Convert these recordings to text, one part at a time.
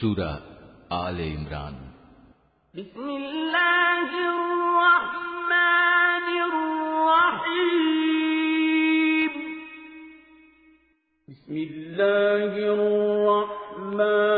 سورة آل عمران. بسم الله الرحمن الرحيم. بسم الله الرحمن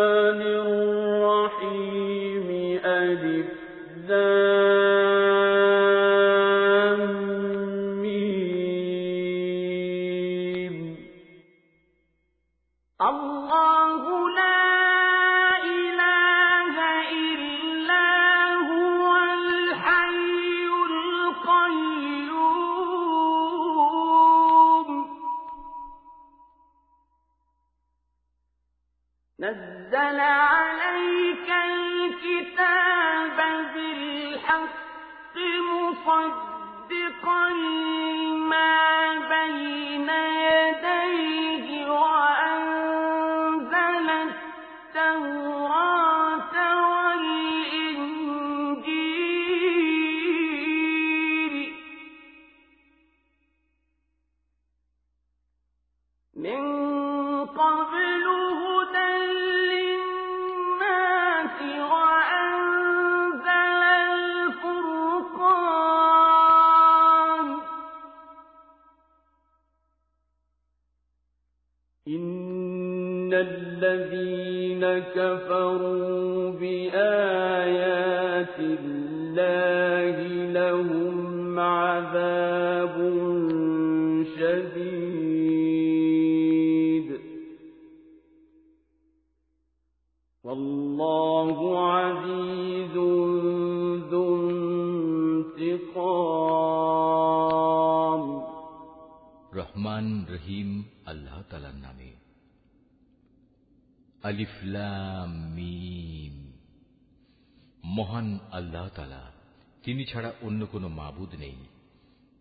ছাড়া অন্য কোনো মাবুদ নেই।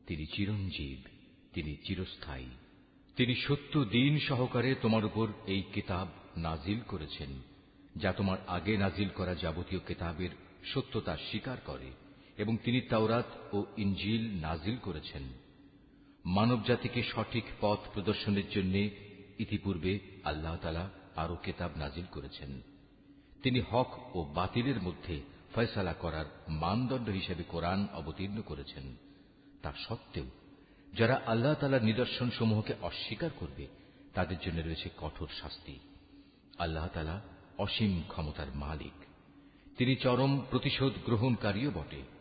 তিনি চিরঞ্জীব, তিনি চিরস্থায়ী। তিনি সত্য দিন সহকারে তোমার উপর এই কিতাব নাজিল করেছেন, যা তোমার আগে নাজিল করা যাবতীয় কিতাবের সত্যতা স্বীকার করে, এবং তিনি তাওরাত ও ইঞ্জিল নাজিল করেছেন। মানব জাতিকে সঠিক পথ প্রদর্শনের জন্য ইতিপূর্বে আল্লাহ তালা আরও কেতাব নাজিল করেছেন। তিনি হক ও বাতিলের মধ্যে ফয়সালা করার মানদণ্ড হিসেবে কোরআন অবতীর্ণ করেছেন। তা সত্ত্বেও, যারা আল্লাহ তালার নিদর্শন সমূহকে অস্বীকার করবে, তাদের জন্য রয়েছে কঠোর শাস্তি। আল্লাহ তালা অসীম ক্ষমতার মালিক। তিনি চরম প্রতিশোধ গ্রহণকারীও বটে।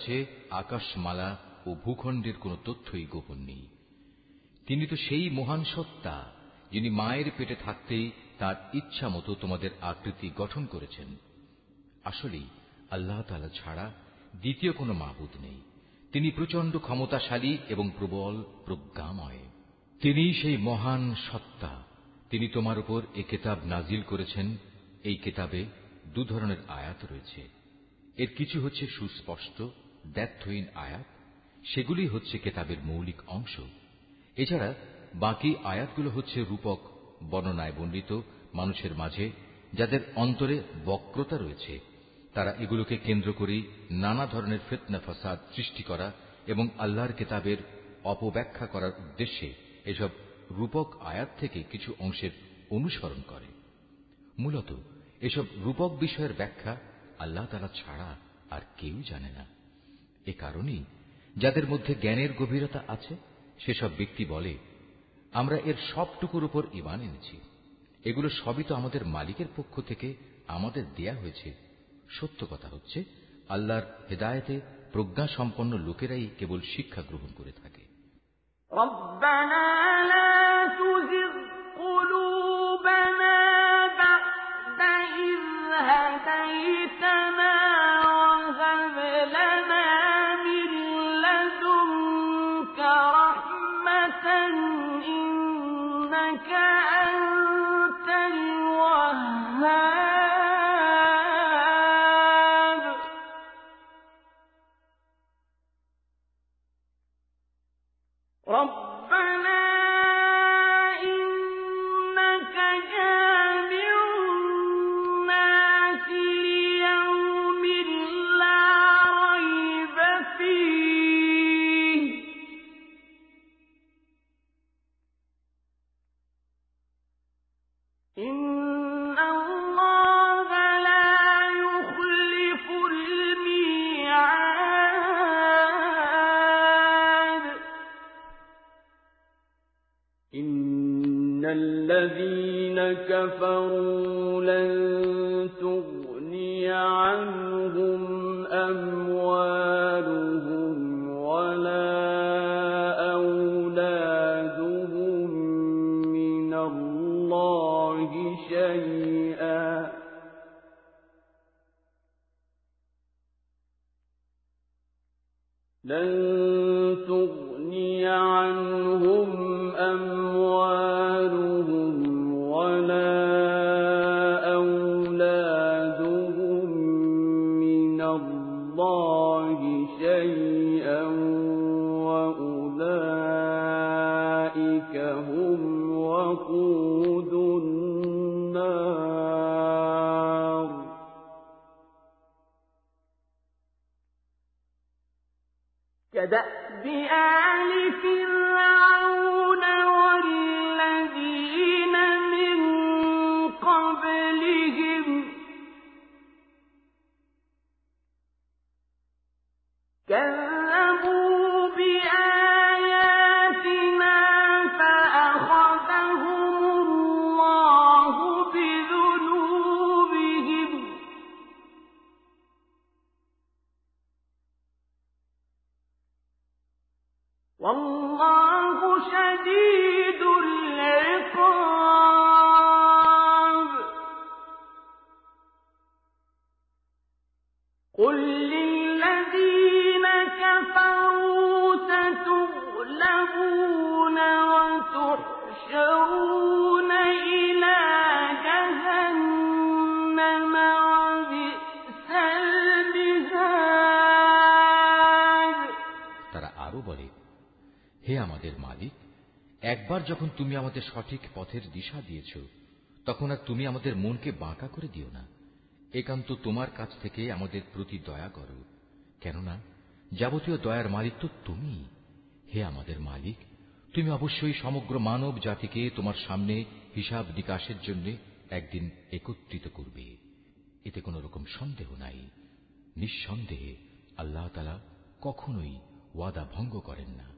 কাছে আকাশমালা ও ভূখণ্ডের কোন তথ্যই গোপন নেই। তিনি তো সেই মহান সত্তা, যিনি মায়ের পেটে থাকতেই তার ইচ্ছা মতো তোমাদের আকৃতি গঠন করেছেন। আসলেই আল্লাহ তালা ছাড়া দ্বিতীয় কোনো মাহবুদ নেই। তিনি প্রচণ্ড ক্ষমতাশালী এবং প্রবল প্রজ্ঞাময়। তিনি সেই মহান সত্তা, তিনি তোমার উপর এ কেতাব নাজিল করেছেন। এই কেতাবে দু ধরনের আয়াত রয়েছে। এর কিছু হচ্ছে সুস্পষ্ট দ্ব্যর্থহীন আয়াত, সেগুলি হচ্ছে কেতাবের মৌলিক অংশ। এছাড়া বাকি আয়াতগুলো হচ্ছে রূপক, বর্ণনায় বর্ণিত মানুষের মাঝে যাদের অন্তরে বক্রতা রয়েছে। তারা এগুলোকে কেন্দ্র করে নানা ধরনের ফেতনা ফাসাদ সৃষ্টি করা এবং আল্লাহর কেতাবের অপব্যাখ্যা করার উদ্দেশ্যে এসব রূপক আয়াত থেকে কিছু অংশের অনুসরণ করে। মূলত এসব রূপক বিষয়ের ব্যাখ্যা আল্লাহ তালা ছাড়া আর কেউ জানে না। এ কারণেই যাদের মধ্যে জ্ঞানের গভীরতা আছে সেসব ব্যক্তি বলে আমরা এর সবটুকুর উপর ইমান এনেছি এগুলো সবই তো আমাদের মালিকের পক্ষ থেকে আমাদের দেয়া হয়েছে সত্য কথা হচ্ছে আল্লাহর হেদায়তে প্রজ্ঞা সম্পন্ন লোকেরাই কেবল শিক্ষা গ্রহণ করে থাকে ربنا তুমি আমাদের সঠিক পথের দিশা দিয়েছ, তখন আর তুমি আমাদের মনকে বাঁকা করে দিও না। একান্ত তোমার কাছ থেকে আমাদের প্রতি দয়া করো, কেননা যাবতীয় দয়ার মালিক তো তুমি। হে আমাদের মালিক, তুমি অবশ্যই সমগ্র মানব জাতিকে তোমার সামনে হিসাব নিকাশের জন্য একদিন একত্রিত করবে। এতে কোন রকম সন্দেহ নাই। নিঃসন্দেহে আল্লাহ তালা কখনোই ওয়াদা ভঙ্গ করেন না।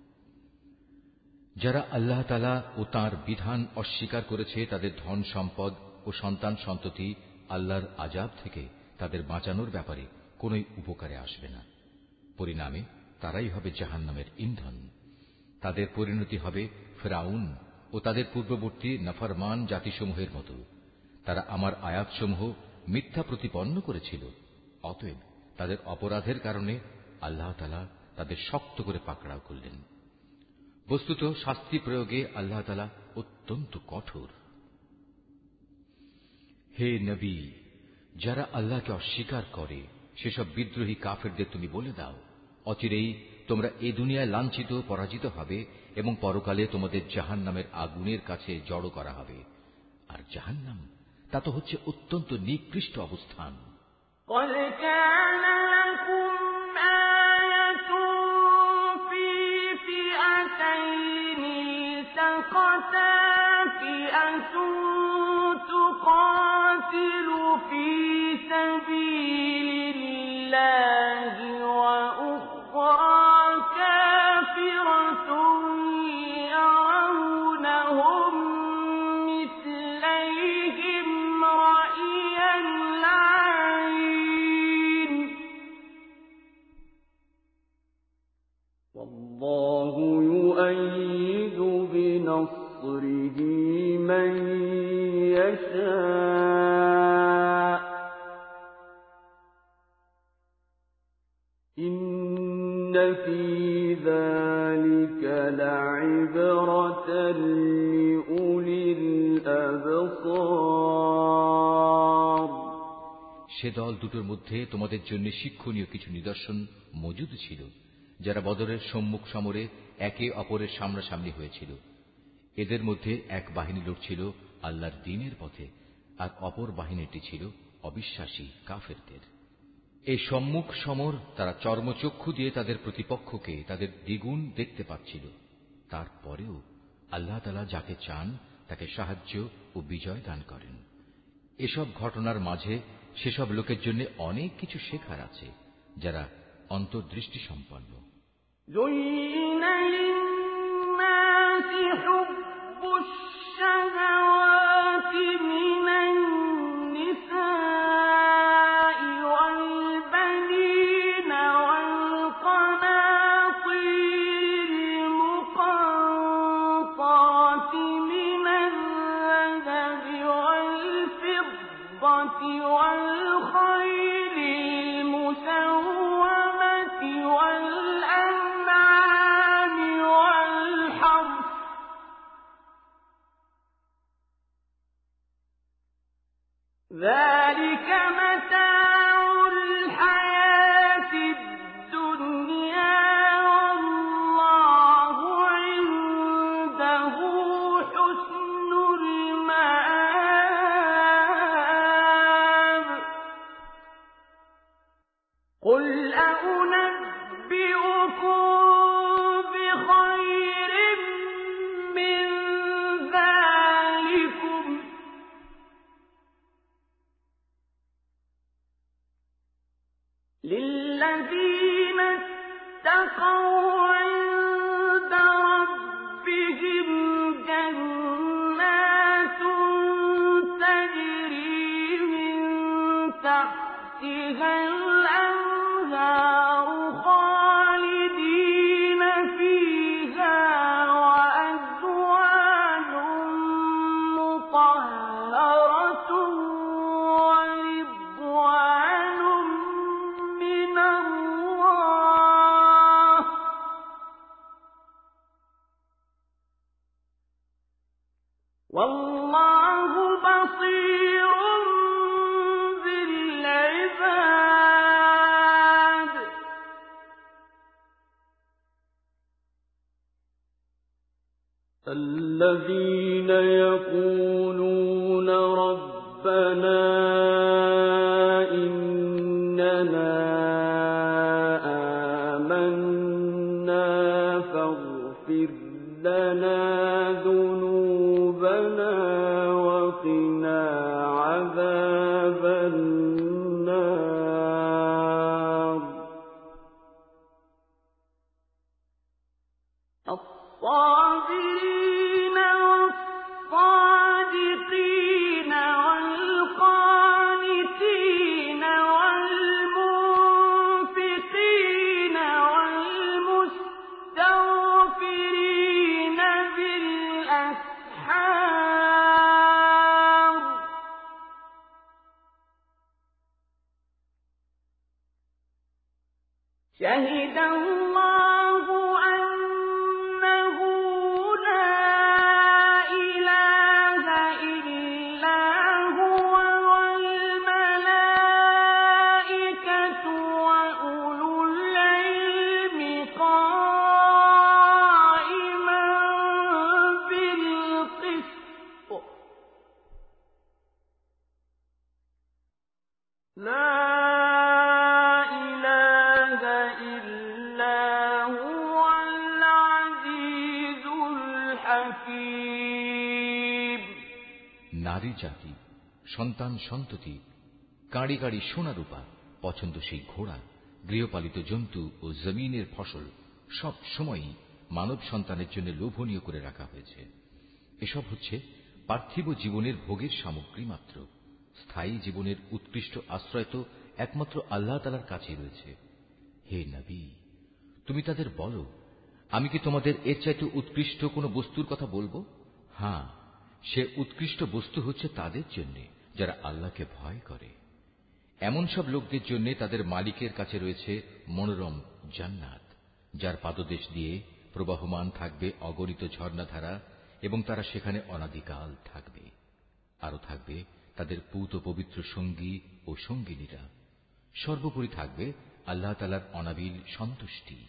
যারা আল্লাহ তালা ও তার বিধান অস্বীকার করেছে তাদের ধন সম্পদ ও সন্তান সন্ততি আল্লাহর আজাব থেকে তাদের বাঁচানোর ব্যাপারে কোন উপকারে আসবে না। পরিণামে তারাই হবে জাহান নামের ইন্ধন। তাদের পরিণতি হবে ফেরাউন ও তাদের পূর্ববর্তী নফরমান জাতিসমূহের মতো। তারা আমার আয়াতসমূহ মিথ্যা প্রতিপন্ন করেছিল, অতএব তাদের অপরাধের কারণে আল্লাহ তালা তাদের শক্ত করে পাকড়াও করলেন। বস্তুত শাস্তি প্রয়োগে আল্লাহ তালা অত্যন্ত কঠোর। হে নবী, যারা আল্লাহকে অস্বীকার করে, সেসব বিদ্রোহী কাফেরদের তুমি বলে দাও, অচিরেই তোমরা এ দুনিয়ায় লাঞ্ছিত, পরাজিত হবে এবং পরকালে তোমাদের জাহান নামের আগুনের কাছে জড়ো করা হবে। আর জাহান নাম তা তো হচ্ছে অত্যন্ত নিকৃষ্ট অবস্থান। تقاتل في سبيل সে দল দুটোর মধ্যে তোমাদের জন্য শিক্ষণীয় কিছু নিদর্শন মজুদ ছিল, যারা বদরের সম্মুখ সমরে একে অপরের সামনাসামনি হয়েছিল। এদের মধ্যে এক বাহিনী লড়ছিল আল্লাহর দিনের পথে, আর অপর বাহিনীটি ছিল অবিশ্বাসী কাফেরদের। এই সম্মুখ সমর তারা চর্মচক্ষু দিয়ে তাদের প্রতিপক্ষকে তাদের দ্বিগুণ দেখতে পাচ্ছিল। তারপরেও আল্লাহ তালা যাকে চান তাকে সাহায্য ও বিজয় দান করেন এসব ঘটনার মাঝে সেসব লোকের জন্য অনেক কিছু শেখার আছে যারা অন্তর্দৃষ্টি সম্পন্ন زين للناس حب الشهوات من সন্ততি, কাঁড়ি কাঁড়ি সোনা রূপা পছন্দ সেই ঘোড়া, গৃহপালিত জন্তু ও জমিনের ফসল সব সময়ই মানব সন্তানের জন্য লোভনীয় করে রাখা হয়েছে। এসব হচ্ছে পার্থিব জীবনের ভোগের সামগ্রী মাত্র। স্থায়ী জীবনের উৎকৃষ্ট আশ্রয় তো একমাত্র আল্লাহ তালার কাছে রয়েছে। হে নবী, তুমি তাদের বলো, আমি কি তোমাদের এর চাইতে উৎকৃষ্ট কোনো বস্তুর কথা বলব? হ্যাঁ সে উৎকৃষ্ট বস্তু হচ্ছে তাদের জন্য। যারা আল্লাহকে ভয় করে। এমন সব লোকদের জন্য তাদের মালিকের কাছে রয়েছে মনোরম জান্নাত, যার পাদদেশ দিয়ে প্রবাহমান থাকবে অগণিত ঝর্ণাধারা এবং তারা সেখানে অনাদিকাল থাকবে। আরও থাকবে তাদের পূত পবিত্র সঙ্গী ও সঙ্গিনীরা। সর্বোপরি থাকবে আল্লাহ তালার অনাবিল সন্তুষ্টি।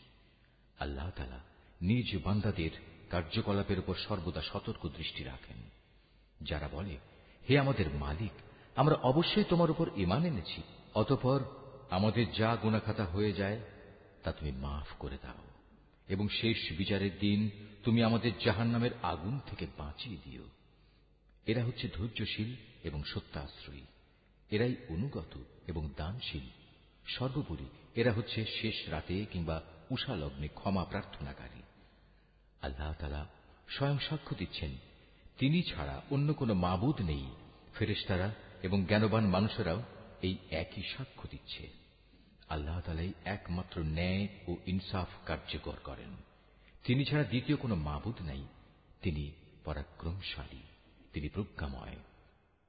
আল্লাহ তালা নিজ বান্দাদের কার্যকলাপের উপর সর্বদা সতর্ক দৃষ্টি রাখেন। যারা বলে হে আমাদের মালিক, আমরা অবশ্যই তোমার উপর ইমান এনেছি। অতপর আমাদের যা গুণাখাতা হয়ে যায়, তা তুমি মাফ করে দাও। এবং শেষ বিচারের দিন তুমি আমাদের জাহান নামের আগুন থেকে বাঁচিয়ে দিও। এরা হচ্ছে ধৈর্যশীল এবং সত্যাশ্রয়ী। এরাই অনুগত এবং দানশীল। সর্বোপরি এরা হচ্ছে শেষ রাতে কিংবা উষা লগ্নে ক্ষমা প্রার্থনাকারী। আল্লাহ স্বয়ং সাক্ষ্য দিচ্ছেন তিনি ছাড়া অন্য কোনো মাবুদ নেই ফেরেশতারা এবং জ্ঞানবান মানুষেরাও এই একই সাক্ষ্য দিচ্ছে আল্লাহ তালাই একমাত্র ন্যায় ও ইনসাফ কার্যকর করেন তিনি ছাড়া দ্বিতীয় কোনো মাবুদ নাই তিনি পরাক্রমশালী তিনি প্রজ্ঞাময়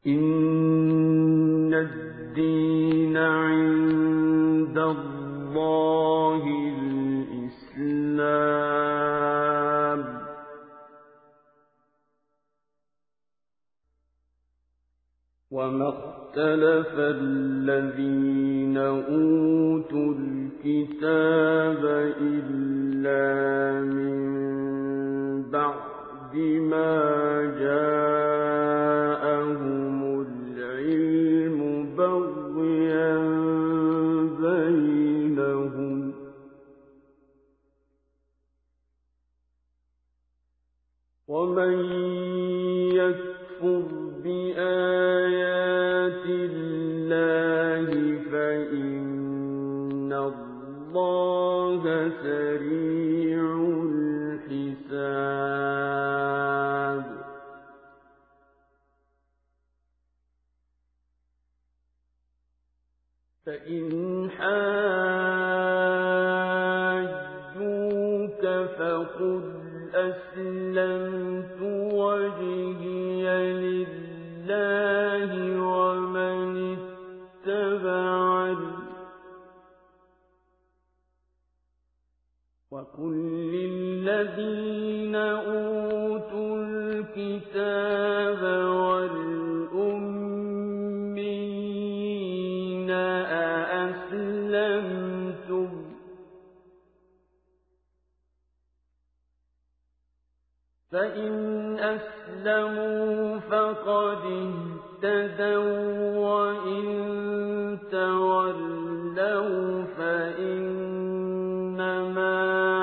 إن الدين عند الله الإسلام وما اختلف الذين أوتوا الكتاب إلا من بعد ما جاءهم أسلموا فقد اهتدوا وإن تولوا فإنما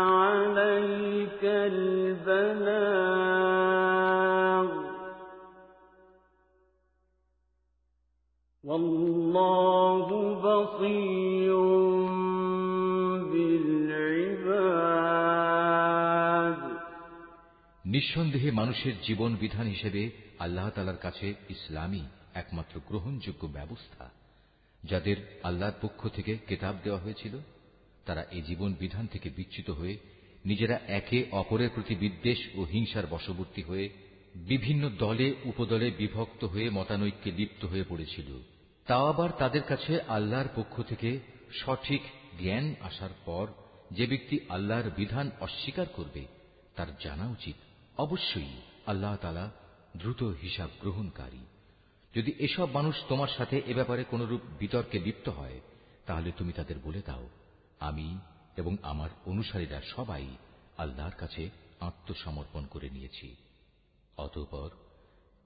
عليك البلاغ والله بصير নিঃসন্দেহে মানুষের জীবন বিধান হিসেবে আল্লাহ তালার কাছে ইসলামই একমাত্র গ্রহণযোগ্য ব্যবস্থা। যাদের আল্লাহর পক্ষ থেকে কেতাব দেওয়া হয়েছিল, তারা এই জীবন বিধান থেকে বিচ্যুত হয়ে নিজেরা একে অপরের প্রতি বিদ্বেষ ও হিংসার বশবর্তী হয়ে বিভিন্ন দলে, উপদলে বিভক্ত হয়ে মতানৈক্যে লিপ্ত হয়ে পড়েছিল। তাও আবার তাদের কাছে আল্লাহর পক্ষ থেকে সঠিক জ্ঞান আসার পর যে ব্যক্তি আল্লাহর বিধান অস্বীকার করবে, তার জানা উচিত। অবশ্যই আল্লাহ তালা দ্রুত হিসাব গ্রহণকারী। যদি এসব মানুষ তোমার সাথে এ ব্যাপারে কোনরূপ বিতর্কে লিপ্ত হয়, তাহলে তুমি তাদের বলে দাও, আমি এবং আমার অনুসারীরা সবাই আল্লাহর কাছে আত্মসমর্পণ করে নিয়েছি। অতঃপর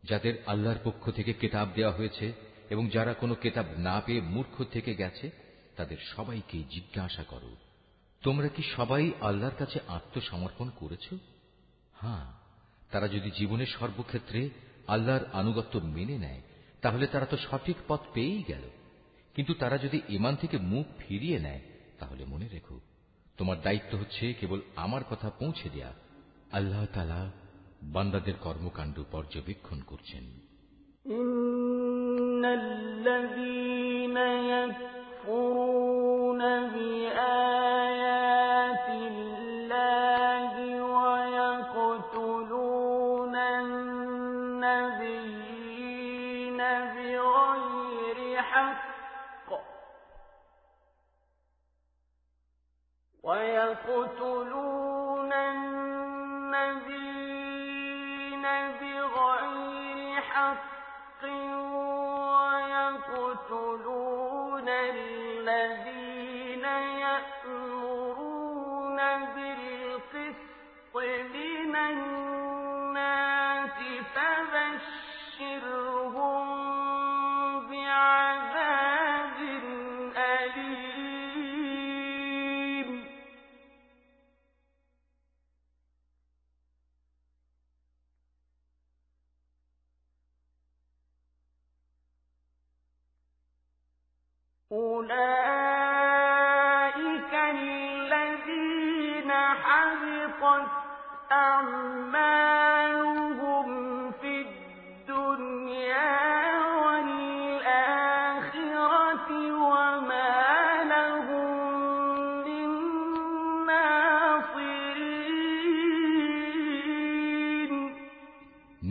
যাদের আল্লাহর পক্ষ থেকে কেতাব দেওয়া হয়েছে এবং যারা কোনো কেতাব না পেয়ে মূর্খ থেকে গেছে, তাদের সবাইকে জিজ্ঞাসা করো, তোমরা কি সবাই আল্লাহর কাছে আত্মসমর্পণ করেছ? হ্যাঁ তারা যদি জীবনের সর্বক্ষেত্রে আল্লাহর আনুগত্য মেনে নেয় তাহলে তারা তো সঠিক পথ পেয়েই গেল কিন্তু তারা যদি ইমান থেকে মুখ ফিরিয়ে নেয় তাহলে মনে রেখো তোমার দায়িত্ব হচ্ছে কেবল আমার কথা পৌঁছে দেয়া আল্লাহ তালা বান্দাদের কর্মকাণ্ড পর্যবেক্ষণ করছেন الذين يكفرون بآيات ويقتلون النبي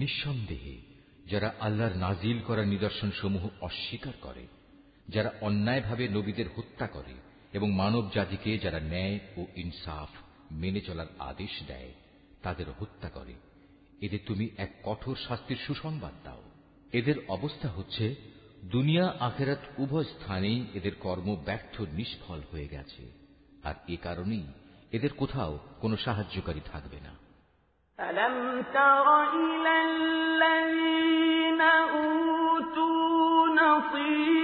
নিঃসন্দেহে, যারা আল্লাহর নাজিল করা নিদর্শন সমূহ অস্বীকার করে, যারা অন্যায়ভাবে নবীদের হত্যা করে এবং মানব জাতিকে যারা ন্যায় ও ইনসাফ মেনে চলার আদেশ দেয় তাদের হত্যা করে। এদের তুমি এক কঠোর শাস্তির সুসংবাদ দাও। এদের অবস্থা হচ্ছে, দুনিয়া আখেরাত উভয় স্থানেই এদের কর্ম ব্যর্থ নিষ্ফল হয়ে গেছে। আর এ কারণেই এদের কোথাও কোনো সাহায্যকারী থাকবে না। ألم تر إلى الذين أوتوا نصيبا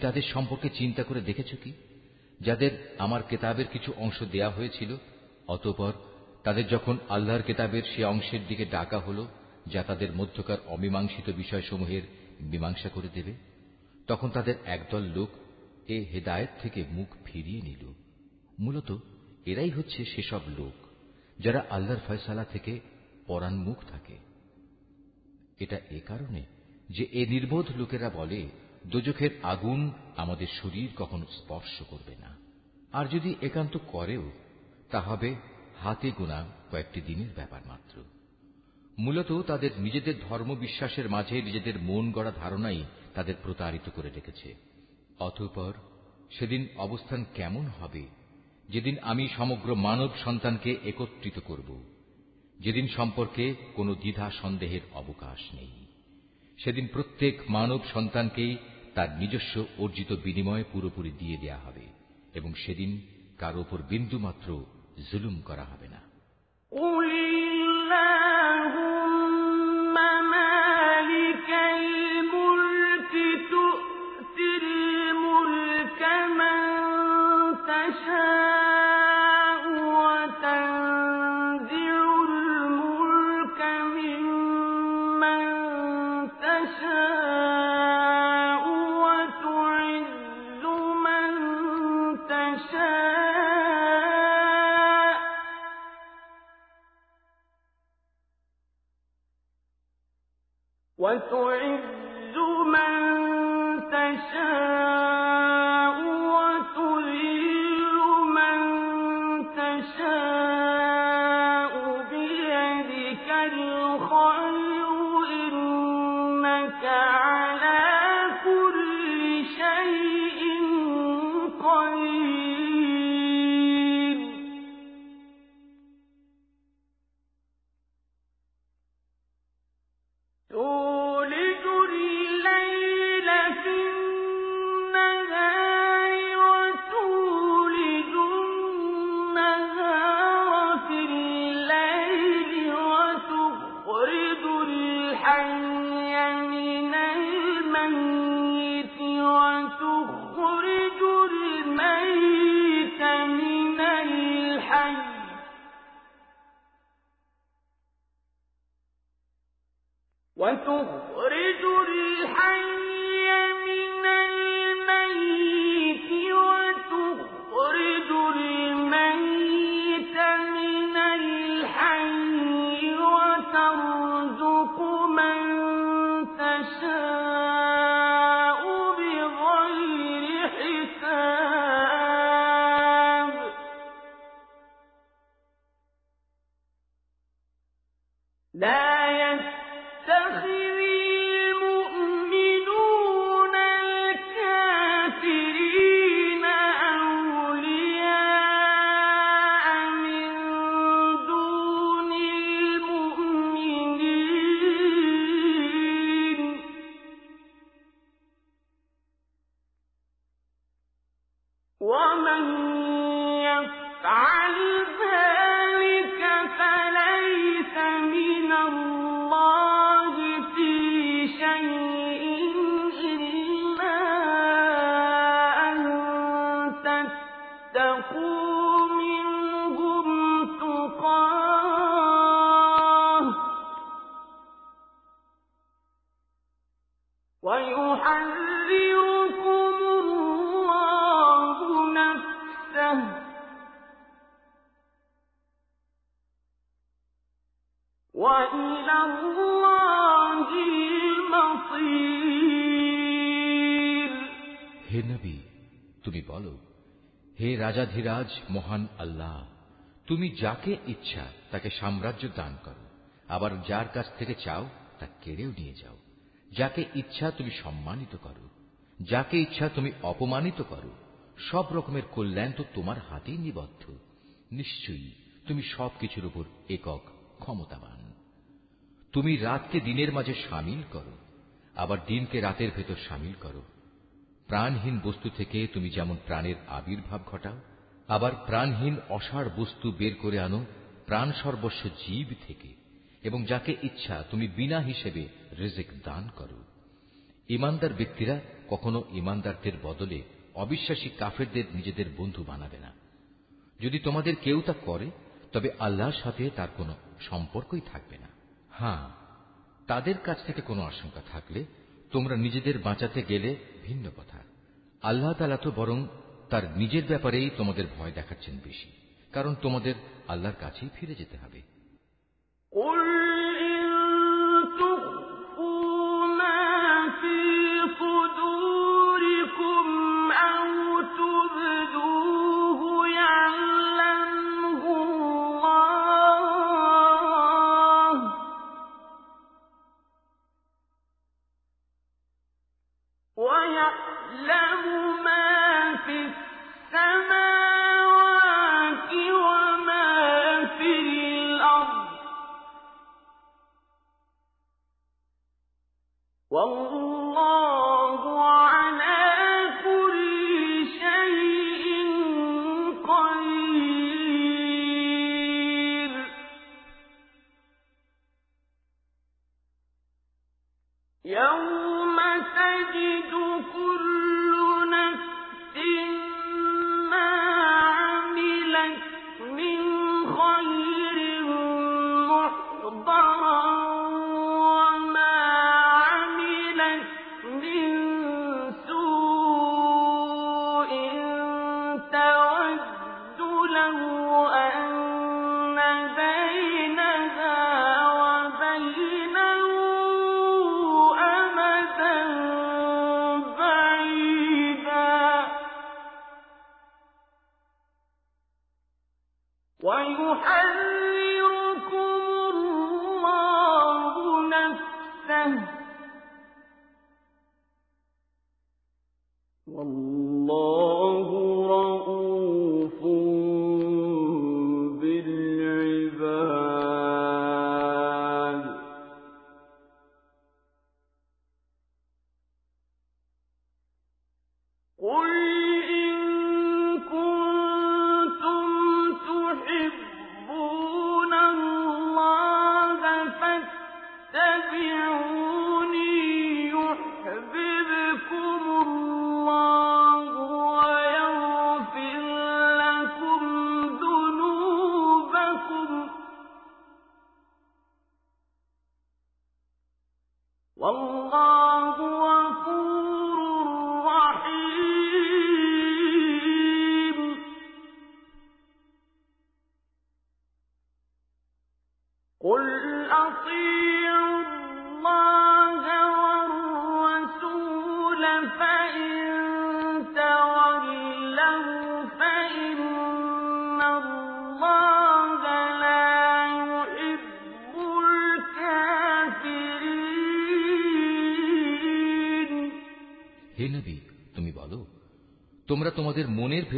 তাদের সম্পর্কে চিন্তা করে দেখেছ কি? যাদের আমার কেতাবের কিছু অংশ দেয়া হয়েছিল, অতপর তাদের যখন আল্লাহর কেতাবের সে অংশের দিকে ডাকা হল, যা তাদের মধ্যকার অমীমাংসিত বিষয়সমূহের মীমাংসা করে দেবে, তখন তাদের একদল লোক এ হেদায়ত থেকে মুখ ফিরিয়ে নিল। মূলত এরাই হচ্ছে সেসব লোক, যারা আল্লাহর ফয়সালা থেকে পরান্মুখ থাকে। এটা এ কারণে যে এ নির্বোধ লোকেরা বলে দোজখের আগুন আমাদের শরীর কখনো স্পর্শ করবে না। আর যদি একান্ত করেও, তা হবে হাতে গোনা কয়েকটি দিনের ব্যাপার মাত্র। মূলত তাদের নিজেদের ধর্ম বিশ্বাসের মাঝে নিজেদের মন গড়া ধারণাই তাদের প্রতারিত করে রেখেছে। অতঃপর সেদিন অবস্থান কেমন হবে? যেদিন আমি সমগ্র মানব সন্তানকে একত্রিত করব। যেদিন সম্পর্কে কোনো দ্বিধা সন্দেহের অবকাশ নেই। সেদিন প্রত্যেক মানব সন্তানকেই তার নিজস্ব অর্জিত বিনিময় পুরোপুরি দিয়ে দেয়া হবে এবং সেদিন কার ওপর বিন্দুমাত্র জুলুম করা হবে না। রাজাধিরাজ মহান আল্লাহ। তুমি যাকে ইচ্ছা তাকে সাম্রাজ্য দান করো। আবার যার কাছ থেকে চাও, তা কেড়েও নিয়ে যাও। যাকে ইচ্ছা তুমি সম্মানিত করো। যাকে ইচ্ছা তুমি অপমানিত করো। সব রকমের কল্যাণ তো তোমার হাতেই নিবদ্ধ। নিশ্চয়ই তুমি সবকিছুর উপর একক ক্ষমতাবান। তুমি রাতকে দিনের মাঝে সামিল করো। আবার দিনকে রাতের ভেতর সামিল করো। প্রাণহীন বস্তু থেকে তুমি যেমন প্রাণের আবির্ভাব ঘটাও আবার প্রাণহীন অসার বস্তু বের করে আনো প্রাণ সর্বস্ব জীব থেকে, এবং যাকে ইচ্ছা তুমি বিনা হিসেবে রিজিক দান করো। ইমানদার ব্যক্তিরা কখনো ইমানদারদের বদলে অবিশ্বাসী কাফেরদের নিজেদের বন্ধু বানাবে না। যদি তোমাদের কেউ তা করে, তবে আল্লাহর সাথে তার কোনো সম্পর্কই থাকবে না। হ্যাঁ তাদের কাছ থেকে কোনো আশঙ্কা থাকলে তোমরা নিজেদের বাঁচাতে গেলে ভিন্ন কথা। আল্লাহ তালা তো বরং তার নিজের ব্যাপারেই তোমাদের ভয় দেখাচ্ছেন বেশি কারণ তোমাদের আল্লাহর কাছেই ফিরে যেতে হবে।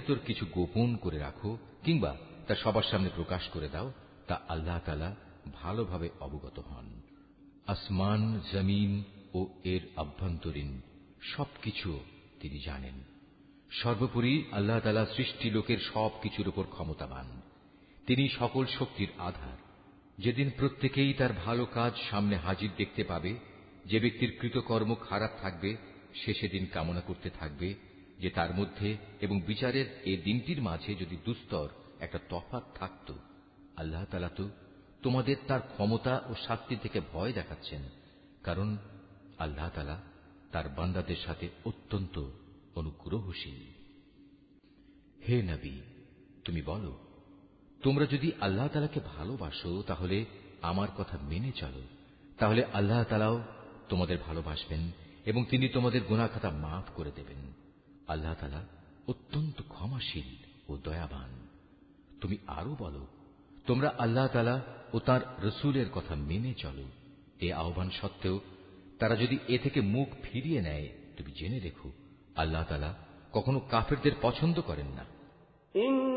ভেতর কিছু গোপন করে রাখো কিংবা তা সবার সামনে প্রকাশ করে দাও, তা আল্লাহ তালা ভালোভাবে অবগত হন। আসমান, জমিন ও এর আভ্যন্তরীণ সবকিছু তিনি জানেন। সর্বোপরি আল্লাহ তালা সৃষ্টি লোকের সব কিছুর উপর ক্ষমতাবান। তিনি সকল শক্তির আধার। যেদিন প্রত্যেকেই তার ভালো কাজ সামনে হাজির দেখতে পাবে, যে ব্যক্তির কৃতকর্ম খারাপ থাকবে, সে সেদিন কামনা করতে থাকবে যে তার মধ্যে এবং বিচারের এই দিনটির মাঝে যদি দুস্তর একটা তফাৎ থাকত, আল্লাহ তালা তো তোমাদের তার ক্ষমতা ও শাস্তি থেকে ভয় দেখাচ্ছেন, কারণ আল্লাহ তালা তার বান্দাদের সাথে অত্যন্ত অনুগ্রহশীল। হে নবী, তুমি বলো, তোমরা যদি আল্লাহ তালাকে ভালোবাসো, তাহলে আমার কথা মেনে চলো। তাহলে আল্লাহ তালাও তোমাদের ভালোবাসবেন এবং তিনি তোমাদের গুণাখাতা মাফ করে দেবেন। আল্লাহ তালা অত্যন্ত ক্ষমাশীল ও দয়াবান। তুমি আরও বলো, তোমরা আল্লাহ তালা ও তার রসুলের কথা মেনে চলো। এ আহ্বান সত্ত্বেও তারা যদি এ থেকে মুখ ফিরিয়ে নেয়, তুমি জেনে রেখো, আল্লাহ তালা কখনো কাফেরদের পছন্দ করেন না। إن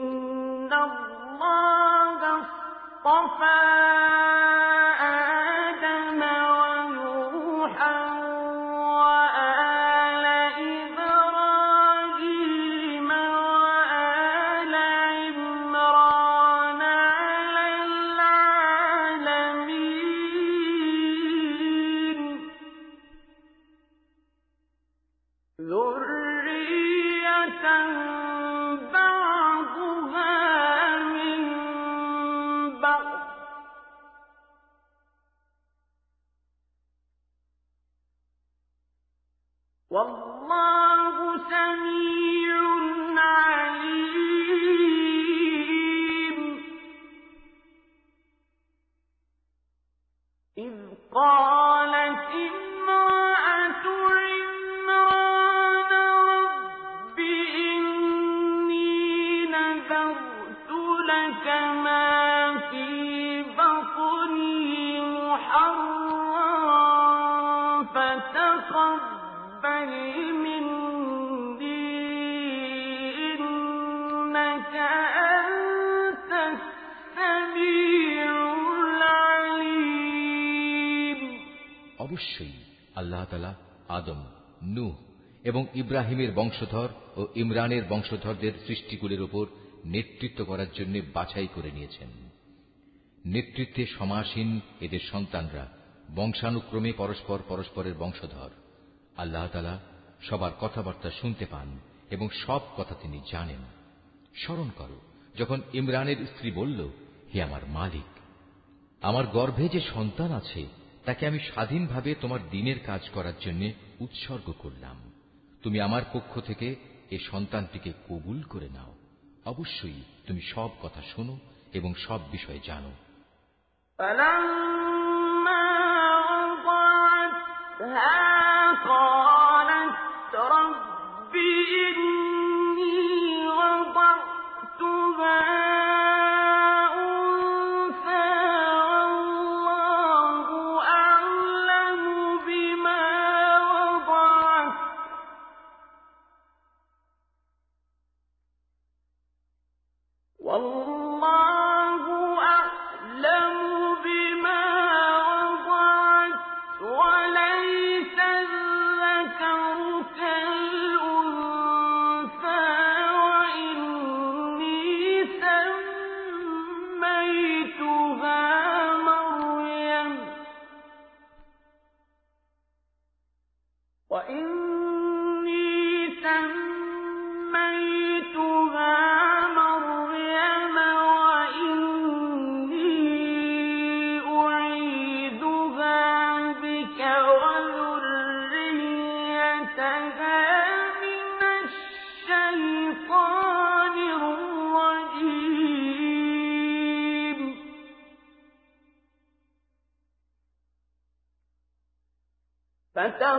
তালা আদম, নূহ এবং ইব্রাহিমের বংশধর ও ইমরানের বংশধরদের সৃষ্টিগুলির উপর নেতৃত্ব করার জন্য বাছাই করে নিয়েছেন। নেতৃত্বে সমাসীন এদের সন্তানরা বংশানুক্রমে পরস্পর পরস্পরের বংশধর। আল্লাহ তালা সবার কথাবার্তা শুনতে পান এবং সব কথা তিনি জানেন। স্মরণ করো, যখন ইমরানের স্ত্রী বলল, হে আমার মালিক, আমার গর্ভে যে সন্তান আছে তাকে আমি স্বাধীনভাবে তোমার দিনের কাজ করার জন্য উৎসর্গ করলাম তুমি আমার পক্ষ থেকে এ সন্তানটিকে কবুল করে নাও অবশ্যই তুমি সব কথা শোনো এবং সব বিষয় জানো فلما وضعتها قالت رب إني وضعتها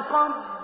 قد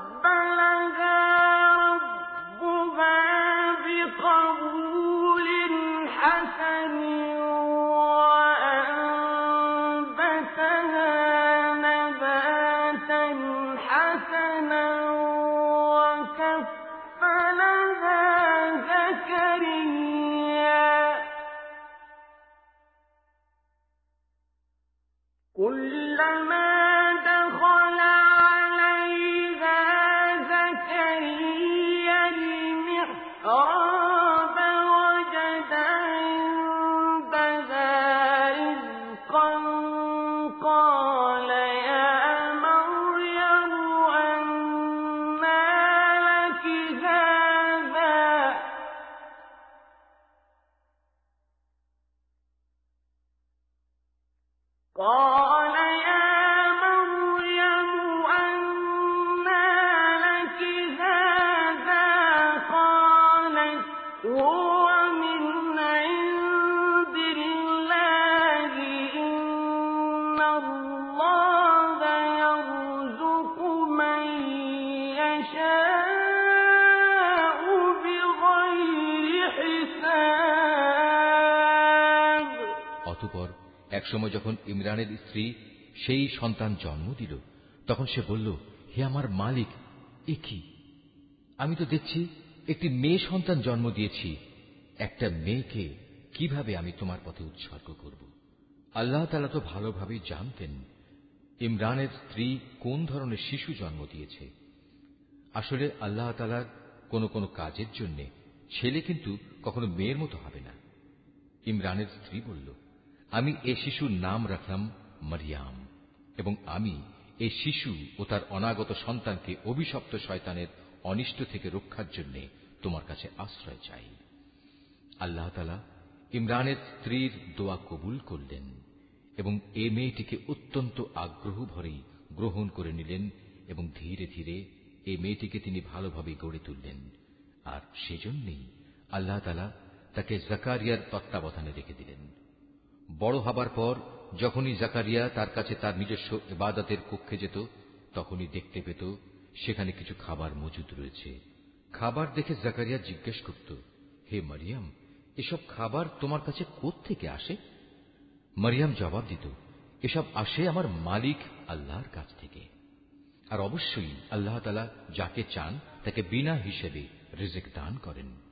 একসময় যখন ইমরানের স্ত্রী সেই সন্তান জন্ম দিল, তখন সে বলল, হে আমার মালিক, এ কি? আমি তো দেখছি একটি মেয়ে সন্তান জন্ম দিয়েছি। একটা মেয়েকে কীভাবে আমি তোমার পথে উৎসর্গ করব? আল্লাহ তালা তো ভালোভাবেই জানতেন ইমরানের স্ত্রী কোন ধরনের শিশু জন্ম দিয়েছে। আসলে আল্লাহ তালার কোন কোন কাজের জন্য ছেলে কিন্তু কখনো মেয়ের মতো হবে না। ইমরানের স্ত্রী বলল আমি এ শিশুর নাম রাখলাম মারিয়াম এবং আমি এই শিশু ও তার অনাগত সন্তানকে অভিশপ্ত শয়তানের অনিষ্ট থেকে রক্ষার জন্য তোমার কাছে আশ্রয় চাই। আল্লাহ ইমরানের স্ত্রীর দোয়া কবুল করলেন এবং এ মেয়েটিকে অত্যন্ত আগ্রহ ভরেই গ্রহণ করে নিলেন এবং ধীরে ধীরে এই মেয়েটিকে তিনি ভালোভাবে গড়ে তুললেন। আর সেজন্যই আল্লাহ তালা তাকে জাকারিয়ার তত্ত্বাবধানে রেখে দিলেন। বড় হবার পর যখনই জাকারিয়া তার কাছে তার নিজস্ব এবাদতের কক্ষে যেত, তখনই দেখতে পেত সেখানে কিছু খাবার মজুদ রয়েছে। খাবার দেখে জাকারিয়া জিজ্ঞেস করত, হে মারিয়াম, এসব খাবার তোমার কাছে থেকে আসে? মারিয়াম জবাব দিত, এসব আসে আমার মালিক আল্লাহর কাছ থেকে। আর অবশ্যই আল্লাহ তালা যাকে চান তাকে বিনা হিসেবে রিজিক দান করেন।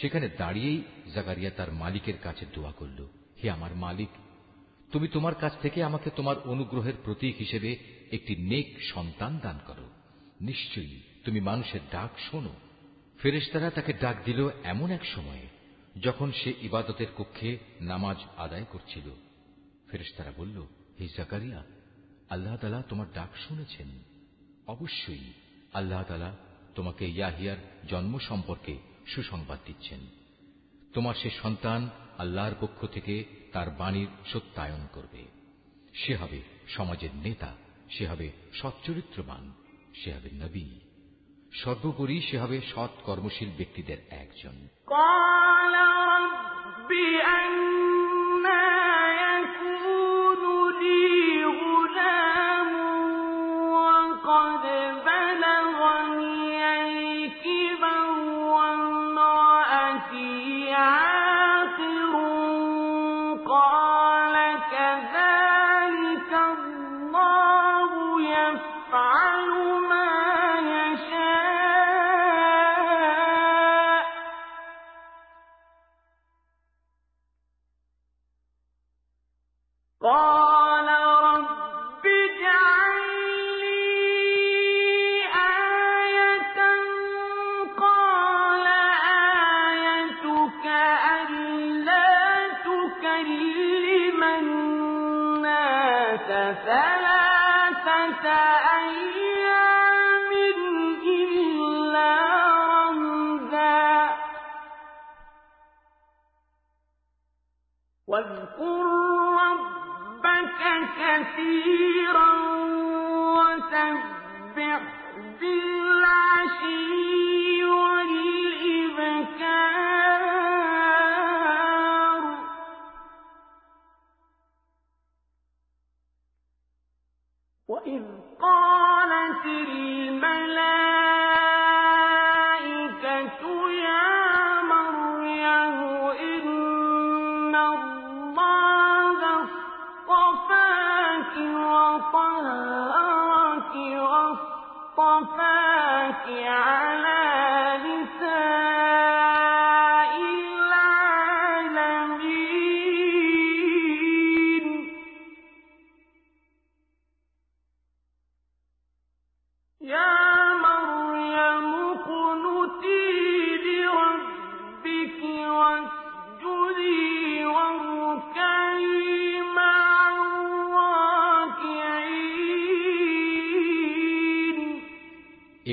সেখানে দাঁড়িয়েই জাকারিয়া তার মালিকের কাছে দোয়া করল, হে আমার মালিক, তুমি তোমার কাছ থেকে আমাকে তোমার অনুগ্রহের প্রতীক হিসেবে একটি নেক সন্তান দান করো। নিশ্চয়ই তুমি মানুষের ডাক শোনো। ফেরেশতারা তাকে ডাক দিল এমন এক সময়ে, যখন সে ইবাদতের কক্ষে নামাজ আদায় করছিল। ফেরেশতারা বলল, হে জাকারিয়া, আল্লাহ তালা তোমার ডাক শুনেছেন। অবশ্যই আল্লাহ তালা তোমাকে ইয়াহিয়ার জন্ম সম্পর্কে সুসংবাদ দিচ্ছেন। তোমার সে সন্তান আল্লাহর পক্ষ থেকে তার বাণীর সত্যায়ন করবে। সে হবে সমাজের নেতা। সে হবে সচ্চরিত্রবান সে হবে নবী। সর্বোপরি সে হবে সৎ কর্মশীল ব্যক্তিদের একজন।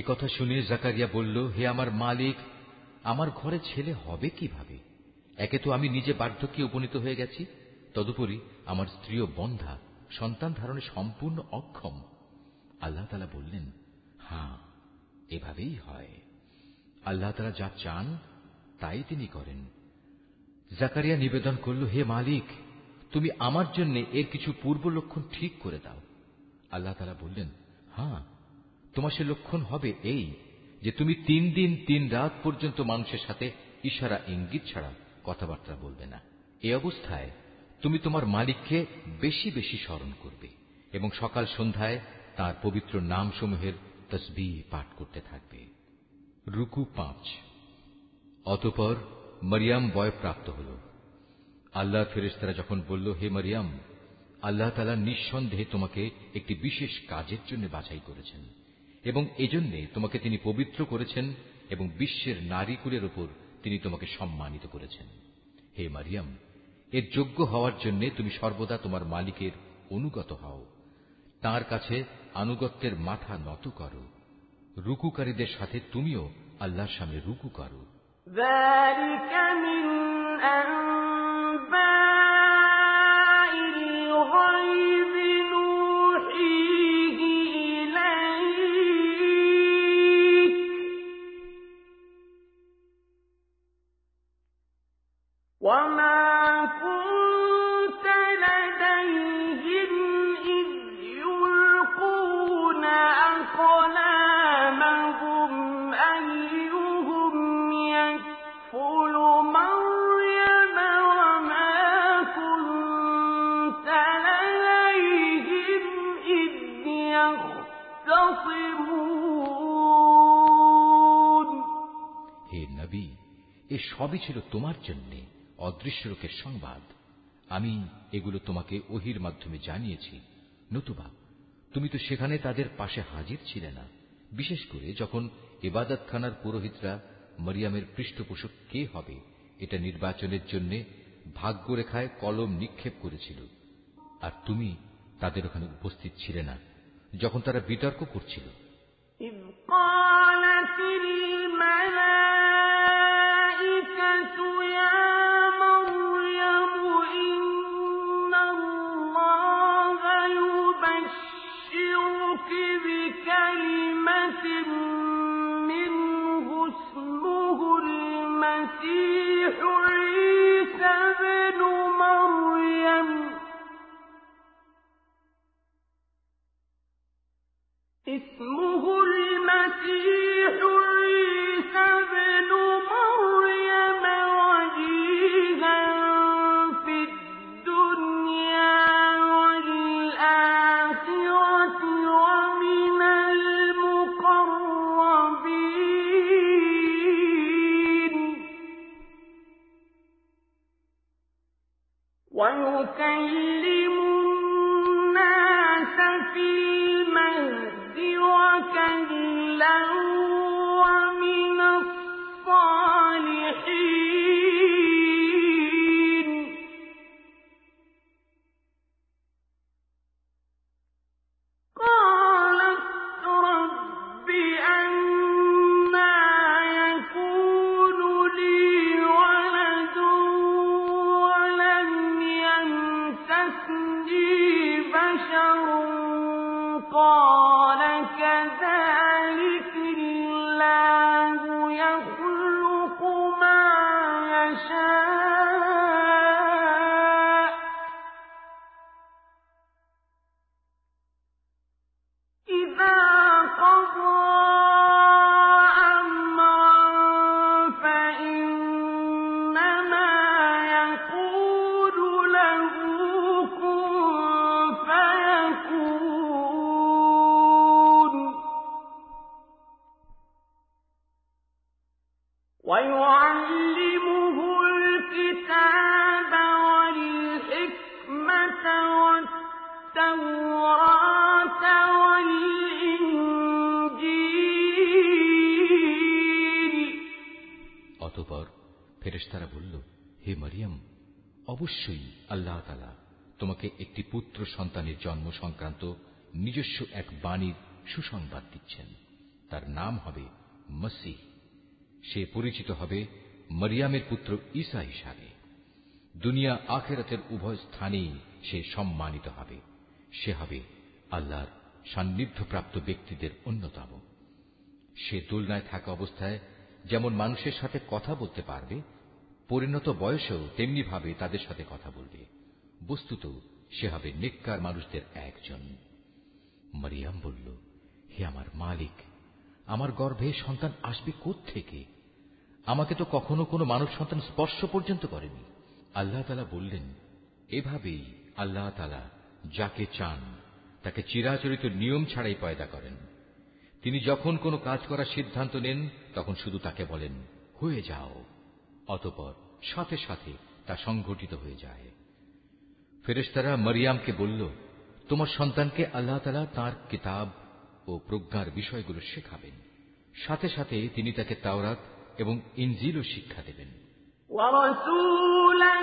কথা শুনে জাকারিয়া বলল, হে আমার মালিক, আমার ঘরে ছেলে হবে কীভাবে? একে তো আমি নিজে বার্ধক্যে উপনীত হয়ে গেছি। তদুপরি আমার স্ত্রীও বন্ধা, সন্তান ধারণে সম্পূর্ণ অক্ষম। আল্লাহ তালা বললেন হ্যাঁ এভাবেই হয়। আল্লাহ তালা যা চান, তাই তিনি করেন। জাকারিয়া নিবেদন করল, হে মালিক, তুমি আমার জন্য এর কিছু পূর্ব লক্ষণ ঠিক করে দাও। আল্লাহ তালা বললেন হ্যাঁ তোমার সে লক্ষণ হবে এই যে তুমি তিন দিন, তিন রাত পর্যন্ত মানুষের সাথে ইশারা, ইঙ্গিত ছাড়া কথাবার্তা বলবে না। এ অবস্থায় তুমি তোমার মালিককে বেশি বেশি স্মরণ করবে এবং সকাল সন্ধ্যায় তার পবিত্র নামসমূহের তসবি পাঠ করতে থাকবে। রুকু পাঁচ। অতপর মরিয়াম বয়প্রাপ্ত হল। আল্লাহ ফেরেস্তারা যখন বলল, হে মরিয়াম, আল্লাহ তালা নিঃসন্দেহে তোমাকে একটি বিশেষ কাজের জন্য বাছাই করেছেন। এবং এজন্যে তোমাকে তিনি পবিত্র করেছেন এবং বিশ্বের নারীকুলের ওপর তিনি তোমাকে সম্মানিত করেছেন হে মারিয়াম এর যোগ্য হওয়ার জন্য তুমি সর্বদা তোমার মালিকের অনুগত হও তার কাছে আনুগত্যের মাথা নত করো রুকুকারীদের সাথে তুমিও আল্লাহর সামনে রুকু করো ذلك من أنباء এ সবই ছিল তোমার জন্যে অদৃশ্য লোকের সংবাদ আমি এগুলো তোমাকে ওহির মাধ্যমে জানিয়েছি নতুবা তুমি তো সেখানে তাদের পাশে হাজির ছিলে না বিশেষ করে যখন এবাদতখানার পুরোহিতরা মরিয়ামের পৃষ্ঠপোষক কে হবে এটা নির্বাচনের জন্য ভাগ্যরেখায় কলম নিক্ষেপ করেছিল আর তুমি তাদের ওখানে উপস্থিত ছিলে না যখন তারা বিতর্ক করছিল إذ قالت الملائكة يا জন্ম সংক্রান্ত নিজস্ব এক বাণীর সুসংবাদ দিচ্ছেন। তার নাম হবে মসিহ। সে পরিচিত হবে মরিয়ামের পুত্র ঈসা হিসাবে। দুনিয়া আখেরাতের উভয় স্থানেই সে সম্মানিত হবে। সে হবে আল্লাহর সান্নিধ্যপ্রাপ্ত ব্যক্তিদের অন্যতম। সে তুলনায় থাকা অবস্থায় যেমন মানুষের সাথে কথা বলতে পারবে, পরিণত বয়সেও তেমনিভাবে তাদের সাথে কথা বলবে। বস্তুত সে হবে নেককার মানুষদের একজন। মারিয়াম বলল, হে আমার মালিক, আমার গর্ভে সন্তান আসবে থেকে আমাকে তো কখনো কোনো মানব সন্তান স্পর্শ পর্যন্ত করেনি। আল্লাহ তালা বললেন, এভাবেই আল্লাহ তালা যাকে চান, তাকে চিরাচরিত নিয়ম ছাড়াই পয়দা করেন। তিনি যখন কোনো কাজ করার সিদ্ধান্ত নেন, তখন শুধু তাকে বলেন, হয়ে যাও, অতপর সাথে সাথে তা সংঘটিত হয়ে যায়। ফেরেস্তারা মরিয়ামকে বলল তোমার সন্তানকে আল্লাহ তালা তাঁর কিতাব ও প্রজ্ঞার বিষয়গুলো শেখাবেন সাথে সাথে তিনি তাকে তাওরাত এবং ইঞ্জিলও শিক্ষা দেবেন ورسولا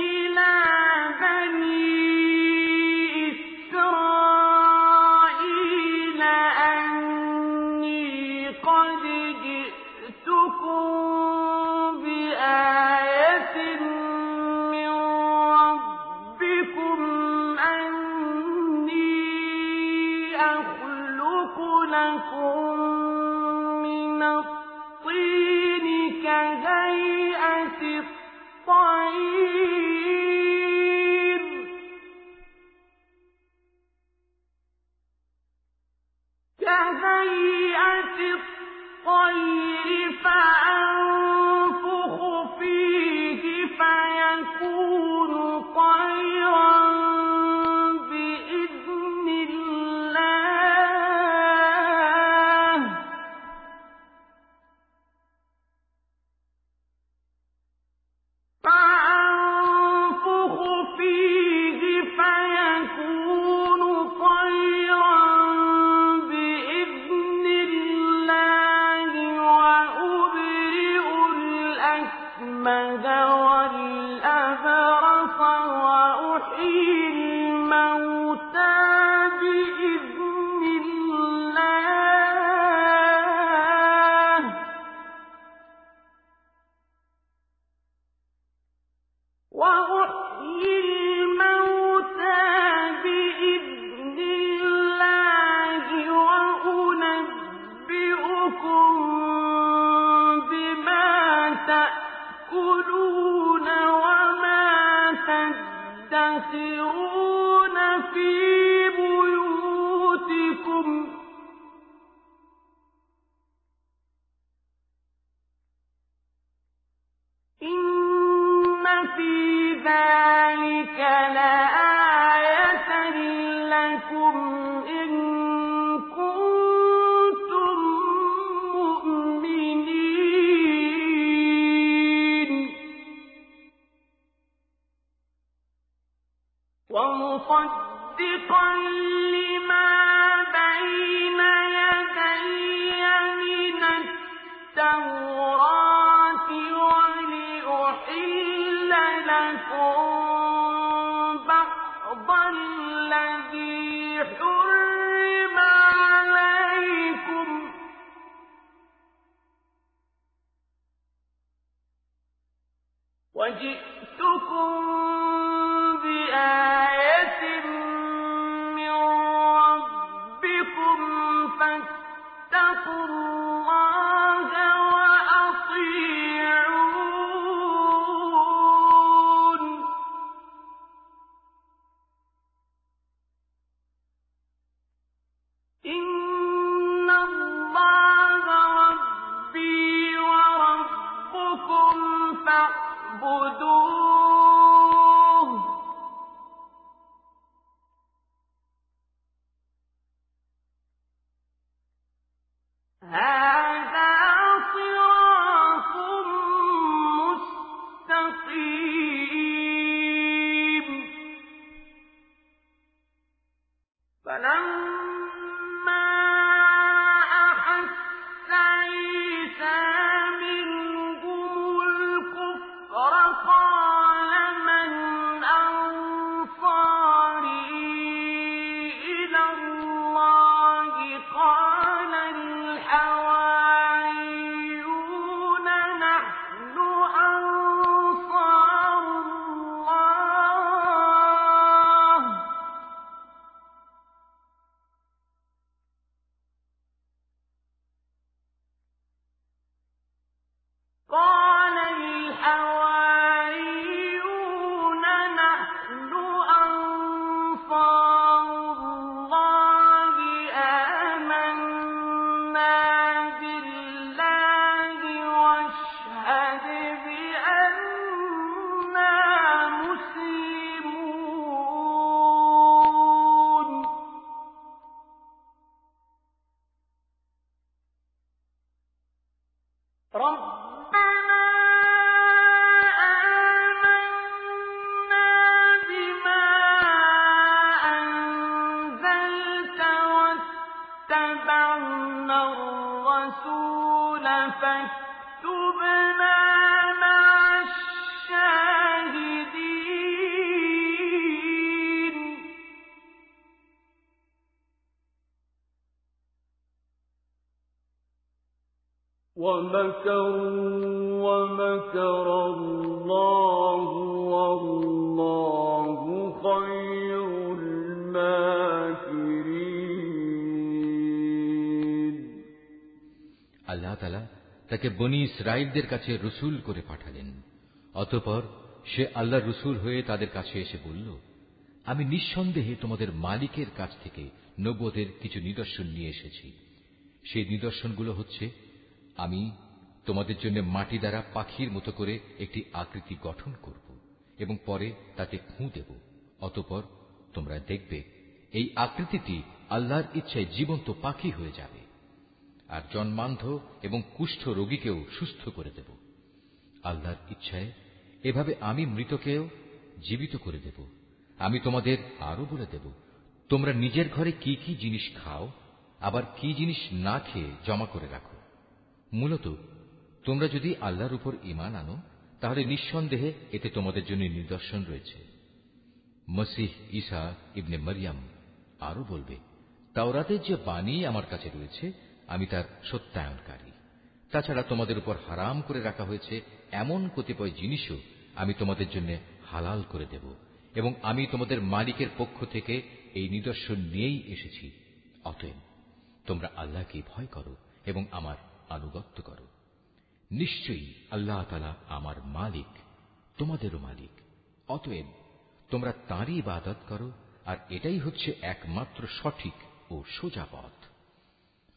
إلى بني তাকে বনি ইসরায়েলদের কাছে রসুল করে পাঠালেন। অতপর সে আল্লাহর রসুল হয়ে তাদের কাছে এসে বলল, আমি নিঃসন্দেহে তোমাদের মালিকের কাছ থেকে নব্বদের কিছু নিদর্শন নিয়ে এসেছি। সেই নিদর্শনগুলো হচ্ছে, আমি তোমাদের জন্য মাটি দ্বারা পাখির মতো করে একটি আকৃতি গঠন করব এবং পরে তাতে খুঁ দেব। অতপর তোমরা দেখবে, এই আকৃতিটি আল্লাহর ইচ্ছায় জীবন্ত পাখি হয়ে যাবে। আর জন্মান্ধ এবং কুষ্ঠ রোগীকেও সুস্থ করে দেব। আল্লাহর ইচ্ছায় এভাবে আমি মৃতকেও জীবিত করে দেব। আমি তোমাদের আরও বলে দেব, তোমরা নিজের ঘরে কি কি জিনিস খাও, আবার কি জিনিস না খেয়ে জমা করে রাখো। মূলত, তোমরা যদি আল্লাহর উপর ইমান আনো, তাহলে নিঃসন্দেহে এতে তোমাদের জন্য নিদর্শন রয়েছে। মসিহ ঈসা ইবনে মরিয়াম আরও বলবে তাওরাতের যে বাণী আমার কাছে রয়েছে আমি তার সত্যায়নকারী। তাছাড়া তোমাদের উপর হারাম করে রাখা হয়েছে এমন কতিপয় জিনিসও আমি তোমাদের জন্য হালাল করে দেব এবং আমি তোমাদের মালিকের পক্ষ থেকে এই নিদর্শন নিয়েই এসেছি। অতএব তোমরা আল্লাহকে ভয় করো এবং আমার আনুগত্য করো। নিশ্চয়ই আল্লাহ তালা আমার মালিক, তোমাদেরও মালিক। অতএব তোমরা তাঁরই ইবাদত করো, আর এটাই হচ্ছে একমাত্র সঠিক ও সোজা পথ।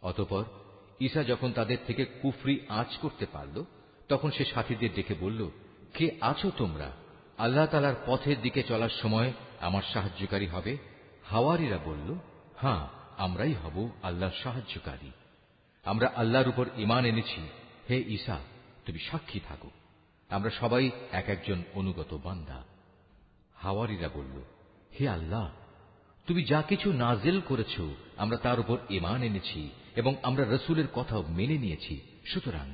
অতপর ঈসা যখন তাদের থেকে কুফরি আঁচ করতে পারল, তখন সে সাথীদের ডেকে বলল, কে আছো তোমরা? আল্লাহ তালার পথের দিকে চলার সময় আমার সাহায্যকারী হবে? হাওয়ারিরা বলল হ্যাঁ আমরাই হব আল্লাহর সাহায্যকারী। আমরা আল্লাহর উপর ইমান এনেছি। হে ঈসা তুমি সাক্ষী থাকো। আমরা সবাই এক একজন অনুগত বান্দা। হাওয়ারিরা বলল, হে আল্লাহ, তুমি যা কিছু নাজেল করেছ, আমরা তার উপর ইমান এনেছি। এবং আমরা রসুলের কথাও মেনে নিয়েছি সুতরাং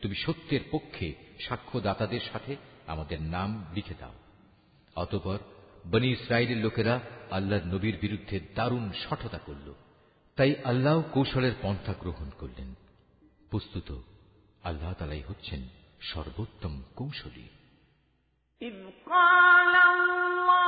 তুমি সত্যের পক্ষে সাক্ষ্যদাতাদের সাথে আমাদের নাম লিখে দাও অতপর বনি ইসরায়েলের লোকেরা আল্লাহর নবীর বিরুদ্ধে দারুণ সঠতা করল তাই আল্লাহ কৌশলের পন্থা গ্রহণ করলেন বস্তুত আল্লাহ তালাই হচ্ছেন সর্বোত্তম কৌশলী إذ قال الله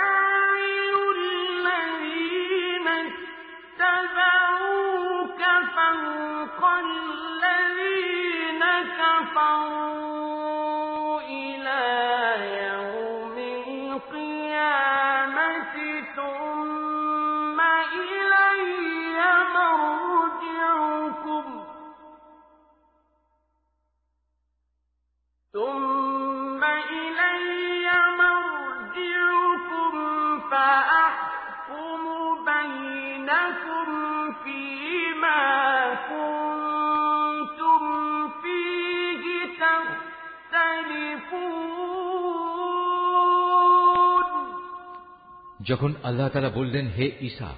যখন আল্লাহ তালা বললেন, হে ঈসা,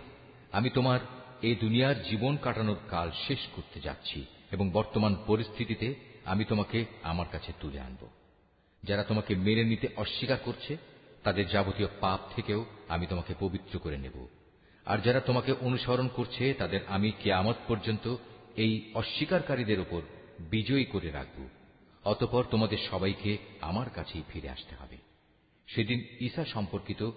আমি তোমার এই দুনিয়ার জীবন কাটানোর কাল শেষ করতে যাচ্ছি এবং বর্তমান পরিস্থিতিতে আমি তোমাকে আমার কাছে তুলে আনব। যারা তোমাকে মেনে নিতে অস্বীকার করছে, তাদের যাবতীয় পাপ থেকেও আমি তোমাকে পবিত্র করে নেব। আর যারা তোমাকে অনুসরণ করছে, তাদের আমি কেয়ামত পর্যন্ত এই অস্বীকারীদের ওপর বিজয়ী করে রাখব। অতপর তোমাদের সবাইকে আমার কাছেই ফিরে আসতে হবে। সেদিন ঈসা সম্পর্কিত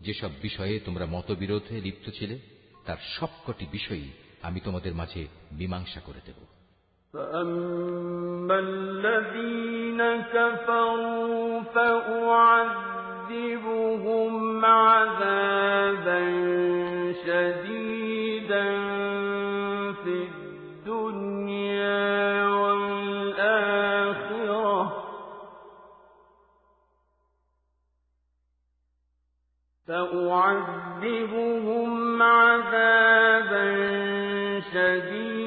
যেসব বিষয়ে তোমরা মতবিরোধে লিপ্ত ছিলে তার সবকটি বিষয়ই আমি তোমাদের মাঝে মীমাংসা করে দেব فأما الذين كفروا فأعذبهم عذابا شديدا فأعذبهم عذابا شديدا.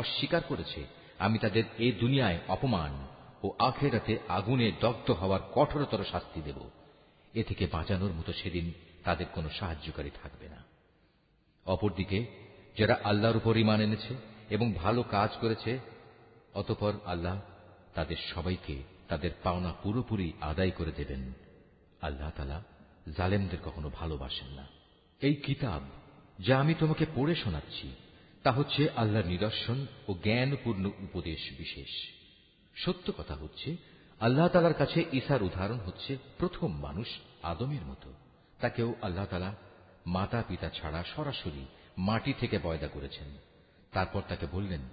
অস্বীকার করেছে। আমি তাদের এই দুনিয়ায় অপমান ও আখেরাতে আগুনে দগ্ধ হওয়ার কঠোরতর শাস্তি দেব। এ থেকে বাঁচানোর মতো সেদিন তাদের কোনো সাহায্যকারী থাকবে না। অপরদিকে, যারা আল্লাহর উপর ইমান এনেছে এবং ভালো কাজ করেছে, অতপর আল্লাহ তাদের সবাইকে তাদের পাওনা পুরোপুরি আদায় করে দেবেন। আল্লাহ তালা জালেমদের কখনো ভালোবাসেন না। এই কিতাব যা আমি তোমাকে পড়ে শোনাচ্ছি তা হচ্ছে আল্লাহর নিদর্শন ও জ্ঞানপূর্ণ উপদেশ বিশেষ সত্য কথা হচ্ছে আল্লাহ তালার কাছে ঈসার উদাহরণ হচ্ছে প্রথম মানুষ আদমের মতো তাকেও আল্লাহ তালা মাতা পিতা ছাড়া সরাসরি মাটি থেকে পয়দা করেছেন তারপর তাকে বললেন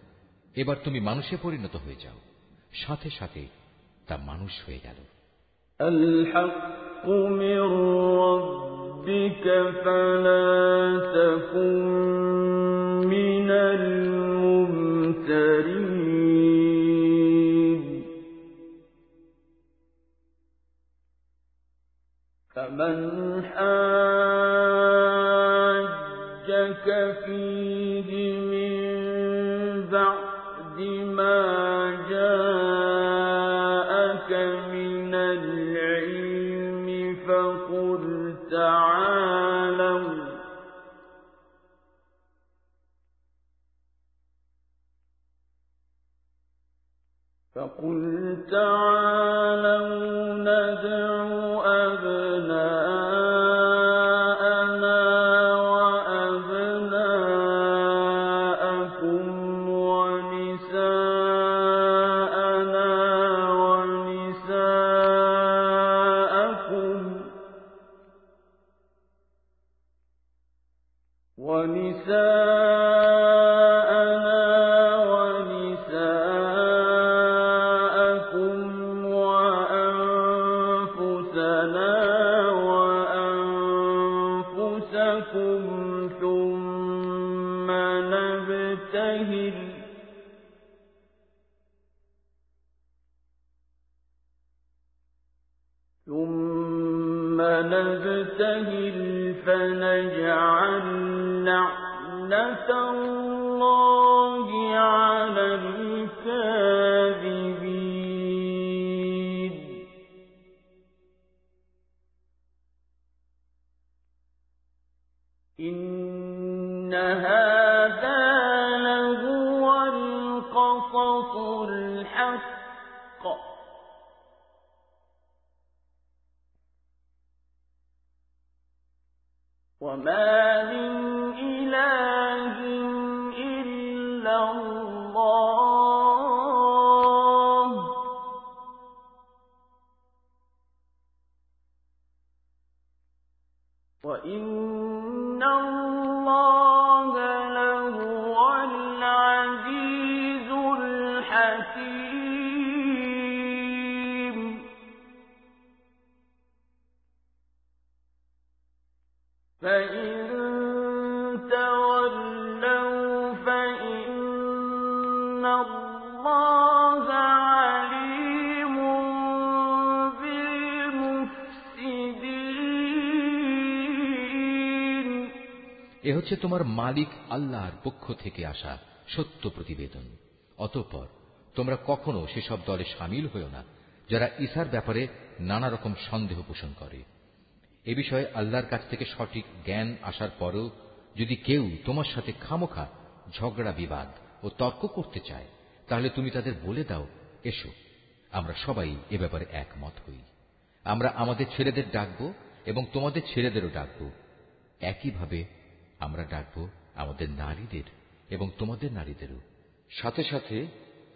এবার তুমি মানুষে পরিণত হয়ে যাও সাথে সাথে তা মানুষ হয়ে গেল الحق من ربك فلا تكن الممترين. فمن حاجك فيه قل تعالى তোমার মালিক আল্লাহর পক্ষ থেকে আসা সত্য প্রতিবেদন। অতঃপর তোমরা কখনো সেসব দলে সামিল হয়েও না, যারা ইসার ব্যাপারে নানা রকম সন্দেহ পোষণ করে। এ বিষয়ে আল্লাহর কাছ থেকে সঠিক জ্ঞান আসার পরও যদি কেউ তোমার সাথে খামোখা, ঝগড়া, বিবাদ ও তর্ক করতে চায়, তাহলে তুমি তাদের বলে দাও, এসো, আমরা সবাই এ ব্যাপারে একমত হই। আমরা আমাদের ছেলেদের ডাকব এবং তোমাদের ছেলেদেরও ডাকব। একইভাবে আমরা ডাকব আমাদের নারীদের এবং তোমাদের নারীদেরও। সাথে সাথে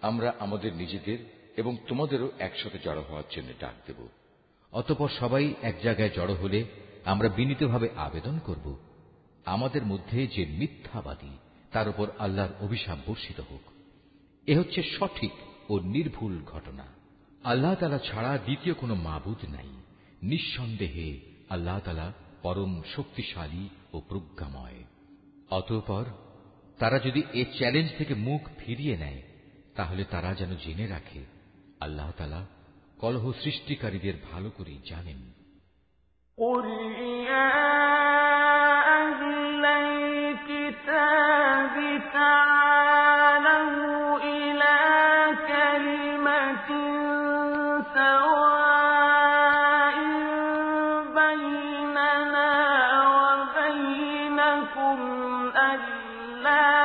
আমরা আমাদের নিজেদের এবং তোমাদেরও একসাথে জড়ো হওয়ার জন্য ডাক দেব। অতপর সবাই এক জায়গায় জড়ো হলে আমরা বিনীতভাবে আবেদন করব আমাদের মধ্যে যে মিথ্যাবাদী তার উপর আল্লাহর অভিশাপ বর্ষিত হোক। এ হচ্ছে সঠিক ও নির্ভুল ঘটনা। আল্লাহ তালা ছাড়া দ্বিতীয় কোনো মাবুদ নাই। নিঃসন্দেহে আল্লাহ তালা পরম শক্তিশালী ও প্রজ্ঞাময়। অতঃপর তারা যদি এ চ্যালেঞ্জ থেকে মুখ ফিরিয়ে নেয় তাহলে তারা যেন জেনে রাখে আল্লাহ তালা কলহ সৃষ্টিকারীদের ভালো করেই জানেন قل يا أهل الكتاب تعالوا ألا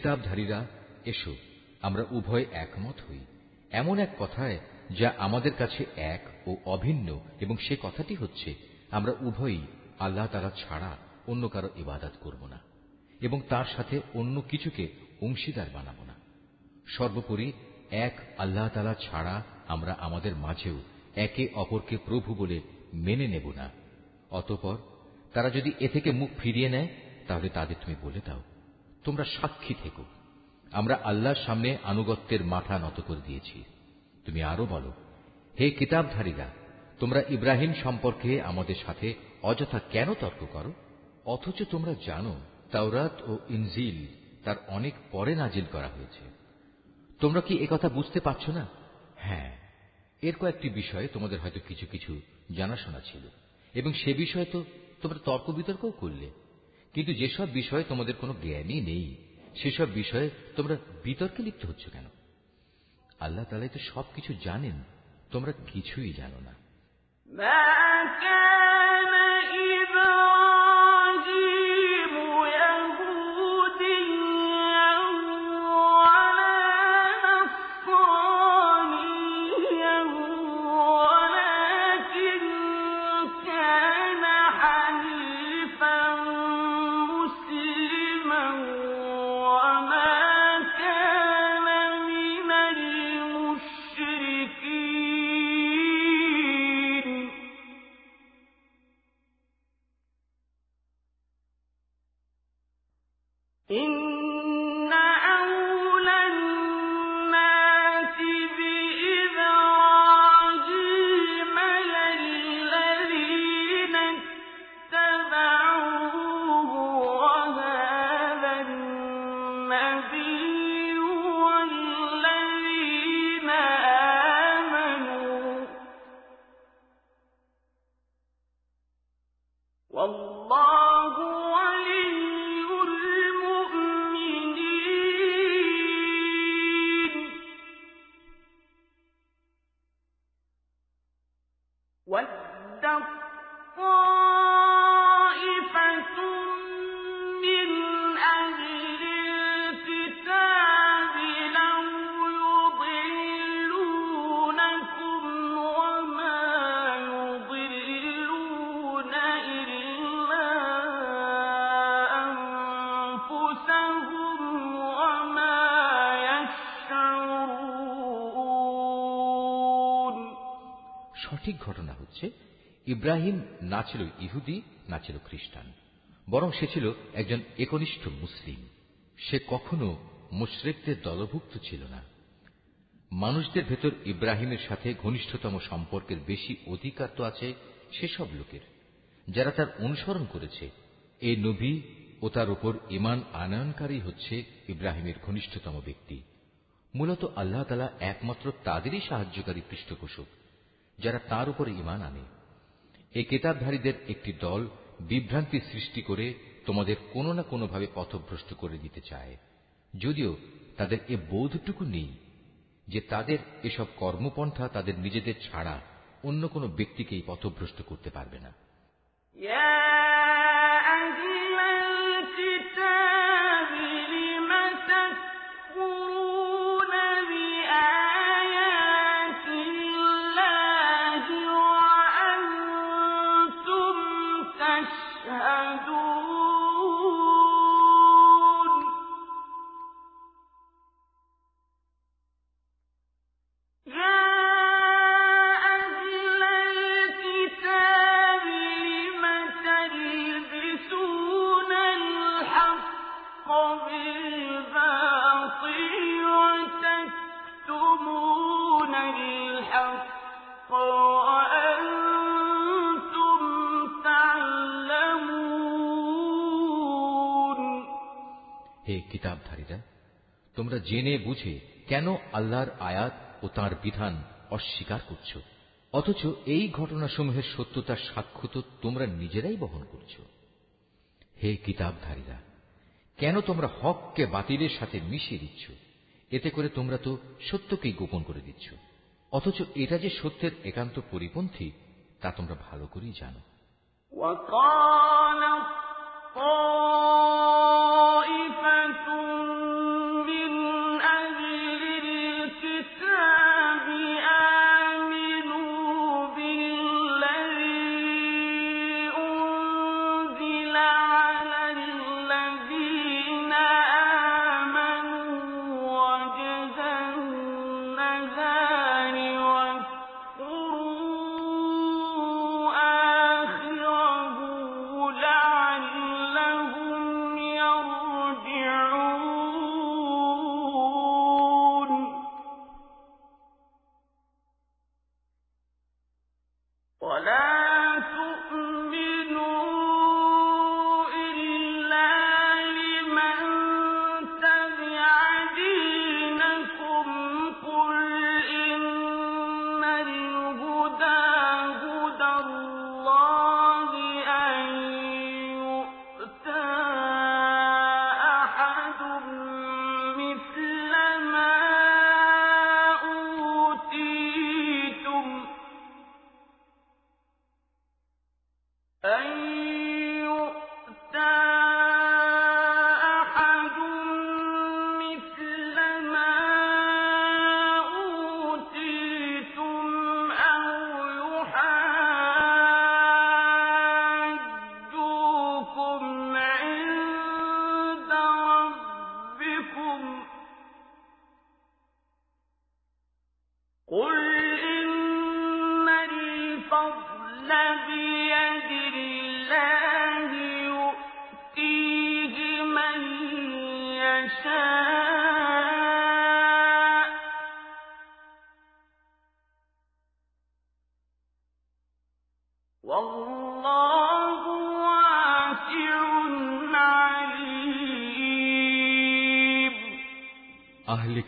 কিতাবধারীরা, এসো, আমরা উভয় একমত হই। এমন এক কথায়, যা আমাদের কাছে এক ও অভিন্ন, এবং সে কথাটি হচ্ছে, আমরা উভয়ই আল্লাহ তালা ছাড়া অন্য কারও ইবাদত করব না, এবং তার সাথে অন্য কিছুকে অংশীদার বানাব না। সর্বোপরি, এক আল্লাহ তালা ছাড়া আমরা আমাদের মাঝেও একে অপরকে প্রভু বলে মেনে নেব না। অতপর, তারা যদি এ থেকে মুখ ফিরিয়ে নেয়, তাহলে তাদের তুমি বলে দাও। তোমরা সাক্ষী থেকো। আমরা আল্লাহর সামনে আনুগত্যের মাথা নত করে দিয়েছি। তুমি আরও বলো, হে কিতাবধারীরা, তোমরা ইব্রাহিম সম্পর্কে আমাদের সাথে অযথা কেন তর্ক করো? অথচ তোমরা জানো, তাওরাত ও ইনজিল তার অনেক পরে নাজিল করা হয়েছে। তোমরা কি একথা বুঝতে পারছ না? হ্যাঁ এর কয়েকটি বিষয়ে তোমাদের হয়তো কিছু কিছু জানাশোনা ছিল, এবং সে বিষয়ে তো তোমরা তর্ক বিতর্কও করলে। কিন্তু যেসব বিষয়ে তোমাদের কোনো জ্ঞানই নেই, সেসব বিষয়ে তোমরা বিতর্কে লিপ্ত হচ্ছ কেন? আল্লাহ তালাই তো সবকিছু জানেন, তোমরা কিছুই জানো না। ইব্রাহিম না ছিল ইহুদি, না ছিল খ্রিস্টান, বরং সে ছিল একজন একনিষ্ঠ মুসলিম। সে কখনো মুশরেকদের দলভুক্ত ছিল না। মানুষদের ভেতর ইব্রাহিমের সাথে ঘনিষ্ঠতম সম্পর্কের বেশি অধিকার তো আছে সেসব লোকের, যারা তার অনুসরণ করেছে। এই নবী ও তার উপর ইমান আনয়নকারী হচ্ছে ইব্রাহিমের ঘনিষ্ঠতম ব্যক্তি। মূলত আল্লাহ তালা একমাত্র তাদেরই সাহায্যকারী পৃষ্ঠপোষক, যারা তার উপরে ইমান আনে। এই কেতাবধারীদের একটি দল বিভ্রান্তি সৃষ্টি করে তোমাদের কোনো না কোনোভাবে পথভ্রষ্ট করে দিতে চায়। যদিও তাদের এ বোধটুকু নেই যে তাদের এসব কর্মপন্থা তাদের নিজেদের ছাড়া অন্য কোনো ব্যক্তিকেই পথভ্রষ্ট করতে পারবে না। জেনে বুঝে কেন আল্লাহর আয়াত ও তার বিধান অস্বীকার করছ অথচ এই ঘটনাসমূহের সত্যতার সাক্ষ্য তো তোমরা নিজেরাই বহন করছ হে কিতাবধারীরা কেন তোমরা হককে বাতিলের সাথে মিশিয়ে দিচ্ছ এতে করে তোমরা তো সত্যকেই গোপন করে দিচ্ছ অথচ এটা যে সত্যের একান্ত পরিপন্থী তা তোমরা ভালো করেই জানো يَرْجِعُونَ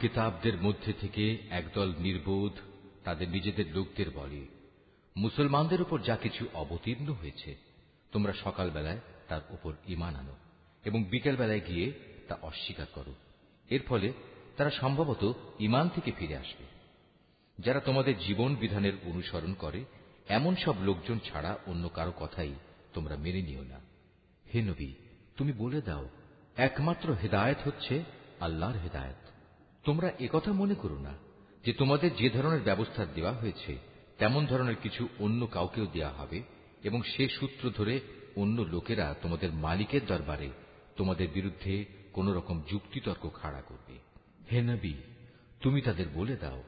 কিতাবদের মধ্যে থেকে একদল নির্বোধ তাদের নিজেদের লোকদের বলে, মুসলমানদের উপর যা কিছু অবতীর্ণ হয়েছে, তোমরা সকালবেলায় তার উপর ইমান আনো এবং বিকেলবেলায় গিয়ে তা অস্বীকার করো। এর ফলে তারা সম্ভবত ইমান থেকে ফিরে আসবে। যারা তোমাদের জীবন বিধানের অনুসরণ করে, এমন সব লোকজন ছাড়া অন্য কারও কথাই তোমরা মেনে নিও না। হে নবী, তুমি বলে দাও, একমাত্র হেদায়েত হচ্ছে আল্লাহর হেদায়েত। তোমরা একথা মনে করো না যে তোমাদের যে ধরনের ব্যবস্থা দেওয়া হয়েছে, তেমন ধরনের কিছু অন্য কাউকেও দেওয়া হবে এবং সে সূত্র ধরে অন্য লোকেরা তোমাদের মালিকের দরবারে তোমাদের বিরুদ্ধে কোন রকম যুক্তিতর্ক খাড়া করবে। হে নবী, তুমি তাদের বলে দাও,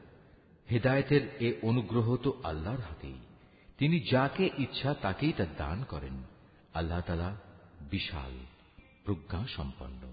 হেদায়েতের এ অনুগ্রহ তো আল্লাহর হাতেই। তিনি যাকে ইচ্ছা তাকেই তা দান করেন। আল্লাহ তালা বিশাল প্রজ্ঞা সম্পন্ন।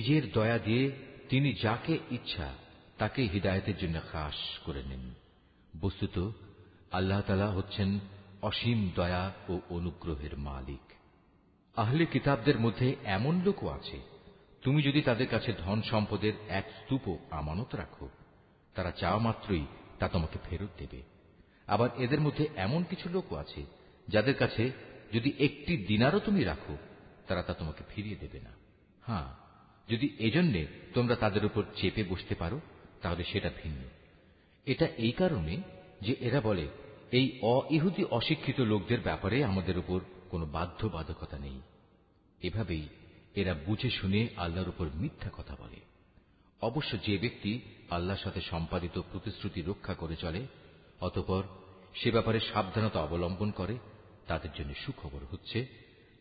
নিজের দয়া দিয়ে তিনি যাকে ইচ্ছা তাকে হৃদায়তের জন্য খাস করে নেন। বস্তুত, আল্লাহ তালা হচ্ছেন অসীম দয়া ও অনুগ্রহের মালিক। আহলে কিতাবদের মধ্যে এমন লোকও আছে। তুমি যদি তাদের কাছে ধন সম্পদের এক স্তূপ আমানত রাখো, তারা চাওয়া মাত্রই তা তোমাকে ফেরত দেবে। আবার এদের মধ্যে এমন কিছু লোকও আছে, যাদের কাছে যদি একটি দিনারও তুমি রাখো, তারা তা তোমাকে ফিরিয়ে দেবে না। হ্যাঁ যদি এজন্যে তোমরা তাদের উপর চেপে বসতে পারো, তাহলে সেটা ভিন্ন। এটা এই কারণে যে এরা বলে, এই অইহুদি অশিক্ষিত লোকদের ব্যাপারে আমাদের উপর কোনো বাধ্যবাধকতা নেই। এভাবেই এরা বুঝে শুনে আল্লাহর উপর মিথ্যা কথা বলে। অবশ্য যে ব্যক্তি আল্লাহর সাথে সম্পাদিত প্রতিশ্রুতি রক্ষা করে চলে, অতপর সে ব্যাপারে সাবধানতা অবলম্বন করে, তাদের জন্য সুখবর হচ্ছে,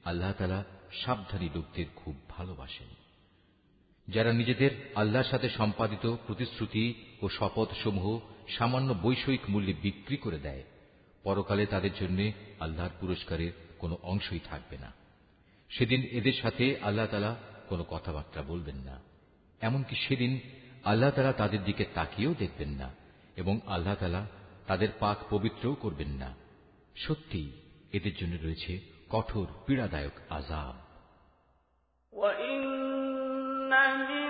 আল্লাহ তালা সাবধানী লোকদের খুব ভালোবাসেন। যারা নিজেদের আল্লাহর সাথে সম্পাদিত প্রতিশ্রুতি ও শপথ সমূহ সামান্য বৈষয়িক মূল্যে বিক্রি করে দেয়, পরকালে তাদের জন্য আল্লাহর পুরস্কারের কোনো অংশই থাকবে না। সেদিন এদের সাথে আল্লাহ তালা কোনো কথাবার্তা বলবেন না। এমনকি সেদিন আল্লাহ তালা তাদের দিকে তাকিয়েও দেখবেন না এবং আল্লাহ তালা তাদের পাক পবিত্রও করবেন না। সত্যি এদের জন্য রয়েছে কঠোর পীড়াদায়ক আজাব من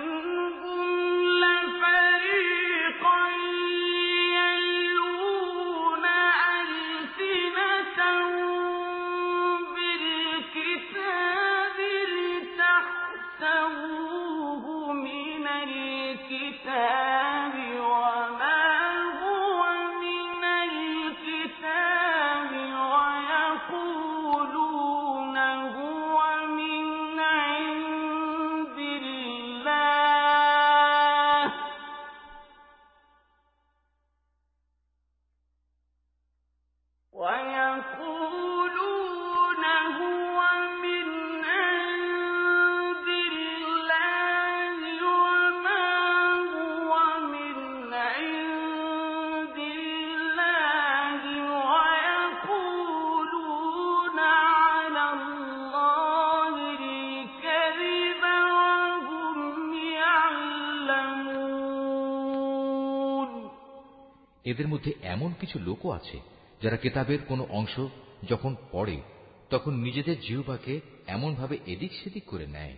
এদের মধ্যে এমন কিছু লোকও আছে যারা কেতাবের কোনো অংশ যখন পড়ে, তখন নিজেদের জিহ্বাকে এমনভাবে এদিক সেদিক করে নেয়,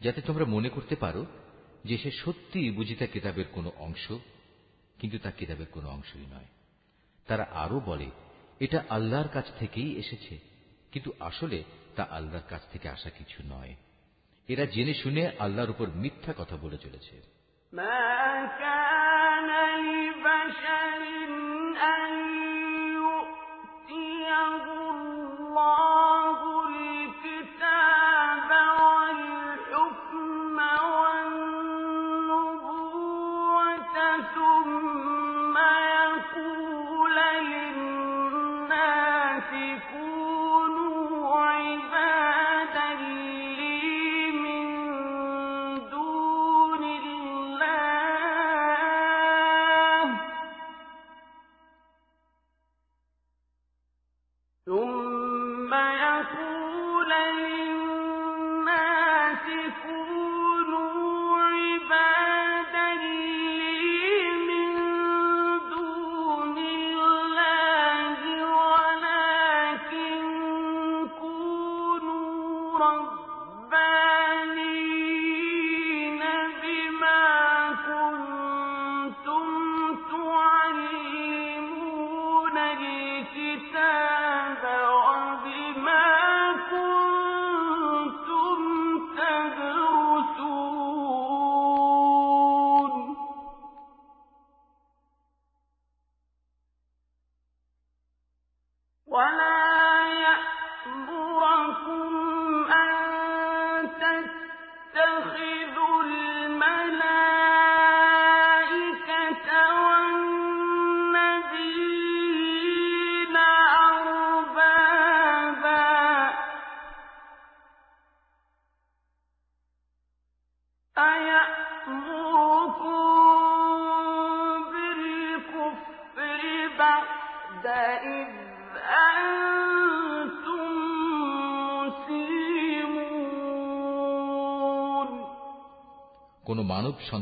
যাতে তোমরা মনে করতে পারো যে সে সত্যি বুঝি তা কেতাবের কোনো অংশ, কিন্তু তা কেতাবের কোনো অংশই নয়। তারা আরও বলে, এটা আল্লাহর কাছ থেকেই এসেছে, কিন্তু আসলে তা আল্লাহর কাছ থেকে আসা কিছু নয়। এরা জেনে শুনে আল্লাহর উপর মিথ্যা কথা বলে চলেছে। ما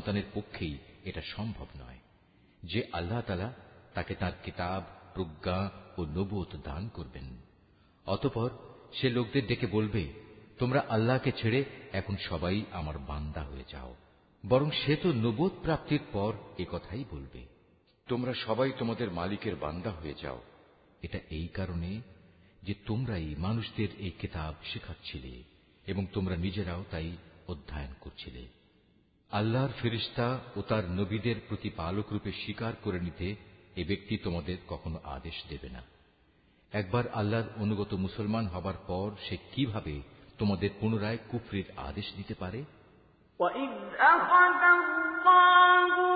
সন্তানের পক্ষেই এটা সম্ভব নয়। যে আল্লাহ তালা তাকে তার কিতাব প্রজ্ঞা ও নবুত দান করবেন। অতপর সে লোকদের ডেকে বলবে তোমরা আল্লাহকে ছেড়ে এখন সবাই আমার বান্দা হয়ে যাও। বরং সে তো নবোধ প্রাপ্তির পর এ কথাই বলবে। তোমরা সবাই তোমাদের মালিকের বান্দা হয়ে যাও। এটা এই কারণে যে তোমরাই মানুষদের এই কিতাব শেখাচ্ছিলে এবং তোমরা নিজেরাও তাই অধ্যয়ন করছিলে। আল্লাহর ফেরিস্তা ও তার নবীদের প্রতিপালক রূপে স্বীকার করে নিতে এ ব্যক্তি তোমাদের কখনো আদেশ দেবে না একবার আল্লাহর অনুগত মুসলমান হবার পর সে কিভাবে তোমাদের পুনরায় কুফরির আদেশ দিতে পারে وَإِذْ أَخَذَ اللَّهُ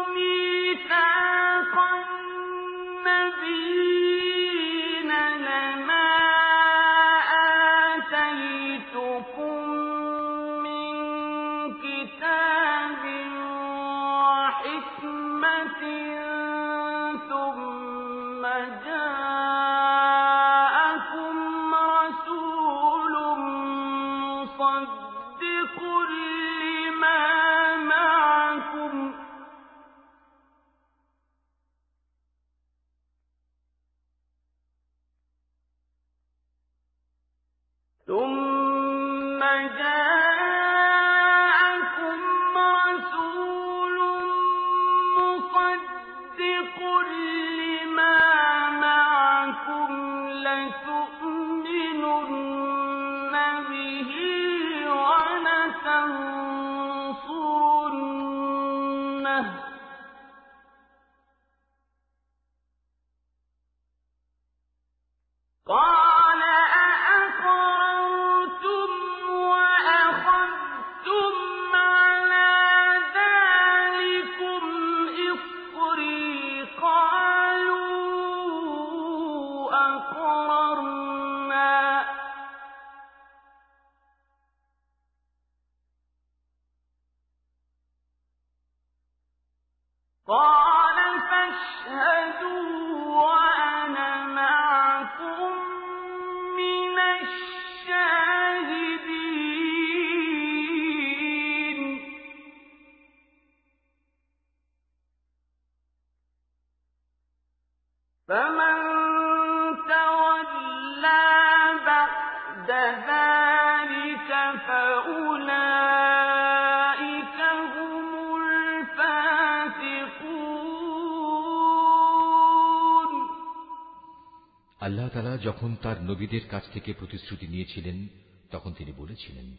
যখন তার নবীদের কাছ থেকে প্রতিশ্রুতি নিয়েছিলেন, তখন তিনি বলেছিলেন,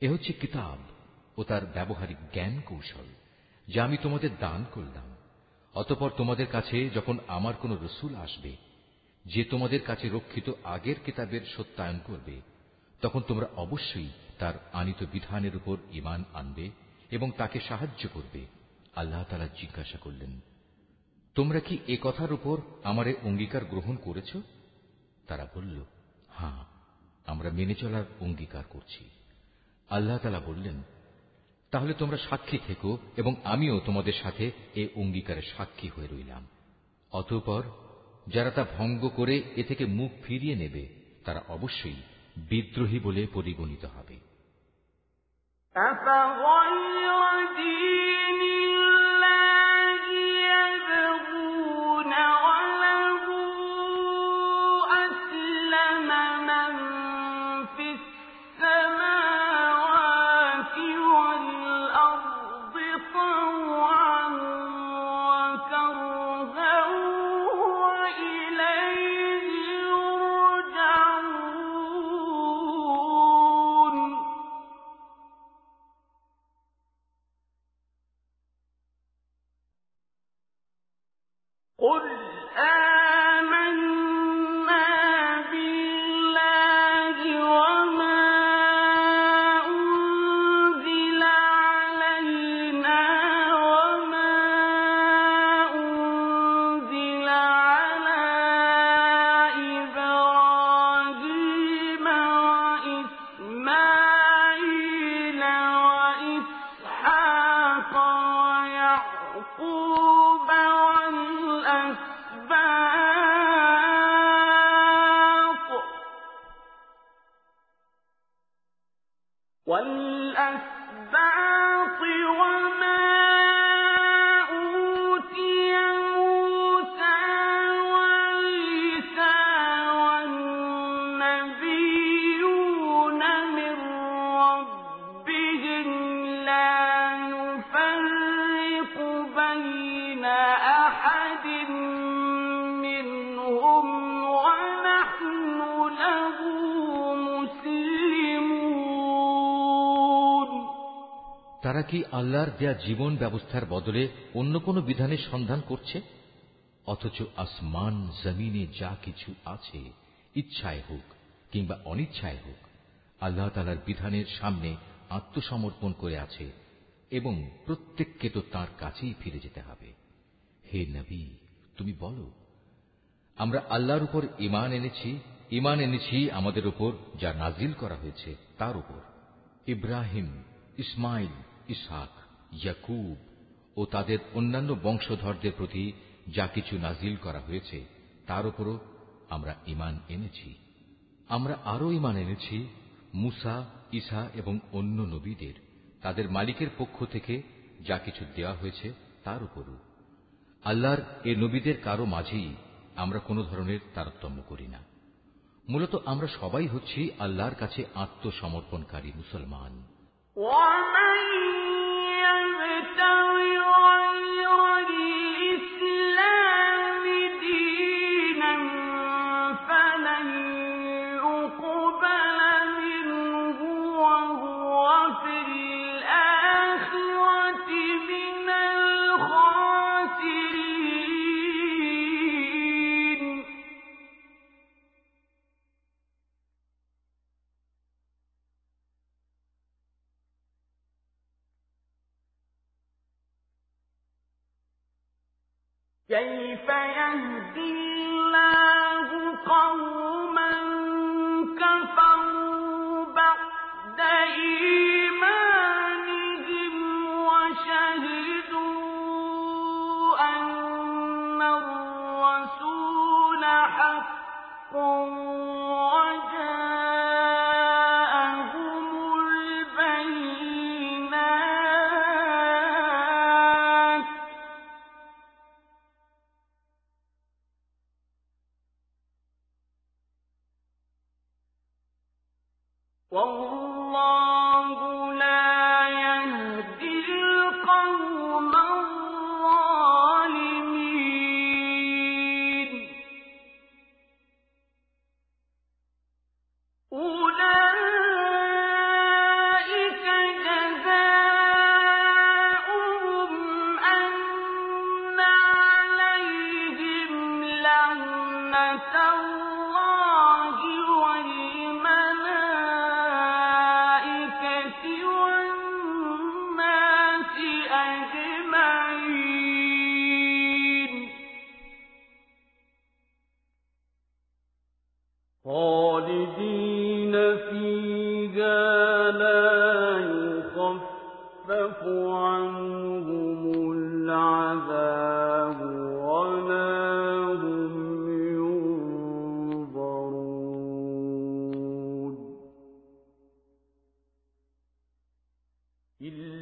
এ হচ্ছে কিতাব ও তার ব্যবহারিক জ্ঞান কৌশল, যা আমি তোমাদের দান করলাম। অতপর তোমাদের কাছে যখন আমার কোন রসুল আসবে, যে তোমাদের কাছে রক্ষিত আগের কিতাবের সত্যায়ন করবে, তখন তোমরা অবশ্যই তার আনিত বিধানের উপর ইমান আনবে এবং তাকে সাহায্য করবে। আল্লাহ তালা জিজ্ঞাসা করলেন, তোমরা কি এ কথার উপর আমারে অঙ্গীকার গ্রহণ করেছ? তারা বলল হ্যাঁ আমরা মেনে চলার অঙ্গীকার করছি। আল্লাহ তালা বললেন, তাহলে তোমরা সাক্ষী থেকো এবং আমিও তোমাদের সাথে এ অঙ্গীকারের সাক্ষী হয়ে রইলাম। অতঃপর যারা তা ভঙ্গ করে এ থেকে মুখ ফিরিয়ে নেবে, তারা অবশ্যই বিদ্রোহী বলে পরিগণিত হবে। আল্লাহর দেয়া জীবন ব্যবস্থার বদলে অন্য কোনো বিধানের সন্ধান করছে? অথচ আসমান, জমিনে যা কিছু আছে, ইচ্ছায় হোক কিংবা অনিচ্ছায় হোক, আল্লাহ তালার বিধানের সামনে আত্মসমর্পণ করে আছে এবং প্রত্যেককে তো তার কাছেই ফিরে যেতে হবে। হে নবী, তুমি বলো, আমরা আল্লাহর উপর ইমান এনেছি ইমান এনেছি আমাদের উপর, যা নাজিল করা হয়েছে তার উপর। ইব্রাহিম ইসমাইল ইসহাক, ইয়াকুব ও তাদের অন্যান্য বংশধরদের প্রতি যা কিছু নাজিল করা হয়েছে, তার উপরও আমরা ইমান এনেছি। আমরা আরও ইমান এনেছি, মুসা ইসা এবং অন্য নবীদের, তাদের মালিকের পক্ষ থেকে যা কিছু দেওয়া হয়েছে, তার উপরও। আল্লাহর এ নবীদের কারও মাঝেই আমরা কোনো ধরনের তারতম্য করি না। মূলত আমরা সবাই হচ্ছি আল্লাহর কাছে আত্মসমর্পণকারী মুসলমান। ومن يبتغ غير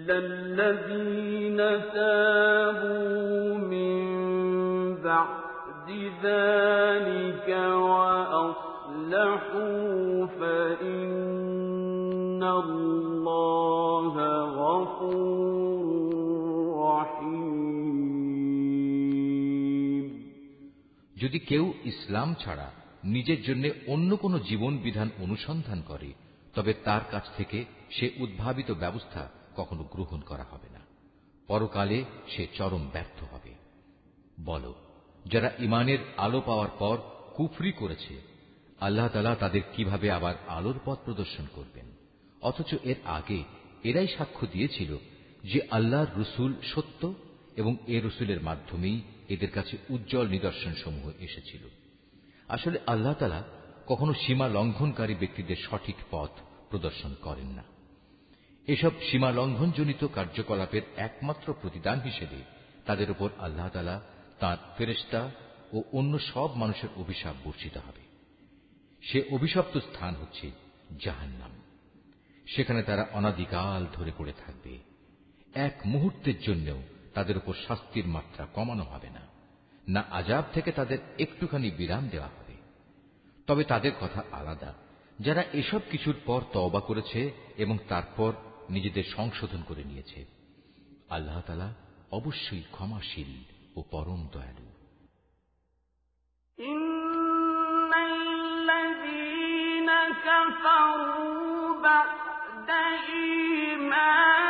إلا الذين تابوا من بعد ذلك وأصلحوا فإن الله غفور رحيم যদি কেউ ইসলাম ছাড়া নিজের জন্য অন্য কোনো জীবন বিধান অনুসন্ধান করে তবে তার কাছ থেকে সে উদ্ভাবিত ব্যবস্থা কখনো গ্রহণ করা হবে না। পরকালে সে চরম ব্যর্থ হবে। বল, যারা ইমানের আলো পাওয়ার পর কুফরি করেছে, আল্লাহ তালা তাদের কীভাবে আবার আলোর পথ প্রদর্শন করবেন? অথচ এর আগে এরাই সাক্ষ্য দিয়েছিল যে আল্লাহর রসুল সত্য এবং এ রসুলের মাধ্যমেই এদের কাছে উজ্জ্বল নিদর্শন সমূহ এসেছিল। আসলে আল্লাহ তালা কখনো সীমা লঙ্ঘনকারী ব্যক্তিদের সঠিক পথ প্রদর্শন করেন না। এসব সীমা লঙ্ঘনজনিত কার্যকলাপের একমাত্র প্রতিদান হিসেবে তাদের উপর আল্লাহ তালা তাঁর ফেরেস্তা ও অন্য সব মানুষের অভিশাপ বর্ষিত হবে। সে অভিশপ্ত স্থান হচ্ছে জাহান্নাম। সেখানে তারা অনাদিকাল ধরে পড়ে থাকবে। এক মুহূর্তের জন্যও তাদের উপর শাস্তির মাত্রা কমানো হবে না। না আজাব থেকে তাদের একটুখানি বিরাম দেওয়া হবে। তবে তাদের কথা আলাদা। যারা এসব কিছুর পর তওবা করেছে এবং তারপর নিজেদের সংশোধন করে নিয়েছে আল্লাহ তালা অবশ্যই ক্ষমাশীল ও পরম দয়ালু إن الذين كفروا بعد إيمانهم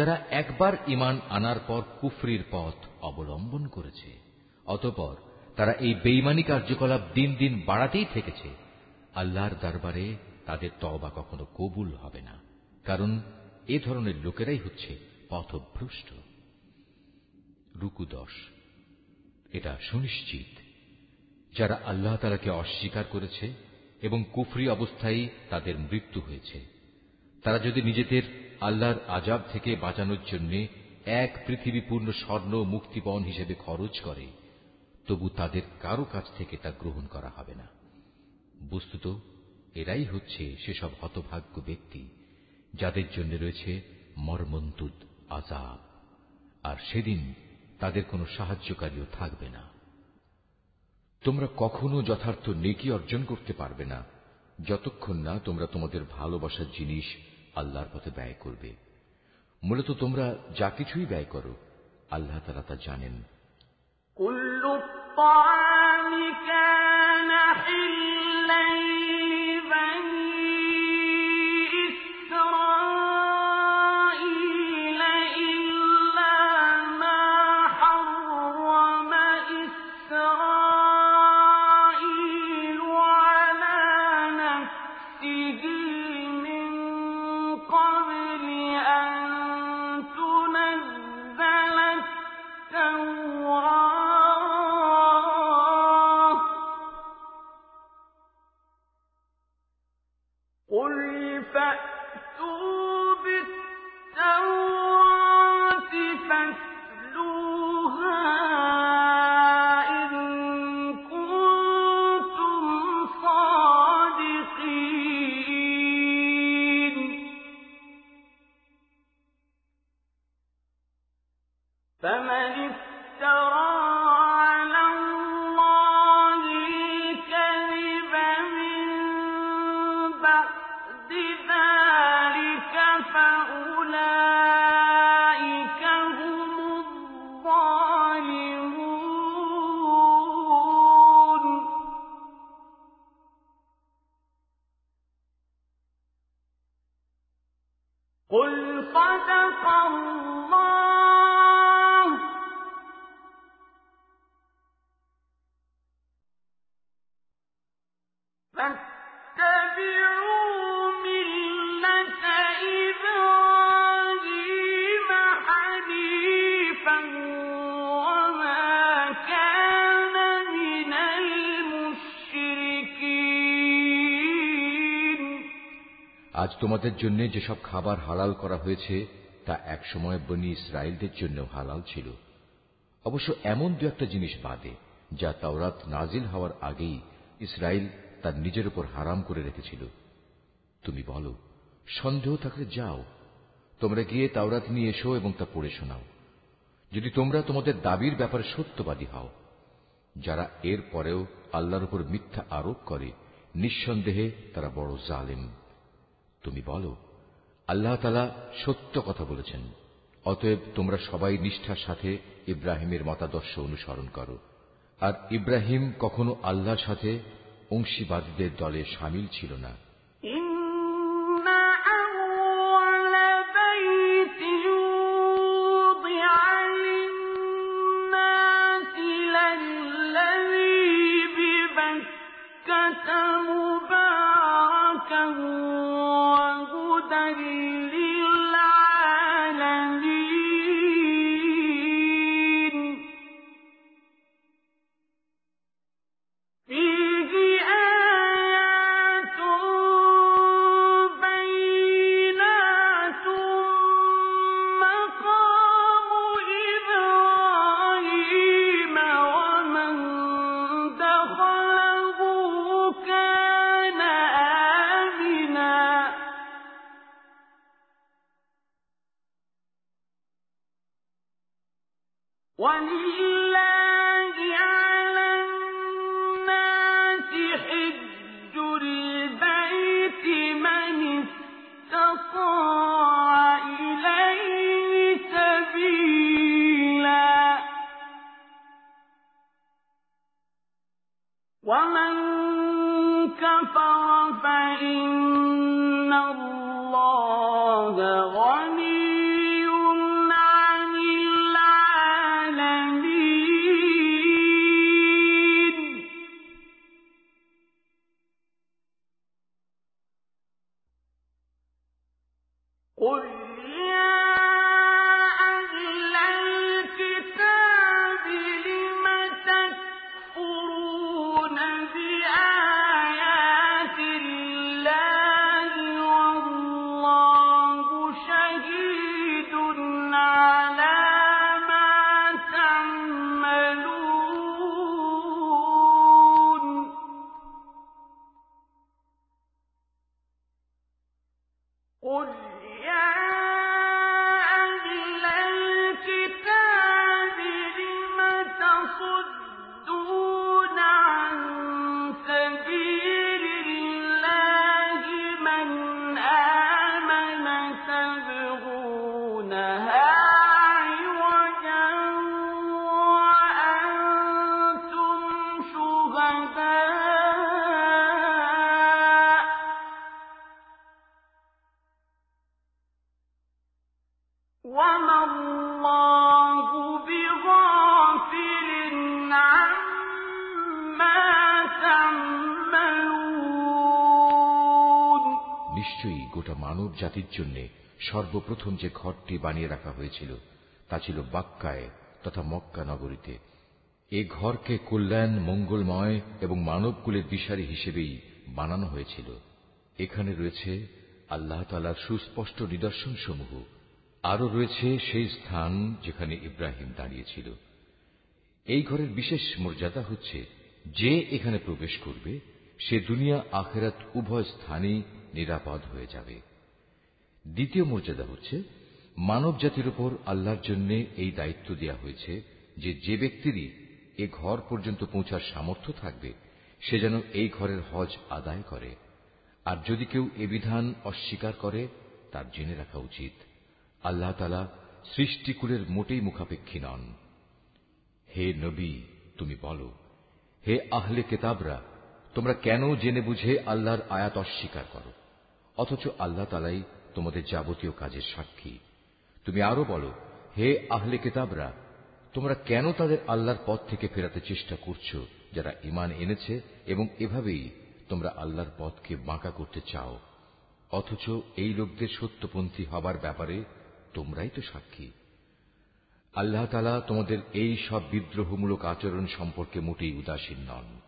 যারা একবার ইমান আনার পর কুফরির পথ অবলম্বন করেছে, অতপর তারা এই বেইমানি কার্যকলাপ দিন দিন বাড়াতেই থেকেছে, আল্লাহর দরবারে তাদের তওবা কখনো কবুল হবে না, কারণ এ ধরনের লোকেরাই হচ্ছে পথভ্রষ্ট। রুকু দশ, এটা সুনিশ্চিত, যারা আল্লাহ তালাকে অস্বীকার করেছে এবং কুফরি অবস্থায় তাদের মৃত্যু হয়েছে, তারা যদি নিজেদের আল্লাহর আজাব থেকে বাঁচানোর জন্য এক পৃথিবীপূর্ণ স্বর্ণ মুক্তিপণ হিসেবে খরচ করে, তবু তাদের কারও কাছ থেকে তা গ্রহণ করা হবে না। বস্তুত, এরাই হচ্ছে সেসব হতভাগ্য ব্যক্তি, যাদের জন্য রয়েছে মর্মন্তুদ আজাব। আর সেদিন তাদের কোনো সাহায্যকারীও থাকবে না। তোমরা কখনো যথার্থ নেকি অর্জন করতে পারবে না, যতক্ষণ না তোমরা তোমাদের ভালোবাসার জিনিস আল্লাহর পথে ব্যয় করবে। মূলত তোমরা যা কিছুই ব্যয় করো, আল্লাহ তারা তা জানেন। كل তোমাদের জন্য যেসব খাবার হালাল করা হয়েছে, তা একসময় বনি ইসরায়েলদের জন্য হালাল ছিল। অবশ্য এমন দু একটা জিনিস বাদে, যা তাওরাত নাজিল হওয়ার আগেই ইসরায়েল তার নিজের উপর হারাম করে রেখেছিল। তুমি বলো, সন্দেহ থাকলে যাও। তোমরা গিয়ে তাওরাত নিয়ে এসো এবং তা পড়ে শোনাও। যদি তোমরা তোমাদের দাবির ব্যাপারে সত্যবাদী হও, যারা এর পরেও আল্লাহর উপর মিথ্যা আরোপ করে, নিঃসন্দেহে তারা বড় জালেম। তুমি বলো, আল্লাহ তালা সত্য কথা বলেছেন। অতএব তোমরা সবাই নিষ্ঠার সাথে ইব্রাহিমের মতাদর্শ অনুসরণ করো। আর ইব্রাহিম কখনো আল্লাহর সাথে অংশীবাদীদের দলে সামিল ছিল না। সর্বপ্রথম যে ঘরটি বানিয়ে রাখা হয়েছিল, তা ছিল বাক্কায় তথা মক্কা নগরীতে। এ ঘরকে কল্যাণ, মঙ্গলময় এবং মানবকুলের দিশারি হিসেবেই বানানো হয়েছিল। এখানে রয়েছে আল্লাহ তালার সুস্পষ্ট নিদর্শন সমূহ আরও রয়েছে সেই স্থান যেখানে ইব্রাহিম দাঁড়িয়েছিল। এই ঘরের বিশেষ মর্যাদা হচ্ছে, যে এখানে প্রবেশ করবে, সে দুনিয়া আখেরাত উভয় স্থানেই নিরাপদ হয়ে যাবে। দ্বিতীয় মর্যাদা হচ্ছে, মানব জাতির উপর আল্লাহর জন্য এই দায়িত্ব দেওয়া হয়েছে যে যে ব্যক্তিরই এ ঘর পর্যন্ত পৌঁছার সামর্থ্য থাকবে, সে যেন এই ঘরের হজ আদায় করে। আর যদি কেউ এ বিধান অস্বীকার করে, তার জেনে রাখা উচিত, আল্লাহ তালা সৃষ্টিকুলের মোটেই মুখাপেক্ষী নন। হে নবী, তুমি বলো, হে আহলে কেতাবরা, তোমরা কেন জেনে বুঝে আল্লাহর আয়াত অস্বীকার করো? অথচ আল্লাহ তালাই তোমাদের যাবতীয় কাজের সাক্ষী। তুমি আরও বলো, হে আহলে কেতাবরা, তোমরা কেন তাদের আল্লাহর পথ থেকে ফেরাতে চেষ্টা করছ, যারা ইমান এনেছে এবং এভাবেই তোমরা আল্লাহর পথকে বাঁকা করতে চাও? অথচ এই লোকদের সত্যপন্থী হবার ব্যাপারে তোমরাই তো সাক্ষী। আল্লাহ তালা তোমাদের এই সব বিদ্রোহমূলক আচরণ সম্পর্কে মোটেই উদাসীন নন।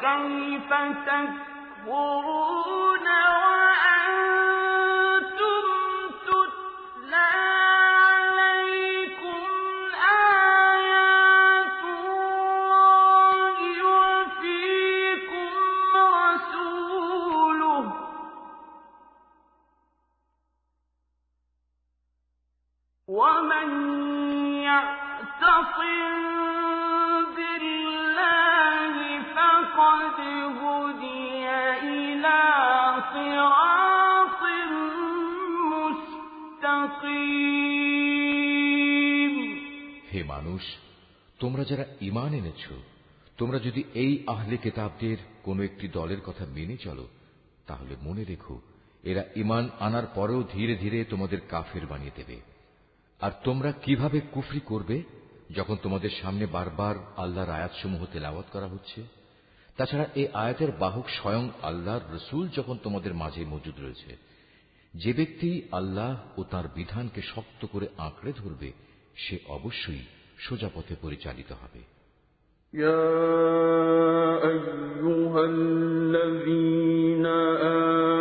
وكيف تكفرون وأنتم তোমরা যারা ইমান এনেছ, তোমরা যদি এই আহলে কেতাবদের কোন একটি দলের কথা মেনে চলো, তাহলে মনে রেখো, এরা ইমান আনার পরেও ধীরে ধীরে তোমাদের কাফের বানিয়ে দেবে। আর তোমরা কীভাবে কুফরি করবে, যখন তোমাদের সামনে বারবার আল্লাহর আয়াতসমূহ তেলাওয়াত করা হচ্ছে? তাছাড়া এই আয়াতের বাহক স্বয়ং আল্লাহর রসুল যখন তোমাদের মাঝে মজুদ রয়েছে, যে ব্যক্তি আল্লাহ ও তার বিধানকে শক্ত করে আঁকড়ে ধরবে, সে অবশ্যই সোজা পথে পরিচালিত হবে يا أيها الذين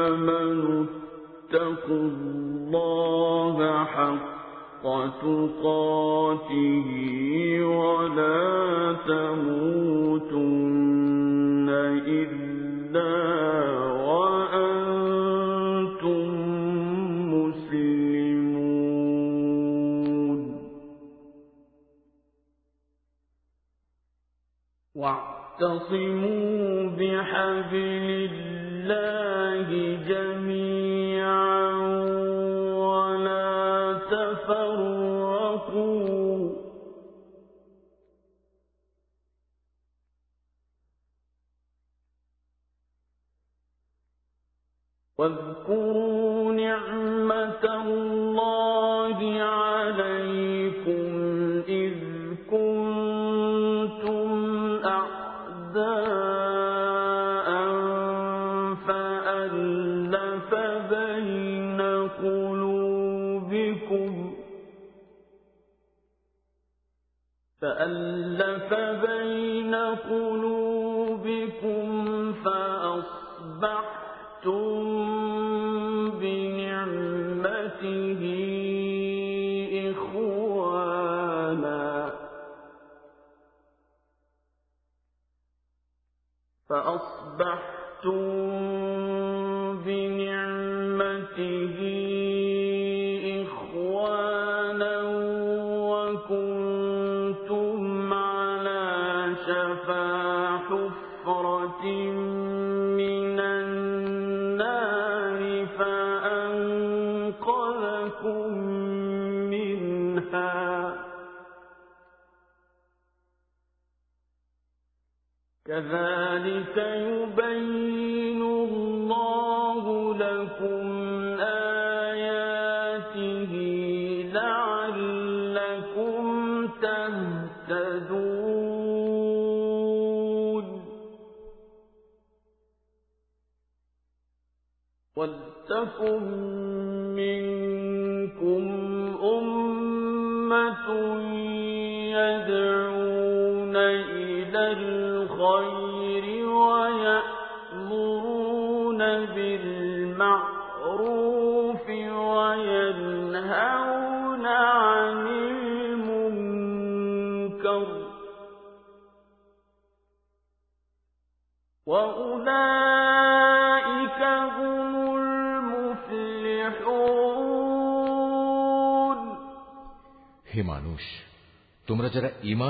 آمنوا اتقوا الله حق تقاته ولا تموتن واعتصموا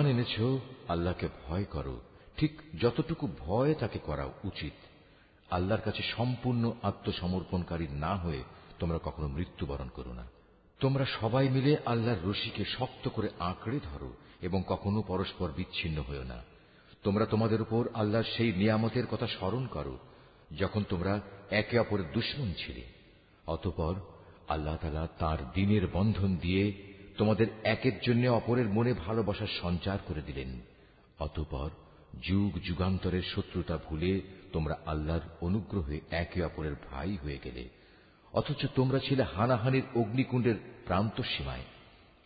এনেছ, আল্লাহকে ভয় করো। ঠিক যতটুকু ভয় তাকে করা উচিত। আল্লাহর কাছে সম্পূর্ণ আত্মসমর্পণকারী না হয়ে তোমরা কখনো মৃত্যুবরণ করো না। তোমরা সবাই মিলে আল্লাহর রশিকে শক্ত করে আঁকড়ে ধরো এবং কখনো পরস্পর বিচ্ছিন্ন হও না। তোমরা তোমাদের উপর আল্লাহর সেই নিয়ামতের কথা স্মরণ করো, যখন তোমরা একে অপরের দুশ্মন ছিলে। অতপর আল্লাহ তালা তার দিনের বন্ধন দিয়ে তোমাদের একের জন্য অপরের মনে ভালোবাসার সঞ্চার করে দিলেন। অতপর যুগ যুগান্তরের শত্রুতা ভুলে তোমরা আল্লাহর অনুগ্রহে একে অপরের ভাই হয়ে গেলে। অথচ তোমরা ছিলে হানাহানির অগ্নিকুণ্ডের প্রান্ত সীমায়।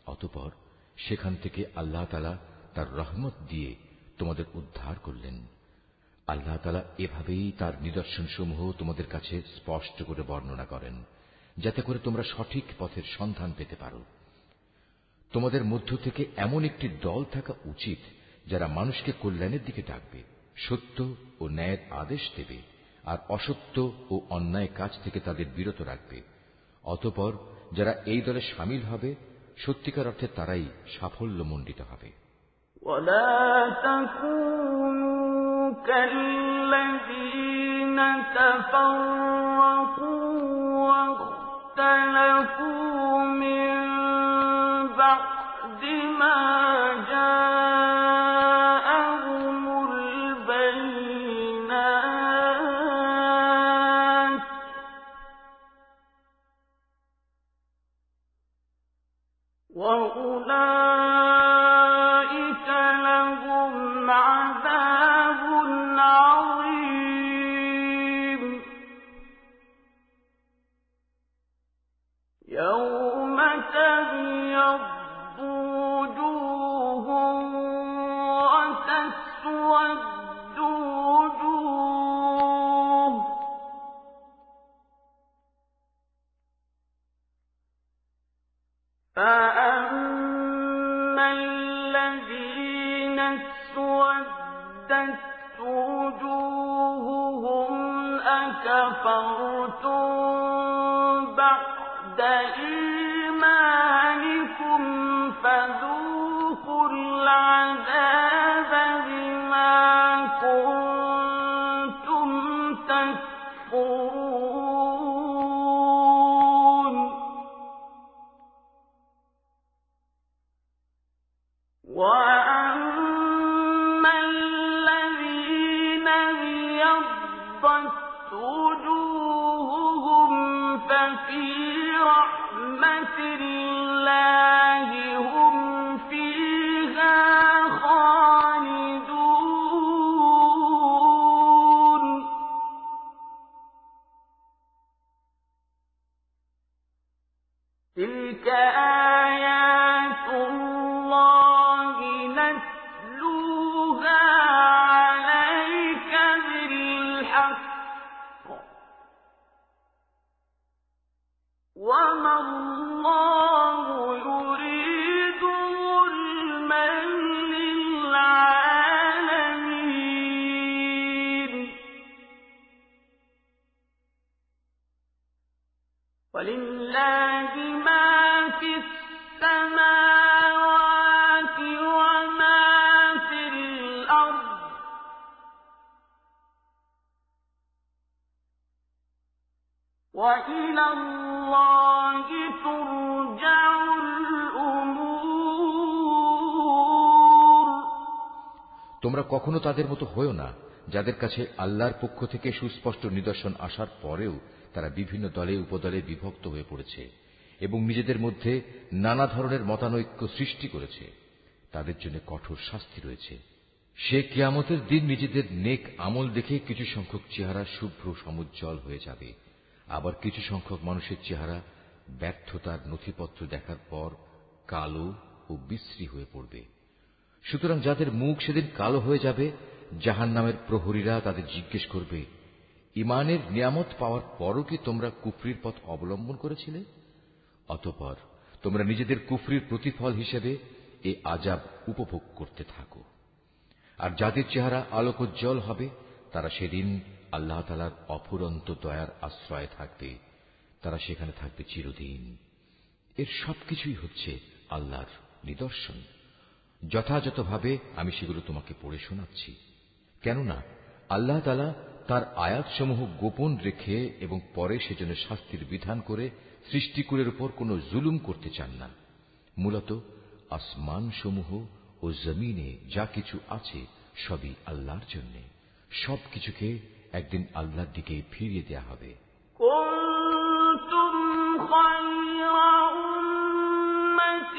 অতপর সেখান থেকে আল্লাহ তালা তার রহমত দিয়ে তোমাদের উদ্ধার করলেন। আল্লাহ তালা এভাবেই তার নিদর্শন সমূহ তোমাদের কাছে স্পষ্ট করে বর্ণনা করেন, যাতে করে তোমরা সঠিক পথের সন্ধান পেতে পারো। তোমাদের মধ্য থেকে এমন একটি দল থাকা উচিত যারা মানুষকে কল্যাণের দিকে ডাকবে সত্য ও ন্যায়ের আদেশ দেবে আর অসত্য ও অন্যায় কাজ থেকে তাদের বিরত রাখবে অতপর যারা এই দলে সামিল হবে সত্যিকার অর্থে তারাই সাফল্য মণ্ডিত হবে ولا تكونوا كالذين تفرقوا واختلفوا من তোমরা কখনো তাদের মতো হয়েও না, যাদের কাছে আল্লাহর পক্ষ থেকে সুস্পষ্ট নিদর্শন আসার পরেও তারা বিভিন্ন দলে উপদলে বিভক্ত হয়ে পড়েছে এবং নিজেদের মধ্যে নানা ধরনের মতানৈক্য সৃষ্টি করেছে। তাদের জন্য কঠোর শাস্তি রয়েছে। সে কিয়ামতের দিন নিজেদের নেক আমল দেখে কিছু সংখ্যক চেহারা শুভ্র সমুজ্জ্বল হয়ে যাবে। আবার কিছু সংখ্যক মানুষের চেহারা ব্যর্থতার নথিপত্র দেখার পর কালো ও বিশ্রী হয়ে পড়বে। সুতরাং যাদের মুখ সেদিন কালো হয়ে যাবে জাহান নামের প্রহরীরা তাদের জিজ্ঞেস করবে, ইমানের নিয়ামত পাওয়ার পরও কি তোমরা কুফরির পথ অবলম্বন করেছিলে? অতপর তোমরা নিজেদের কুফরির প্রতিফল হিসেবে এ আজাব উপভোগ করতে থাকো। আর যাদের চেহারা আলোকোজ্জ্বল হবে, তারা সেদিন আল্লাহ তালার অফুরন্ত দয়ার আশ্রয়ে থাকবে, তারা সেখানে থাকবে চিরদিন। এর সবকিছুই হচ্ছে আল্লাহর নিদর্শন। যথাযথভাবে আমি সেগুলো তোমাকে পড়ে শোনাচ্ছি কেননা আল্লাহ তালা তার আয়াতসমূহ গোপন রেখে এবং পরে সেজন্য শাস্তির বিধান করে সৃষ্টিকুলের উপর কোনো জুলুম করতে চান না মূলত আসমান সমূহ ও জমিনে যা কিছু আছে সবই আল্লাহর জন্য সব কিছুকে একদিন আল্লাহর দিকে ফিরিয়ে দেয়া হবে كنتم خير أمة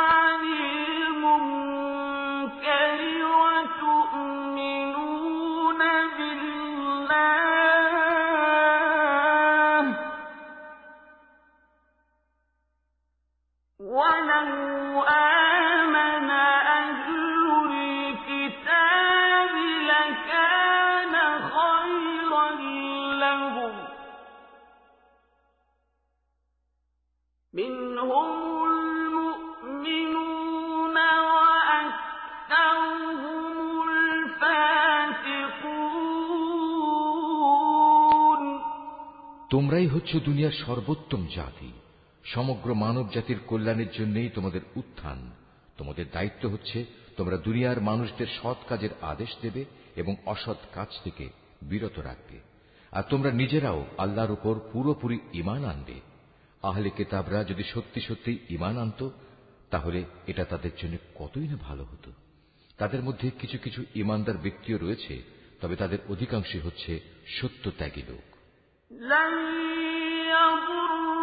তোমরাই হচ্ছে দুনিয়ার সর্বোত্তম জাতি। সমগ্র মানব জাতির কল্যাণের জন্যই তোমাদের উত্থান। তোমাদের দায়িত্ব হচ্ছে তোমরা দুনিয়ার মানুষদের সৎ কাজের আদেশ দেবে এবং অসৎ কাজ থেকে বিরত রাখবে। আর তোমরা নিজেরাও আল্লাহর উপর পুরোপুরি ইমান আনবে। আহলে কেতাবরা যদি সত্যি সত্যি ইমান আনত, তাহলে এটা তাদের জন্য কতই না ভালো হতো। তাদের মধ্যে কিছু কিছু ইমানদার ব্যক্তিও রয়েছে, তবে তাদের অধিকাংশই হচ্ছে সত্য ত্যাগী লোক। لن يضر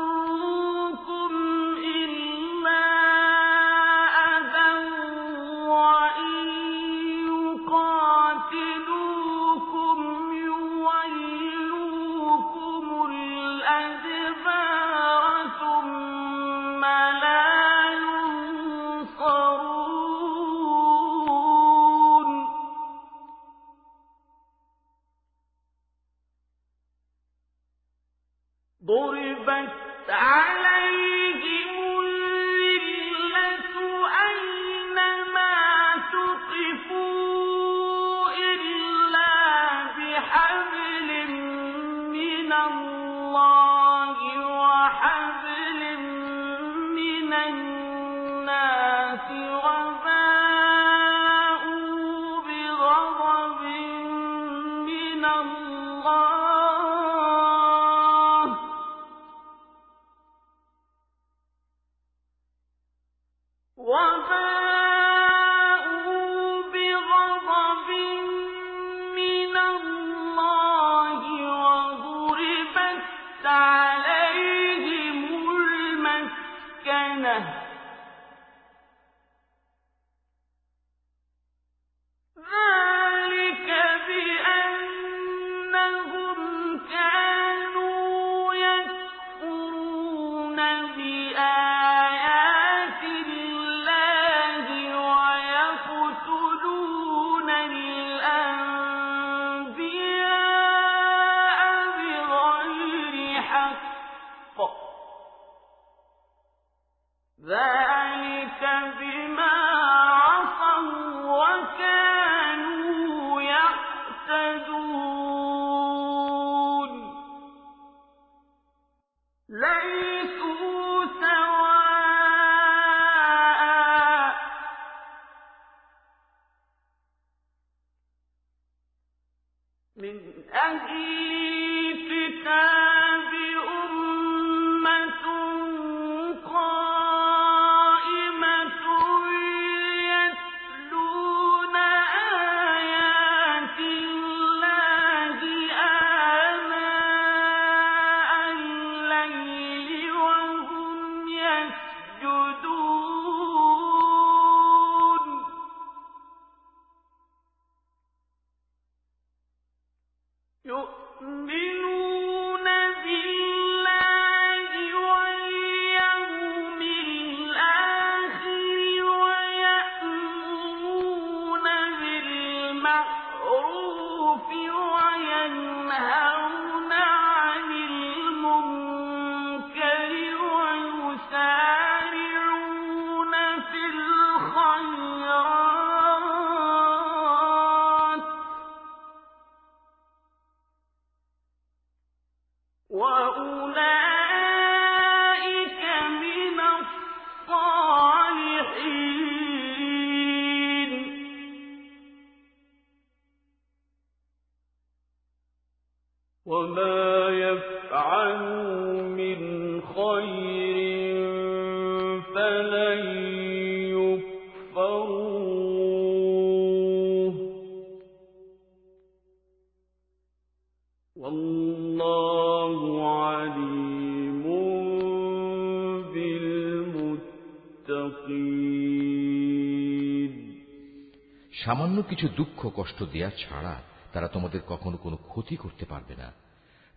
কিছু দুঃখ কষ্ট দেয়া ছাড়া তারা তোমাদের কখনো কোনো ক্ষতি করতে পারবে না।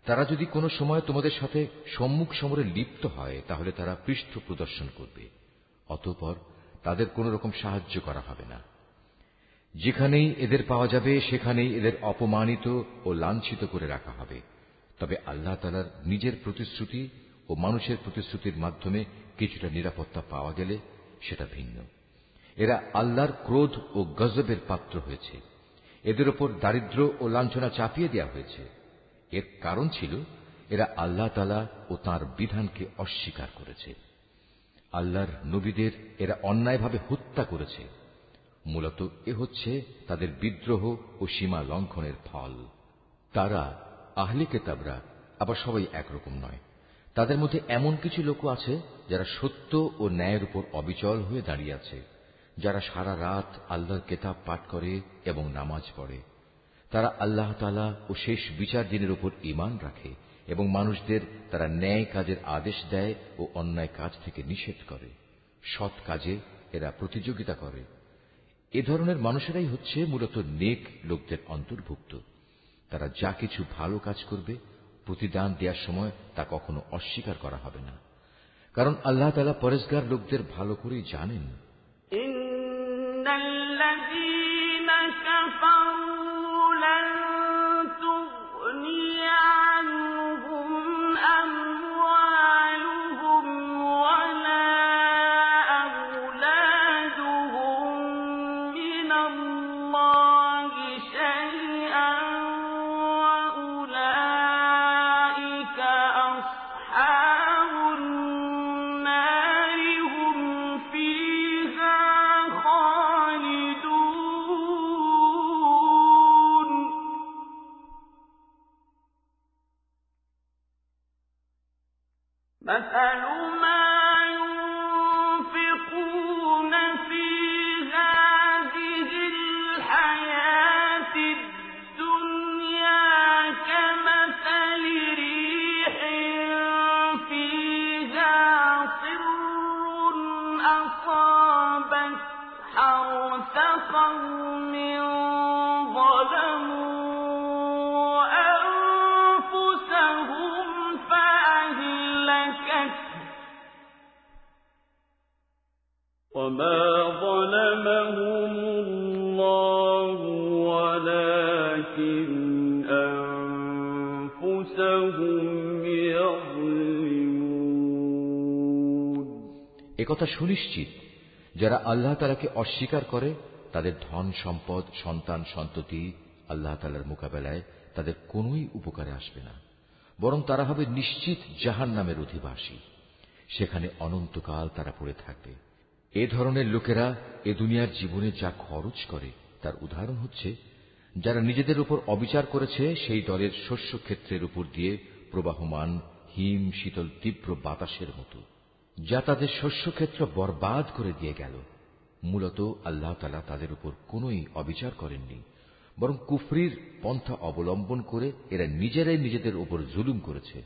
তারা যদি কোনো সময় তোমাদের সাথে সম্মুখ সমরে লিপ্ত হয়, তাহলে তারা পৃষ্ঠ প্রদর্শন করবে। অতঃপর তাদের কোন রকম সাহায্য করা হবে না। যেখানেই এদের পাওয়া যাবে, সেখানেই এদের অপমানিত ও লাঞ্ছিত করে রাখা হবে। তবে আল্লাহ তালার নিজের প্রতিশ্রুতি ও মানুষের প্রতিশ্রুতির মাধ্যমে কিছুটা নিরাপত্তা পাওয়া গেলে সেটা ভিন্ন। এরা আল্লাহর ক্রোধ ও গজবের পাত্র হয়েছে। এদের ওপর দারিদ্র ও লাঞ্ছনা চাপিয়ে দেওয়া হয়েছে। এর কারণ ছিল, এরা আল্লাহ তালা ও তার বিধানকে অস্বীকার করেছে। আল্লাহর নবীদের এরা অন্যায়ভাবে হত্যা করেছে। মূলত এ হচ্ছে তাদের বিদ্রোহ ও সীমা লঙ্ঘনের ফল। তারা আহলি কেতাবরা আবার সবাই একরকম নয়। তাদের মধ্যে এমন কিছু লোক আছে যারা সত্য ও ন্যায়ের উপর অবিচল হয়ে দাঁড়িয়ে আছে। যারা সারা রাত আল্লাহর কেতাব পাঠ করে এবং নামাজ পড়ে। তারা আল্লাহ তালা ও শেষ বিচার দিনের উপর ইমান রাখে এবং মানুষদের তারা ন্যায় কাজের আদেশ দেয় ও অন্যায় কাজ থেকে নিষেধ করে। সৎ কাজে এরা প্রতিযোগিতা করে। এ ধরনের মানুষেরাই হচ্ছে মূলত নেক লোকদের অন্তর্ভুক্ত। তারা যা কিছু ভালো কাজ করবে, প্রতিদান দেওয়ার সময় তা কখনো অস্বীকার করা হবে না। কারণ আল্লাহ তালা পরেশগার লোকদের ভালো করেই জানেন الذين كفروا একথা সুনিশ্চিত, যারা আল্লাহ তালাকে অস্বীকার করে, তাদের ধন সম্পদ, সন্তান, সন্ততি আল্লাহ তালার মোকাবেলায় তাদের কোনই উপকারে আসবে না। বরং তারা হবে নিশ্চিত জাহান নামের অধিবাসী। সেখানে অনন্তকাল তারা পড়ে থাকবে। এ ধরনের লোকেরা এ দুনিয়ার জীবনে যা খরচ করে, তার উদাহরণ হচ্ছে, যারা নিজেদের উপর অবিচার করেছে, সেই দলের শস্য ক্ষেত্রের উপর দিয়ে প্রবাহমান, হিম, শীতল, তীব্র বাতাসের মতো। যা তাদের শস্যক্ষেত্র বরবাদ করে দিয়ে গেল। মূলত আল্লাহ তালা তাদের উপর কোনই অবিচার করেননি, বরং কুফরির পন্থা অবলম্বন করে এরা নিজেরাই নিজেদের উপর জুলুম করেছে।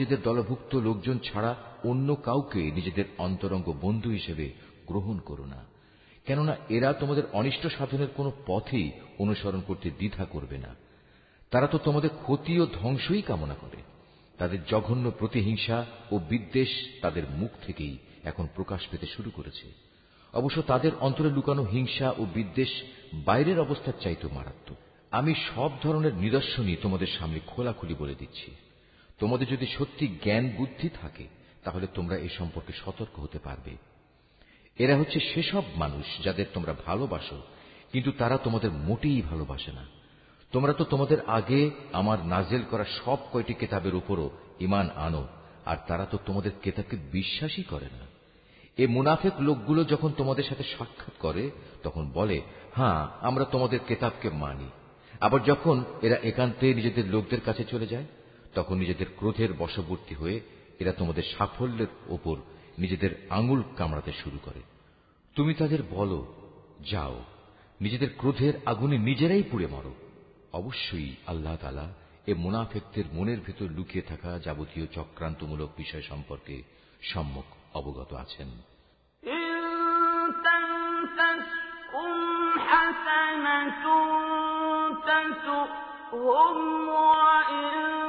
নিজেদের দলভুক্ত লোকজন ছাড়া অন্য কাউকে নিজেদের অন্তরঙ্গ বন্ধু হিসেবে গ্রহণ করো না। কেননা এরা তোমাদের অনিষ্ট সাধনের কোনো পথেই অনুসরণ করতে দ্বিধা করবে না। তারা তো তোমাদের ক্ষতি ও ধ্বংসই কামনা করে। তাদের জঘন্য প্রতিহিংসা ও বিদ্বেষ তাদের মুখ থেকেই এখন প্রকাশ পেতে শুরু করেছে। অবশ্য তাদের অন্তরে লুকানো হিংসা ও বিদ্বেষ বাইরের অবস্থার চাইতে মারাত্মক। আমি সব ধরনের নিদর্শনই তোমাদের সামনে খোলাখুলি বলে দিচ্ছি। তোমাদের যদি সত্যি জ্ঞান বুদ্ধি থাকে, তাহলে তোমরা এ সম্পর্কে সতর্ক হতে পারবে। এরা হচ্ছে সেসব মানুষ যাদের তোমরা ভালোবাসো, কিন্তু তারা তোমাদের মোটেই ভালোবাসে না। তোমরা তো তোমাদের আগে আমার নাজেল করা সব কয়টি কেতাবের উপরও ইমান আনো, আর তারা তো তোমাদের কেতাবকে বিশ্বাসই করে না। এ মুনাফেক লোকগুলো যখন তোমাদের সাথে সাক্ষাৎ করে, তখন বলে হ্যাঁ আমরা তোমাদের কেতাবকে মানি। আবার যখন এরা একান্তে নিজেদের লোকদের কাছে চলে যায় তখন নিজেদের ক্রোধের বশবর্তী হয়ে এরা তোমাদের সাফল্যের ওপর নিজেদের আঙুল কামড়াতে শুরু করে তুমি তাদের বলো যাও নিজেদের ক্রোধের আগুনে নিজেরাই পুড়ে মরো অবশ্যই আল্লাহ তালা এ মুনাফেকদের মনের ভেতর লুকিয়ে থাকা যাবতীয় চক্রান্তমূলক বিষয় সম্পর্কে সম্মুখ অবগত আছেন حسنة تسؤهم وإن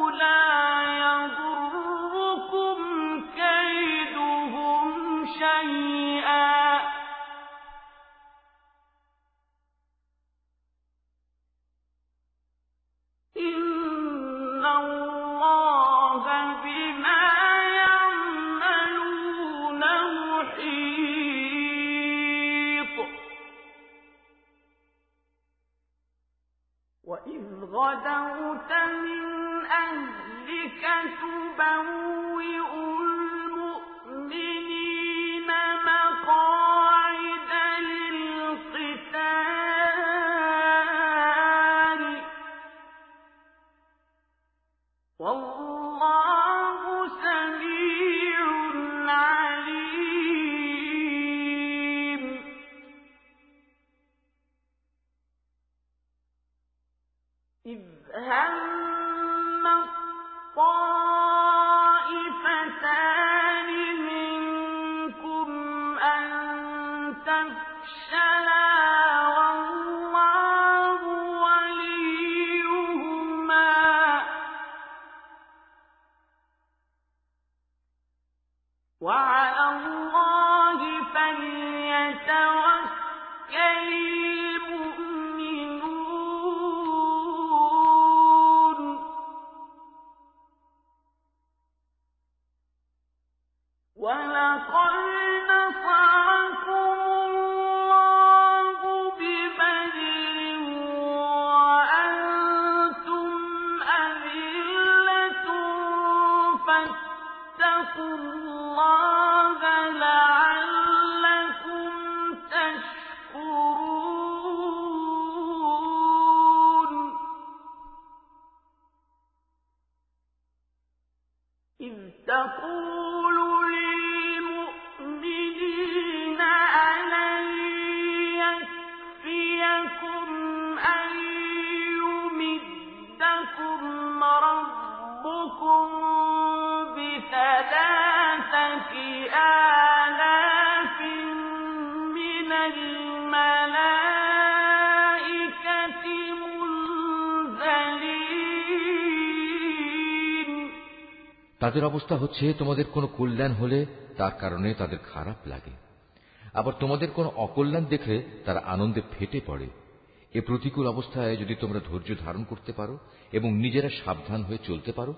تبوئ তাদের অবস্থা হচ্ছে, তোমাদের কোনো কল্যাণ হলে তার কারণে তাদের খারাপ লাগে। আবার তোমাদের কোনো অকল্যাণ দেখলে তারা আনন্দে ফেটে পড়ে। এ প্রতিকূল অবস্থায় যদি তোমরা ধৈর্য ধারণ করতে পারো এবং নিজেরা সাবধান হয়ে চলতে পারো,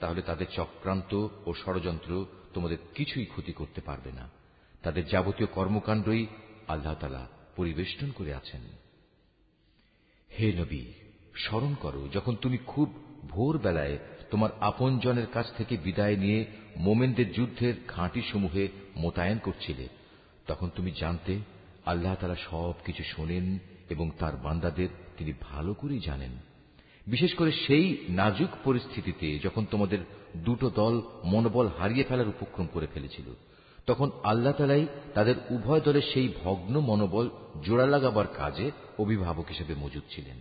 তাহলে তাদের চক্রান্ত ও ষড়যন্ত্র তোমাদের কিছুই ক্ষতি করতে পারবে না। তাদের যাবতীয় কর্মকাণ্ডই আল্লাহ পরিবেষ্টন করে আছেন। হে নবী, স্মরণ করো, যখন তুমি খুব ভোর বেলায় তোমার আপনজনের কাছ থেকে বিদায় নিয়ে মোমেনদের যুদ্ধের ঘাঁটি সমূহে মোতায়েন করছিলে। তখন তুমি জানতে, আল্লাহ তারা সব কিছু শোনেন এবং তার বান্দাদের তিনি ভালো করেই জানেন। বিশেষ করে সেই নাজুক পরিস্থিতিতে যখন তোমাদের দুটো দল মনোবল হারিয়ে ফেলার উপক্রম করে ফেলেছিল, তখন আল্লাহ তালাই তাদের উভয় দলের সেই ভগ্ন মনোবল জোড়া লাগাবার কাজে অভিভাবক হিসেবে মজুদ ছিলেন।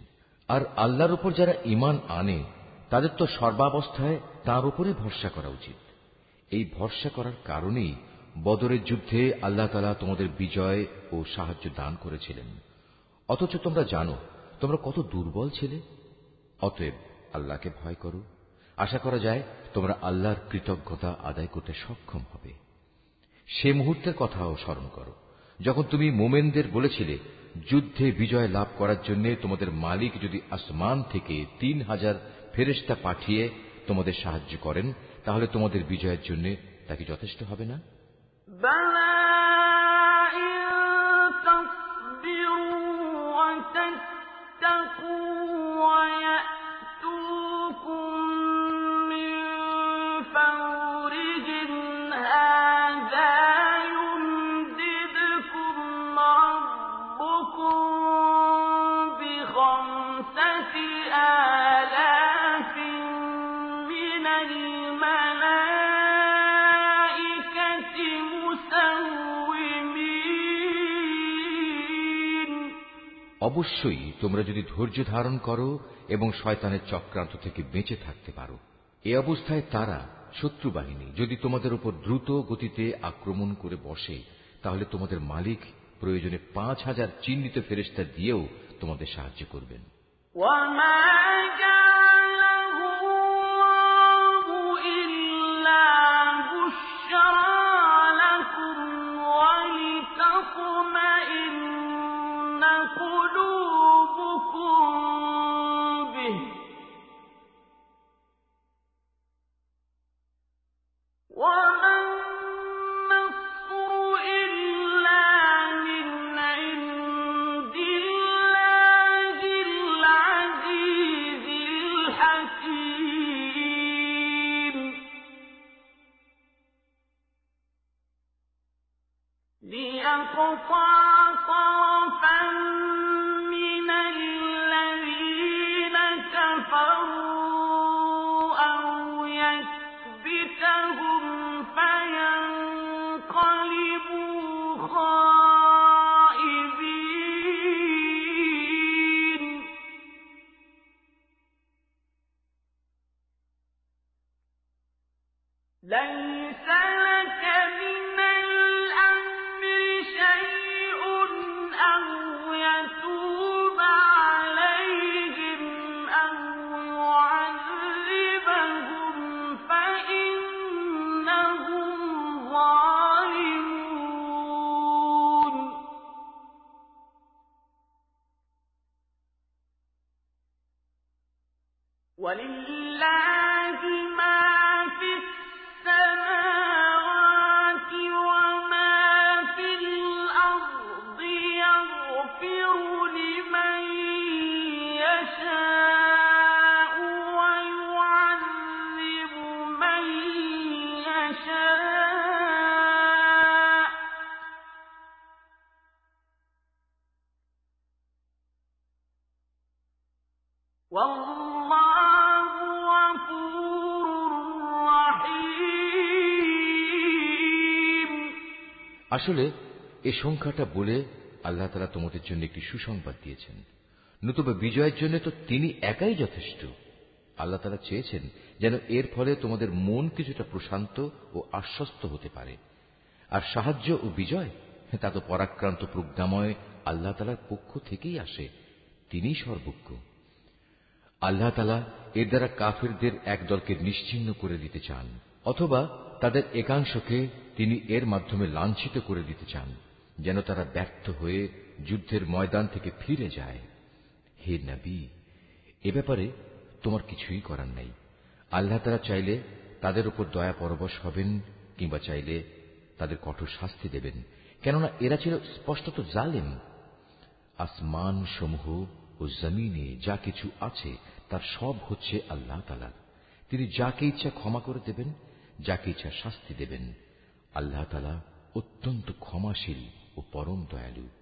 আর আল্লাহর উপর যারা ইমান আনে তাদের তো সর্বাবস্থায় তার উপরে ভরসা করা উচিত। এই ভরসা করার কারণেই বদরের যুদ্ধে আল্লাহ তালা তোমাদের বিজয় ও সাহায্য দান করেছিলেন। অথচ তোমরা জানো, তোমরা কত দুর্বল ছিলে। অতএব আল্লাহকে ভয় করো। আশা করা যায়, তোমরা আল্লাহর কৃতজ্ঞতা আদায় করতে সক্ষম হবে। সে মুহূর্তের কথাও স্মরণ করো। যখন তুমি মোমেনদের বলেছিলে, যুদ্ধে বিজয় লাভ করার জন্য তোমাদের মালিক যদি আসমান থেকে তিন হাজার ফেরেস্তা পাঠিয়ে তোমাদের সাহায্য করেন তাহলে তোমাদের বিজয়ের জন্য তা কি যথেষ্ট হবে না? অবশ্যই তোমরা যদি ধৈর্য ধারণ করো এবং শয়তানের চক্রান্ত থেকে বেঁচে থাকতে পারো। এ অবস্থায় তারা শত্রু বাহিনী, যদি তোমাদের উপর দ্রুত গতিতে আক্রমণ করে বসে, তাহলে তোমাদের মালিক প্রয়োজনে পাঁচ হাজার চিহ্নিত ফেরেস্তা দিয়েও তোমাদের সাহায্য করবেন। আসলে, এ সংখ্যাটা বলে আল্লাহ তালা তোমাদের জন্য একটি সুসংবাদ দিয়েছেন। নতুবা বিজয়ের জন্য তো তিনি একাই যথেষ্ট। আল্লাহ তালা চেয়েছেন যেন এর ফলে তোমাদের মন কিছুটা প্রশান্ত ও আশ্বস্ত হতে পারে। আর সাহায্য ও বিজয়, তা তো পরাক্রান্ত প্রজ্ঞাময় আল্লাহ তালার পক্ষ থেকেই আসে। তিনি সর্বজ্ঞ। আল্লাহ তালা এর দ্বারা কাফেরদের এক দলকে নিশ্চিন্ন করে দিতে চান, অথবা তাদের একাংশকে তিনি এর মাধ্যমে লাঞ্ছিত করে দিতে চান, যেন তারা ব্যর্থ হয়ে যুদ্ধের ময়দান থেকে ফিরে যায়। হে নবী, এ ব্যাপারে তোমার কিছুই করার নাই। আল্লাহ তারা চাইলে তাদের উপর দয়া পরবশ হবেন, কিংবা চাইলে তাদের কঠোর শাস্তি দেবেন, কেননা এরা ছিল স্পষ্টত জালেম। আসমান সমূহ ও জমিনে যা কিছু আছে, তার সব হচ্ছে আল্লাহ তালার তিনি যাকে ইচ্ছা ক্ষমা করে দেবেন, যাকে ইচ্ছা শাস্তি দেবেন। আল্লাহ তালা অত্যন্ত ক্ষমাশীল ও পরম দয়ালু।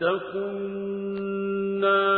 واتقوا النار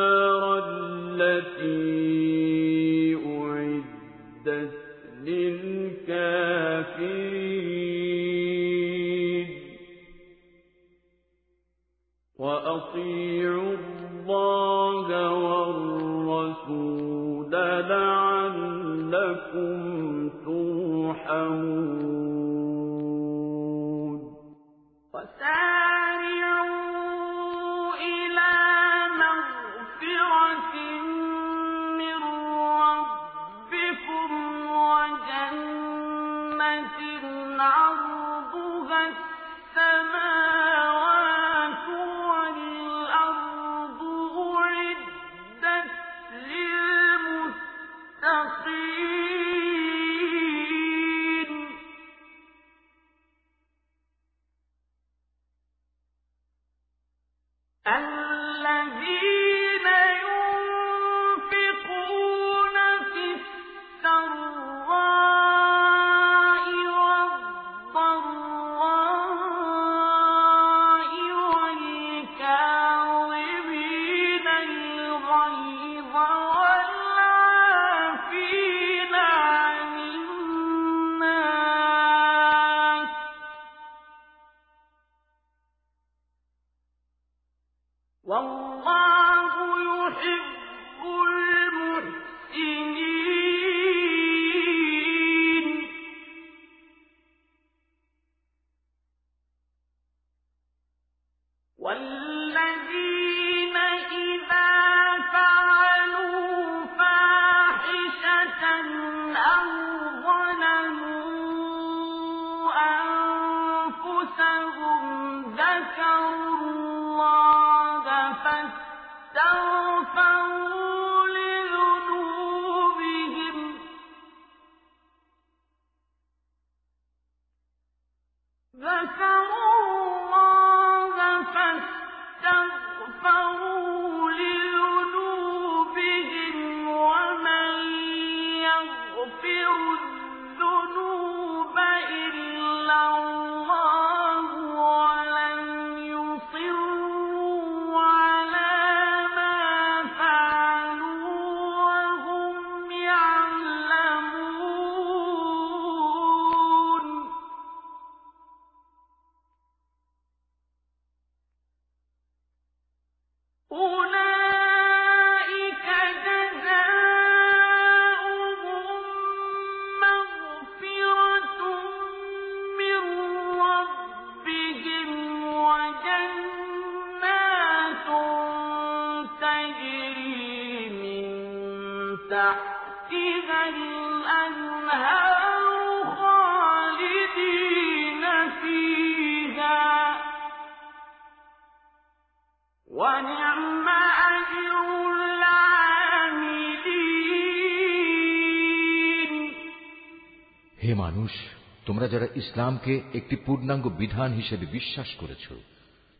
ইসলামকে একটি পূর্ণাঙ্গ বিধান হিসেবে বিশ্বাস করেছ।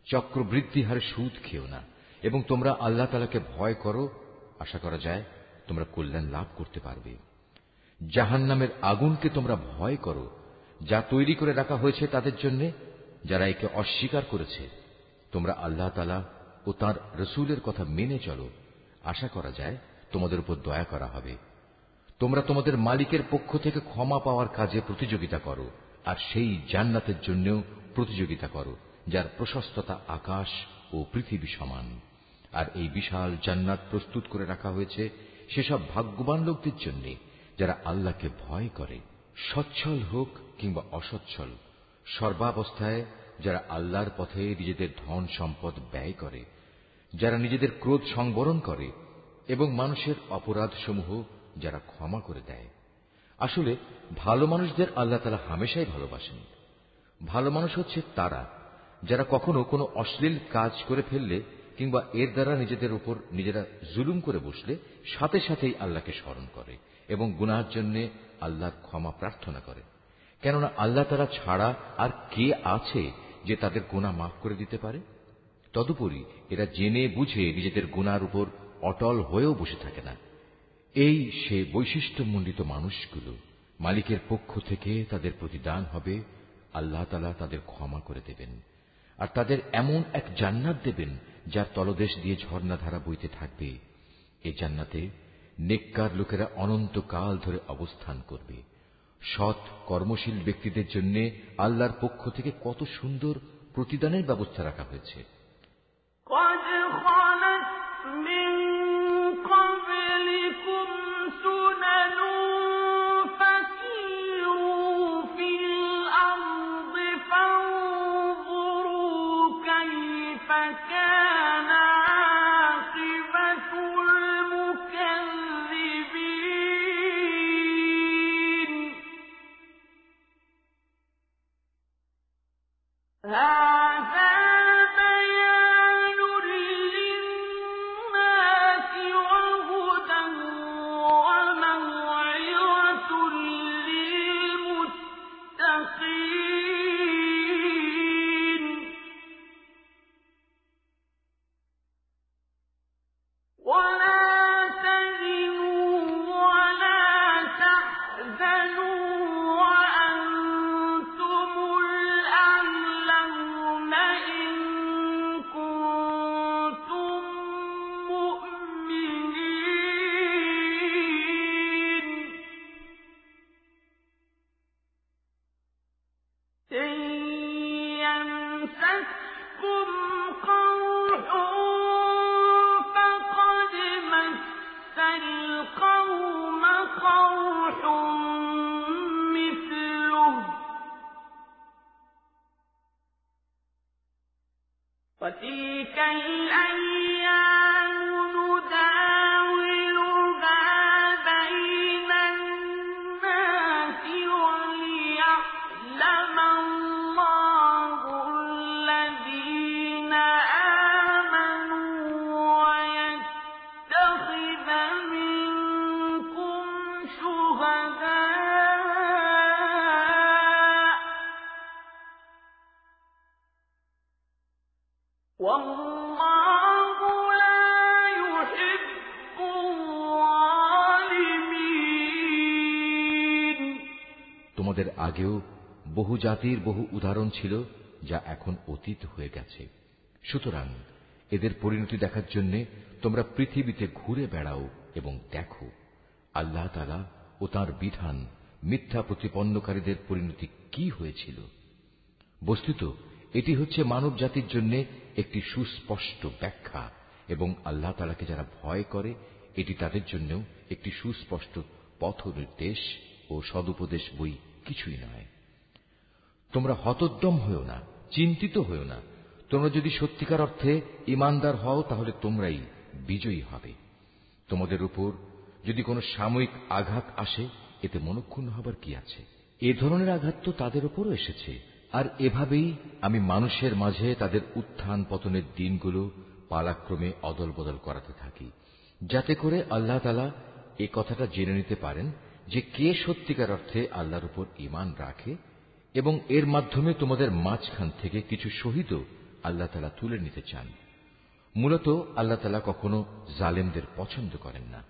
চক্রবৃদ্ধি হারে সুদ খেও না, এবং তোমরা আল্লাহ তালাকে ভয় করো। আশা করা যায়, তোমরা কল্যাণ লাভ করতে পারবে। জাহান নামের আগুনকে তোমরা ভয় করো, যা তৈরি করে রাখা হয়েছে তাদের জন্য, যারা একে অস্বীকার করেছে। তোমরা আল্লাহ তালা ও তার রসুলের কথা মেনে চলো। আশা করা যায়, তোমাদের উপর দয়া করা হবে। তোমরা তোমাদের মালিকের পক্ষ থেকে ক্ষমা পাওয়ার কাজে প্রতিযোগিতা করো। আর সেই জান্নাতের জন্যও প্রতিযোগিতা করো, যার প্রশস্ততা আকাশ ও পৃথিবী সমান। আর এই বিশাল জান্নাত প্রস্তুত করে রাখা হয়েছে সেসব ভাগ্যবান লোকদের জন্য, যারা আল্লাহকে ভয় করে, সচ্ছল হোক কিংবা অসচ্ছল। সর্বাবস্থায় যারা আল্লাহর পথে নিজেদের ধন সম্পদ ব্যয় করে, যারা নিজেদের ক্রোধ সংবরণ করে এবং মানুষের অপরাধসমূহ যারা ক্ষমা করে দেয়। আসলে ভালো মানুষদের আল্লাহ তালা হামেশাই ভালোবাসেন। ভালো মানুষ হচ্ছে তারা, যারা কখনো কোনো অশ্লীল কাজ করে ফেললে কিংবা এর দ্বারা নিজেদের উপর নিজেরা জুলুম করে বসলে সাথে সাথেই আল্লাহকে স্মরণ করে এবং গুনার জন্য আল্লাহর ক্ষমা প্রার্থনা করে। কেননা আল্লাহ তারা ছাড়া আর কে আছে যে তাদের গুণা মাফ করে দিতে পারে? তদুপরি এরা জেনে বুঝে নিজেদের গুনার উপর অটল হয়েও বসে থাকে না। এই সে বৈশিষ্ট্যমণ্ডিত মানুষগুলো মালিকের পক্ষ থেকে তাদের প্রতিদান হবে, আল্লাহ তালা তাদের ক্ষমা করে দেবেন। আর তাদের এমন এক জান্নাত দেবেন যার তলদেশ দিয়ে ঝর্ণাধারা বইতে থাকবে। এ জান্নাতে নেককার লোকেরা অনন্তকাল ধরে অবস্থান করবে। সৎ, কর্মশীল ব্যক্তিদের জন্য আল্লাহর পক্ষ থেকে কত সুন্দর প্রতিদানের ব্যবস্থা রাখা হয়েছে। আগেও বহু জাতির বহু উদাহরণ ছিল যা এখন অতীত হয়ে গেছে। সুতরাং এদের পরিণতি দেখার জন্য তোমরা পৃথিবীতে ঘুরে বেড়াও এবং দেখো। আল্লাহ তালা ও তার বিধান মিথ্যা প্রতিপন্নকারীদের পরিণতি কি হয়েছিল? বস্তুত এটি হচ্ছে মানব জাতির জন্য একটি সুস্পষ্ট ব্যাখ্যা এবং আল্লাহ তালাকে যারা ভয় করে, এটি তাদের জন্য একটি সুস্পষ্ট পথ নির্দেশ ও সদুপদেশ বই কিছুই নয়। তোমরা হতোদ্যম হয়েও না, চিন্তিত হয়েও না। তোমরা যদি সত্যিকার অর্থে ইমানদার হও, তাহলে তোমরাই বিজয়ী হবে। তোমাদের উপর যদি কোনো সাময়িক আঘাত আসে, এতে মনক্ষুণ্ণ হবার কি আছে? এ ধরনের আঘাত তো তাদের উপরও এসেছে। আর এভাবেই আমি মানুষের মাঝে তাদের উত্থান পতনের দিনগুলো পালাক্রমে অদল বদল করাতে থাকি। যাতে করে আল্লাহ তালা এ কথাটা জেনে নিতে পারেন যে কে সত্যিকার অর্থে আল্লাহর উপর ইমান রাখে এবং এর মাধ্যমে তোমাদের মাঝখান থেকে কিছু শহীদও আল্লাহ তালা তুলে নিতে চান। মূলত আল্লাহ তালা কখনো জালেমদের পছন্দ করেন না।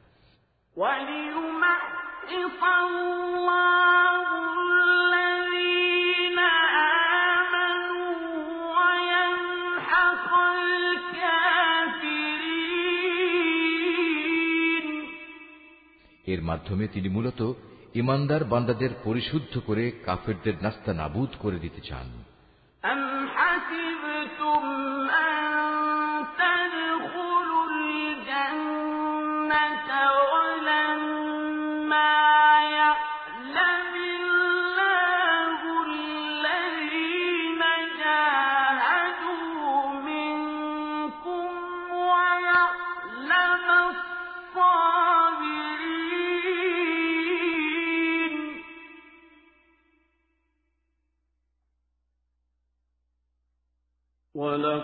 এর মাধ্যমে তিনি মূলত ইমানদার বান্দাদের পরিশুদ্ধ করে কাফেরদের নাস্তা নাবুদ করে দিতে চান।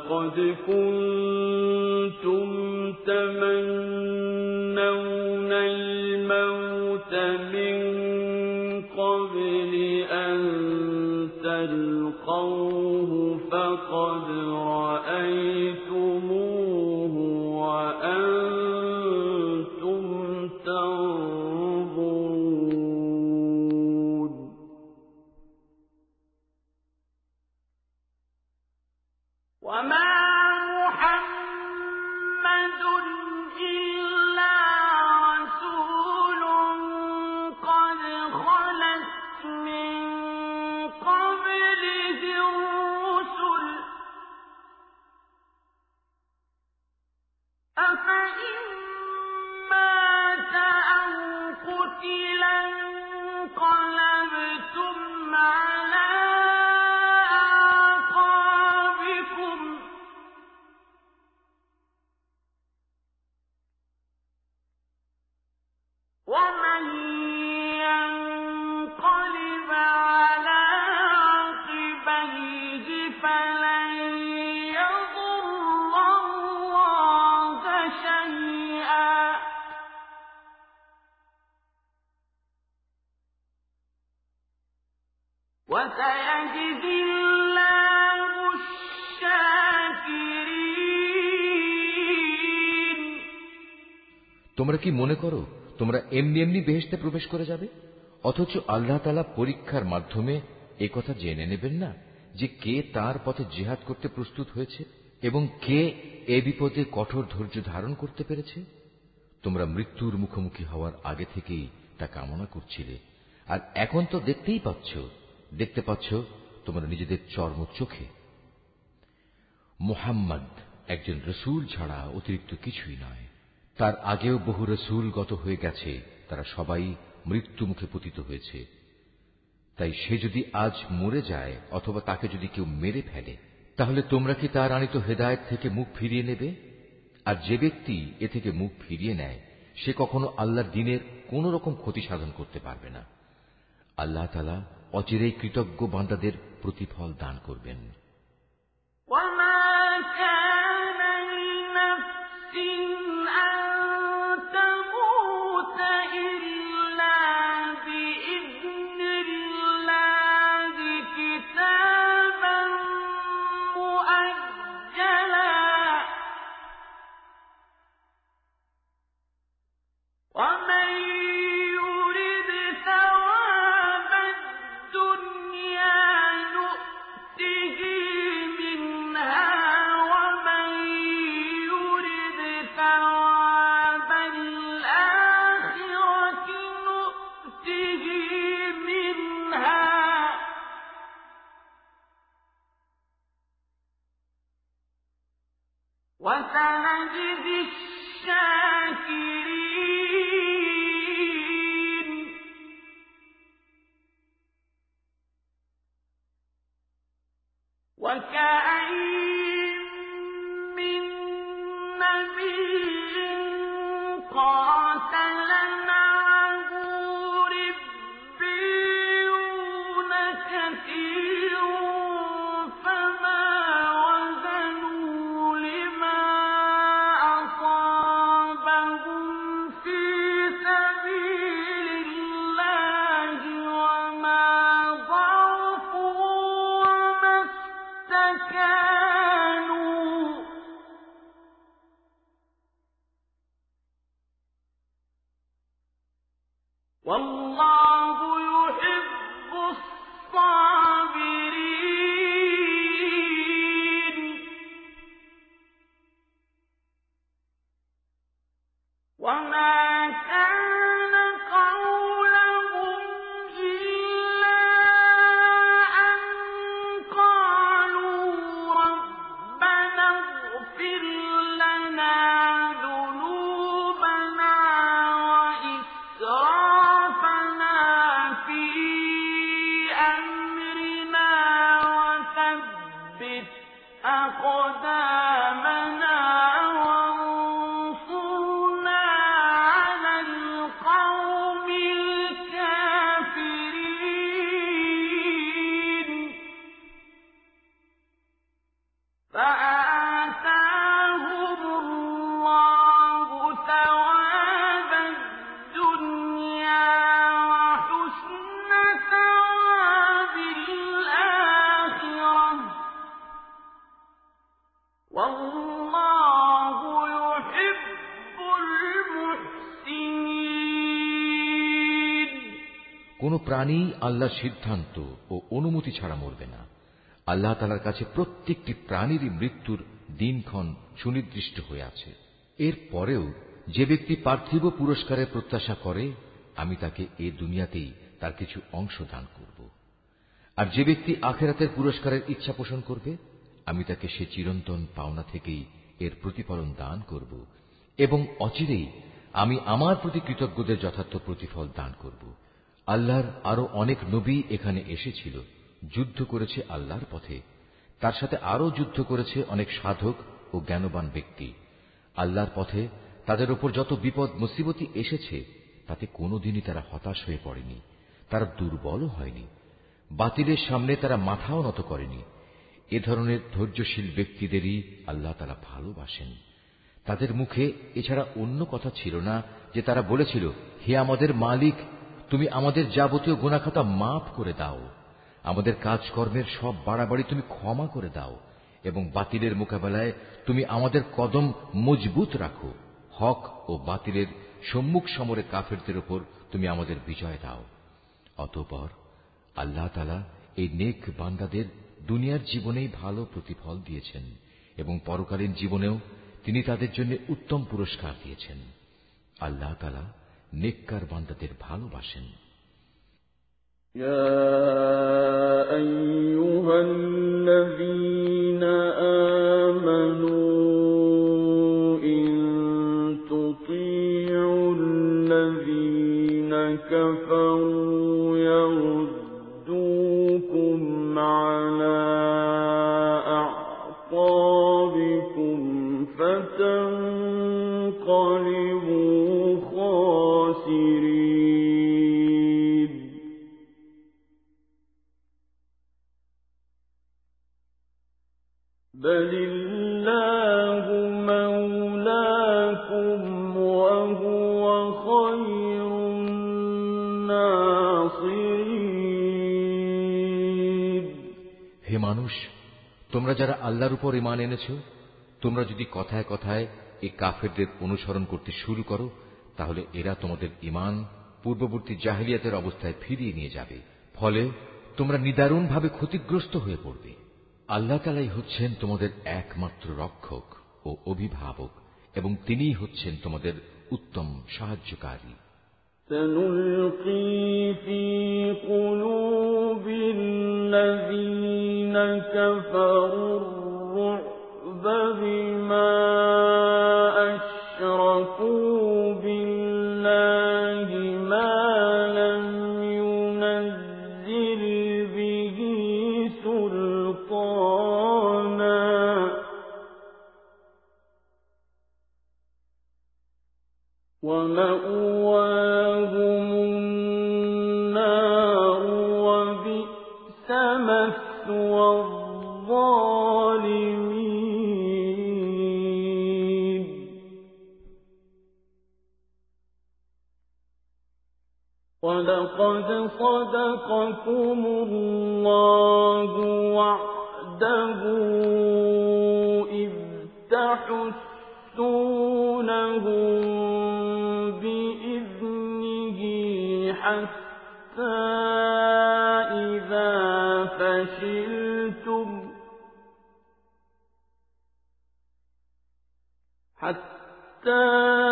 ولقد كنتم تمنون الموت من قبل أن تلقوه فقد رأيتموه তোমরা কি মনে করো, তোমরা এমনি এমনি বেহেশতে প্রবেশ করে যাবে? অথচ আল্লাহ তালা পরীক্ষার মাধ্যমে এ কথা জেনে নেবেন না যে কে তার পথে জিহাদ করতে প্রস্তুত হয়েছে এবং কে এ বিপদে কঠোর ধৈর্য ধারণ করতে পেরেছে? তোমরা মৃত্যুর মুখোমুখি হওয়ার আগে থেকেই তা কামনা করছিলে। আর এখন তো দেখতেই পাচ্ছ, দেখতে পাচ্ছ তোমরা নিজেদের চর্ম চোখে। মুহাম্মদ একজন রসুল ছাড়া অতিরিক্ত কিছুই নয়। তার আগেও বহু রসুল গত হয়ে গেছে, তারা সবাই মৃত্যু মুখে পতিত হয়েছে। তাই সে যদি আজ মরে যায়, অথবা তাকে যদি কেউ মেরে ফেলে, তাহলে তোমরা কি তার আনিত হেদায়ত থেকে মুখ ফিরিয়ে নেবে? আর যে ব্যক্তি এ থেকে মুখ ফিরিয়ে নেয়, সে কখনো আল্লাহর দিনের কোন রকম ক্ষতি সাধন করতে পারবে না। আল্লাহ তালা অচিরেই কৃতজ্ঞ বান্দাদের প্রতিফল দান করবেন। আল্লাহর সিদ্ধান্ত ও অনুমতি ছাড়া মরবে না। আল্লাহ তালার কাছে প্রত্যেকটি প্রাণীরই মৃত্যুর দিনক্ষণ সুনির্দিষ্ট হয়ে আছে। এর পরেও যে ব্যক্তি পার্থিব পুরস্কারের প্রত্যাশা করে, আমি তাকে এ দুনিয়াতেই তার কিছু অংশ দান করব। আর যে ব্যক্তি আখেরাতের পুরস্কারের ইচ্ছা পোষণ করবে, আমি তাকে সে চিরন্তন পাওনা থেকেই এর প্রতিফলন দান করব এবং অচিরেই আমি আমার প্রতি কৃতজ্ঞদের যথার্থ প্রতিফল দান করব। আল্লাহর আরও অনেক নবী এখানে এসেছিল, যুদ্ধ করেছে আল্লাহর পথে। তার সাথে আরও যুদ্ধ করেছে অনেক সাধক ও জ্ঞানবান ব্যক্তি। আল্লাহর পথে তাদের ওপর যত বিপদ মুসিবতি এসেছে, তাতে কোনোদিনই তারা হতাশ হয়ে পড়েনি, তারা দুর্বলও হয়নি। বাতিলের সামনে তারা মাথাও নত করেনি। এ ধরনের ধৈর্যশীল ব্যক্তিদেরই আল্লাহ তারা ভালোবাসেন। তাদের মুখে এছাড়া অন্য কথা ছিল না যে তারা বলেছিল, হে আমাদের মালিক তুমি আমাদের যাবতীয় গুণাখাতা মাফ করে দাও। আমাদের কাজকর্মের সব বাড়াবাড়ি তুমি ক্ষমা করে দাও এবং বাতিলের মোকাবেলায় তুমি আমাদের কদম মজবুত রাখো। হক ও বাতিলের সম্মুখ সমরে কাফেরদের ওপর তুমি আমাদের বিজয় দাও। অতঃপর আল্লাহ তালা এই নেক বান্দাদের দুনিয়ার জীবনেই ভালো প্রতিফল দিয়েছেন এবং পরকালীন জীবনেও তিনি তাদের জন্য উত্তম পুরস্কার দিয়েছেন। আল্লাহ তালা নেককার বান্দাদের ভালোবাসেন يا أيها الذين উপর ইমান এনেছ তোমরা যদি কথায় কথায় এই কাফেরদের অনুসরণ করতে শুরু করো তাহলে এরা তোমাদের ইমান পূর্ববর্তী জাহিলিয়াতের অবস্থায় ফিরিয়ে নিয়ে যাবে ফলে তোমরা নিদারুণভাবে ক্ষতিগ্রস্ত হয়ে পড়বে আল্লাহ তালাই হচ্ছেন তোমাদের একমাত্র রক্ষক ও অভিভাবক এবং তিনিই হচ্ছেন তোমাদের উত্তম সাহায্যকারী سنلقي في قلوب الذين كفروا ولقد صدقكم الله وعده إذ تحسونهم بإذنه حتى إذا فشلتم حتى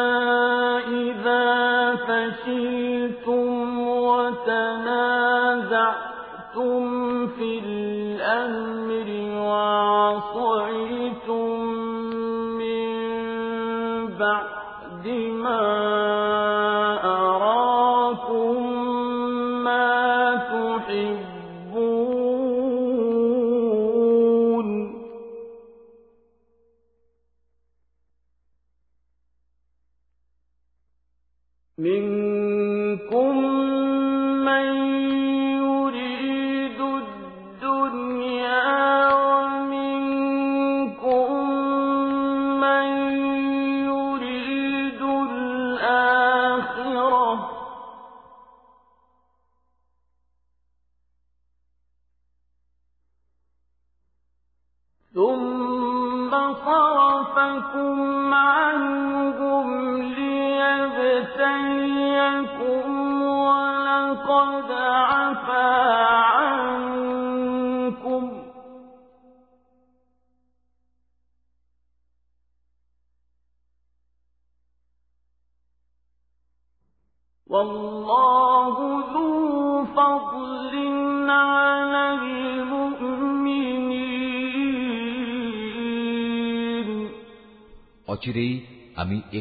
وتنازعتم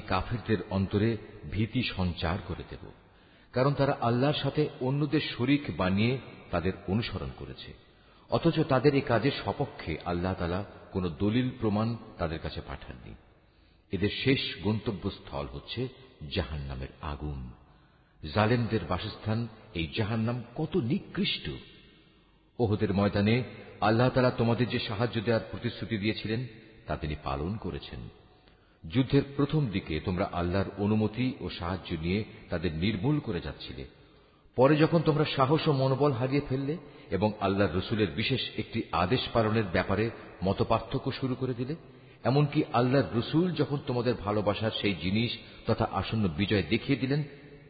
কাফেরদের অন্তরে ভীতি সঞ্চার করে দেব, কারণ তারা আল্লাহর সাথে অন্যদের শরিক বানিয়ে তাদের অনুসরণ করেছে, অথচ তাদের এই কাজের সপক্ষে আল্লাহ তালা কোন দলিল প্রমাণ তাদের কাছে পাঠাননি। এদের শেষ গন্তব্যস্থল হচ্ছে জাহান নামের আগুন। জালেমদের বাসস্থান এই জাহান নাম কত নিকৃষ্ট! ওহদের ময়দানে আল্লাহ তালা তোমাদের যে সাহায্য দেওয়ার প্রতিশ্রুতি দিয়েছিলেন, তা তিনি পালন করেছেন। যুদ্ধের প্রথম দিকে তোমরা আল্লাহর অনুমতি ও সাহায্য নিয়ে তাদের নির্মূল করে যাচ্ছিলে। পরে যখন তোমরা সাহস ও মনোবল হারিয়ে ফেললে এবং আল্লাহর রসুলের বিশেষ একটি আদেশ পালনের ব্যাপারে মতপার্থক্য শুরু করে দিলে, এমনকি আল্লাহর রসুল যখন তোমাদের ভালোবাসার সেই জিনিস তথা আসন্ন বিজয় দেখিয়ে দিলেন,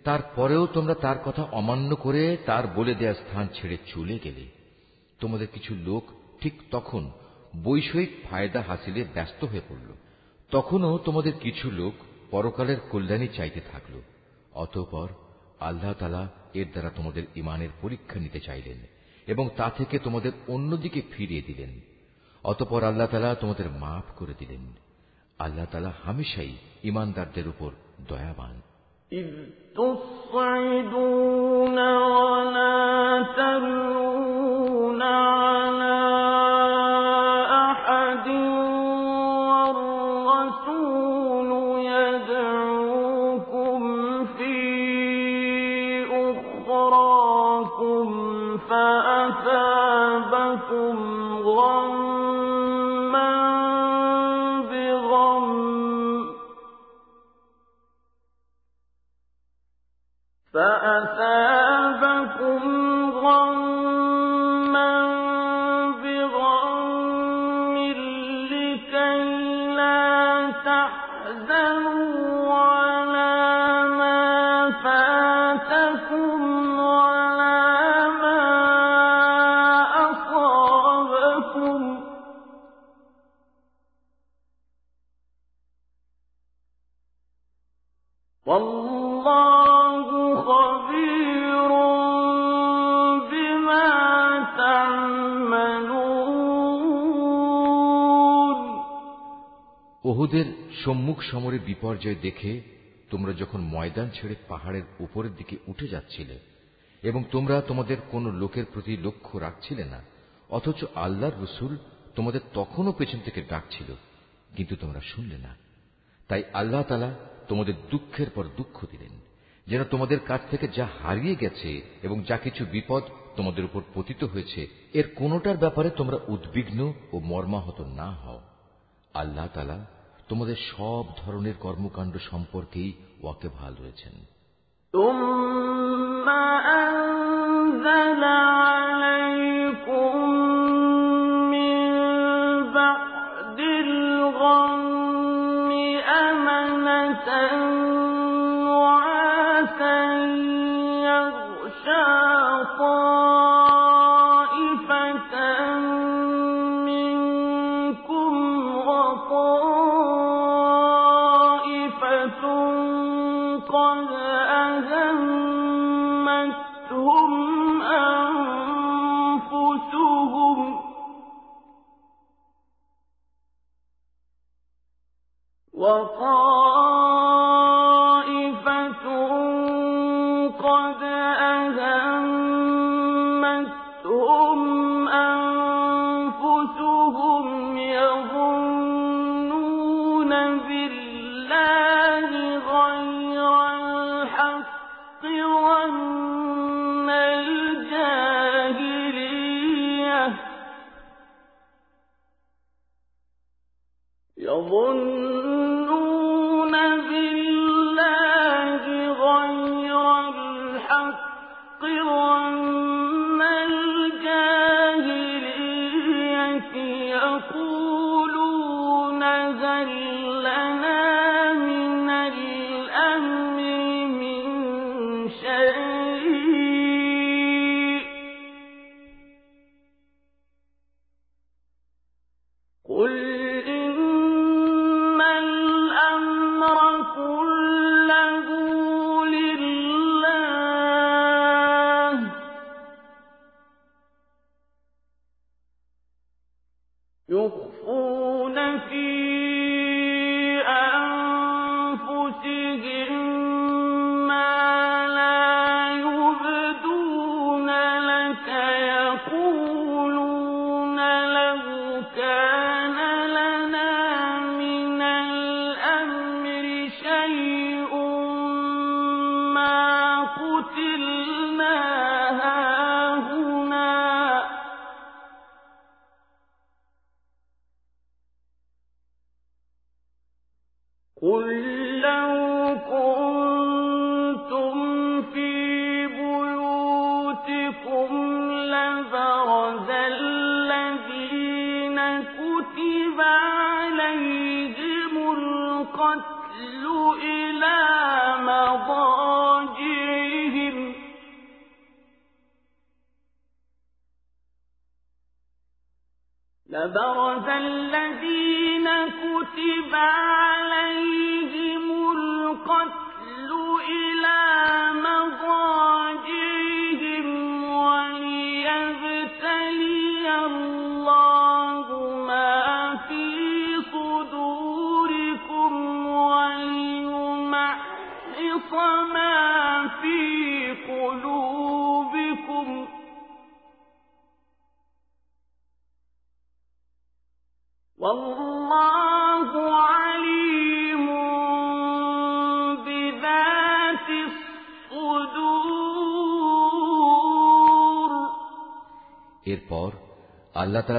তারপরেও তোমরা তার কথা অমান্য করে তার বলে দেয়া স্থান ছেড়ে চলে গেলে। তোমাদের কিছু লোক ঠিক তখন বৈষয়িক ফায়দা হাসিলে ব্যস্ত হয়ে পড়ল। তখনও তোমাদের কিছু লোক পরকালের কল্যাণী চাইতে থাকল অতঃপর আল্লাহ তালা এর দ্বারা তোমাদের ইমানের পরীক্ষা নিতে চাইলেন এবং তা থেকে তোমাদের অন্যদিকে ফিরিয়ে দিলেন অতপর আল্লাহ তালা তোমাদের মাফ করে দিলেন আল্লাহ তালা হামেশাই ইমানদারদের উপর দয়াবান إذ تصعدون ولا تلون সম্মুখ সমরে বিপর্যয় দেখে তোমরা যখন ময়দান ছেড়ে পাহাড়ের উপরের দিকে উঠে যাচ্ছিলে এবং তোমরা তোমাদের কোন লোকের প্রতি লক্ষ্য রাখছিলে না, অথচ আল্লাহর রসুল তোমাদের তখনও পেছন থেকে ডাকছিল, কিন্তু তোমরা শুনলে না। তাই আল্লাহ তালা তোমাদের দুঃখের পর দুঃখ দিলেন, যেন তোমাদের কাছ থেকে যা হারিয়ে গেছে এবং যা কিছু বিপদ তোমাদের উপর পতিত হয়েছে, এর কোনোটার ব্যাপারে তোমরা উদ্বিগ্ন ও মর্মাহত না হও। আল্লাহ তালা তোমাদের সব ধরনের কর্মকাণ্ড সম্পর্কেই ওয়াকে ভালো রয়েছেন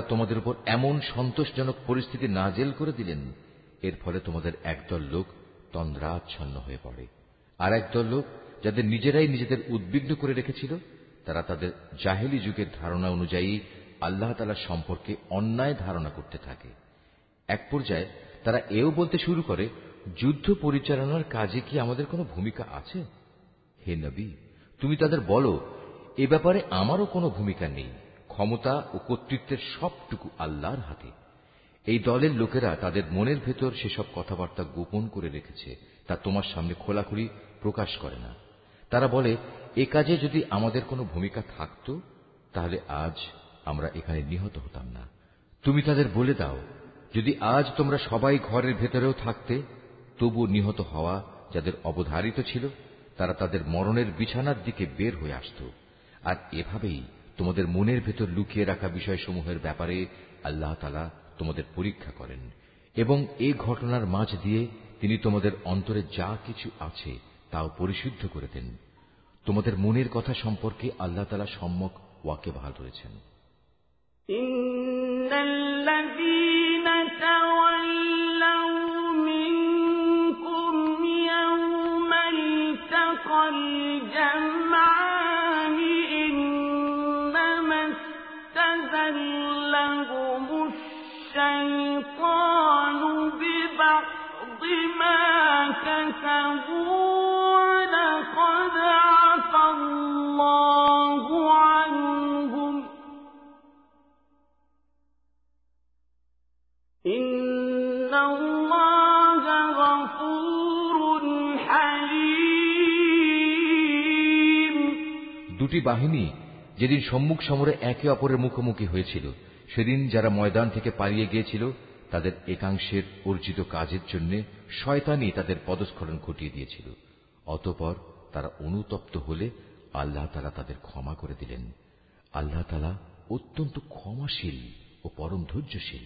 তোমাদের উপর এমন সন্তোষজনক পরিস্থিতি নাজেল করে দিলেন, এর ফলে তোমাদের একদল লোক তন্দ্রাচ্ছন্ন হয়ে পড়ে। আর একদল লোক যাদের নিজেরাই নিজেদের উদ্বিগ্ন করে রেখেছিল, তারা তাদের জাহেলি যুগের ধারণা অনুযায়ী আল্লাহ তালা সম্পর্কে অন্যায় ধারণা করতে থাকে। এক পর্যায়ে তারা এও বলতে শুরু করে, যুদ্ধ পরিচালনার কাজে কি আমাদের কোনো ভূমিকা আছে? হে নবী, তুমি তাদের বলো, এ ব্যাপারে আমারও কোনো ভূমিকা নেই। ক্ষমতা ও কর্তৃত্বের সবটুকু আল্লাহর হাতে। এই দলের লোকেরা তাদের মনের ভেতর সেসব কথাবার্তা গোপন করে রেখেছে, তা তোমার সামনে খোলাখুলি প্রকাশ করে না। তারা বলে, এ কাজে যদি আমাদের কোনো ভূমিকা থাকত, তাহলে আজ আমরা এখানে নিহত হতাম না। তুমি তাদের বলে দাও, যদি আজ তোমরা সবাই ঘরের ভেতরেও থাকতে, তবু নিহত হওয়া যাদের অবধারিত ছিল, তারা তাদের মরণের বিছানার দিকে বের হয়ে আসত। আর এভাবেই তোমাদের মনের ভেতর লুকিয়ে রাখা বিষয়সমূহের ব্যাপারে আল্লাহ তালা তোমাদের পরীক্ষা করেন এবং এই ঘটনার মাঝ দিয়ে তিনি তোমাদের অন্তরে যা কিছু আছে তাও পরিশুদ্ধ করে দেন। তোমাদের মনের কথা সম্পর্কে আল্লাহ তালা সম্যক ওয়াকে ভালো রয়েছেন। বাহিনী যেদিন সম্মুখ সমরে একে অপরের মুখোমুখি হয়েছিল, সেদিন যারা ময়দান থেকে পালিয়ে গিয়েছিল, তাদের একাংশের অর্জিত কাজের জন্য শয়তানি তাদের পদস্খলন ঘটিয়ে দিয়েছিল। অতপর তারা অনুতপ্ত হলে আল্লাহ তালা তাদের ক্ষমা করে দিলেন। আল্লাহ তালা অত্যন্ত ক্ষমাশীল ও পরম ধৈর্যশীল।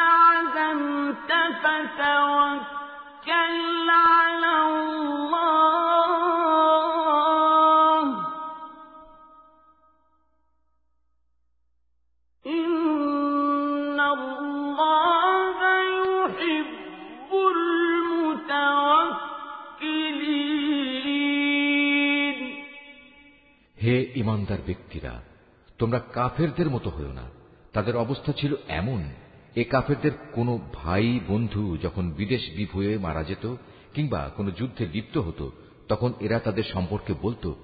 ইমানদার ব্যক্তিরা তোমরা কাফেরদের মতো হয়েও না। তাদের অবস্থা ছিল এমন এ কাফেরদের কোন ভাই বন্ধু যখন বিদেশ বিপ হয়ে মারা যেত কিংবা কোন যুদ্ধে লিপ্ত হতো, তখন এরা তাদের সম্পর্কে বলতো,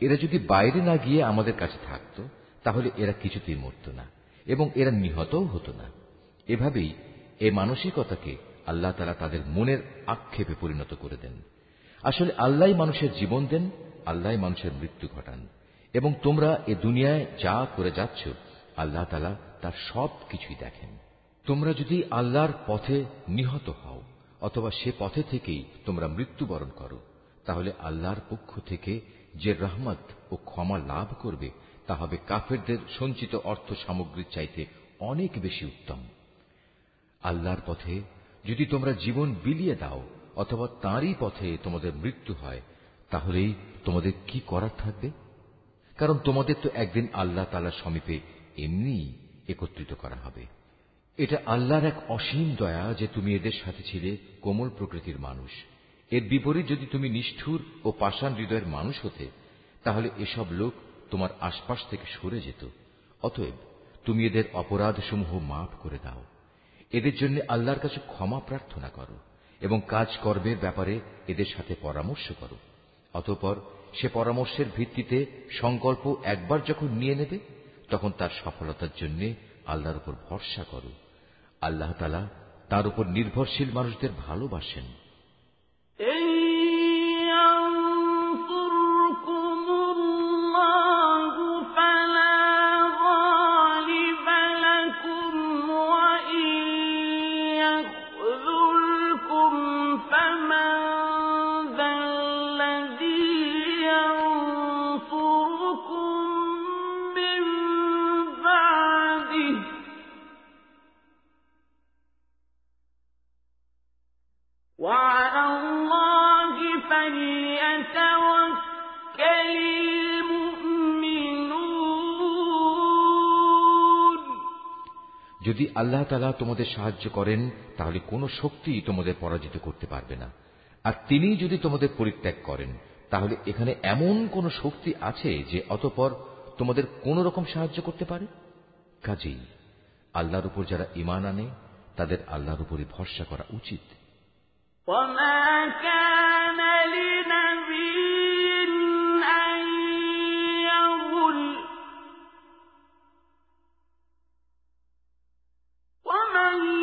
এরা যদি বাইরে না গিয়ে আমাদের কাছে থাকত, তাহলে এরা কিছুতেই মরত না এবং এরা নিহতও হতো না। এভাবেই এ মানসিকতাকে আল্লাহ তালা তাদের মনের আক্ষেপে পরিণত করে দেন। আসলে আল্লাহ মানুষের জীবন দেন, আল্লাহ মানুষের মৃত্যু ঘটান এবং তোমরা এ দুনিয়ায় যা করে যাচ্ছ, আল্লাহ তালা তার সব কিছুই দেখেন। তোমরা যদি আল্লাহর পথে নিহত হও, অথবা সে পথে থেকেই তোমরা মৃত্যুবরণ করো, তাহলে আল্লাহর পক্ষ থেকে যে রহমত ও ক্ষমা লাভ করবে, তা হবে কাফেরদের সঞ্চিত অর্থ সামগ্রীর চাইতে অনেক বেশি উত্তম। আল্লাহর পথে যদি তোমরা জীবন বিলিয়ে দাও, অথবা তাঁরই পথে তোমাদের মৃত্যু হয়, তাহলেই তোমাদের কি করার থাকবে? কারণ তোমাদের তো একদিন আল্লাহ তালার সমীপে এমনি একত্রিত করা হবে। এটা আল্লাহর এক অসীম দয়া যে তুমি এদের সাথে ছিলে, কোমল প্রকৃতির মানুষ। এর বিপরীত যদি তুমি নিষ্ঠুর ও পাষাণ হৃদয়ের মানুষ হতে, তাহলে এসব লোক তোমার আশপাশ থেকে সরে যেত। অতএব তুমি এদের অপরাধ সমূহ মাফ করে দাও। এদের জন্য আল্লাহর কাছে ক্ষমা প্রার্থনা করো এবং কাজ কর্মের ব্যাপারে এদের সাথে পরামর্শ করো। অতঃপর সে পরামর্শের ভিত্তিতে সংকল্প একবার যখন নিয়ে নেবে, তখন তার সফলতার জন্য আল্লাহর উপর ভরসা করো। আল্লাহ তালা তার উপর নির্ভরশীল মানুষদের ভালোবাসেন। যদি আল্লাহ তালা তোমাদের সাহায্য করেন তাহলে কোনো শক্তি তোমাদের পরাজিত করতে পারবে না আর তিনি যদি তোমাদের পরিত্যাগ করেন তাহলে এখানে এমন কোন শক্তি আছে যে অতপর তোমাদের কোন রকম সাহায্য করতে পারে কাজেই আল্লাহর উপর যারা ইমান আনে তাদের আল্লাহর উপরই ভরসা করা উচিত وما كان لنبي توفى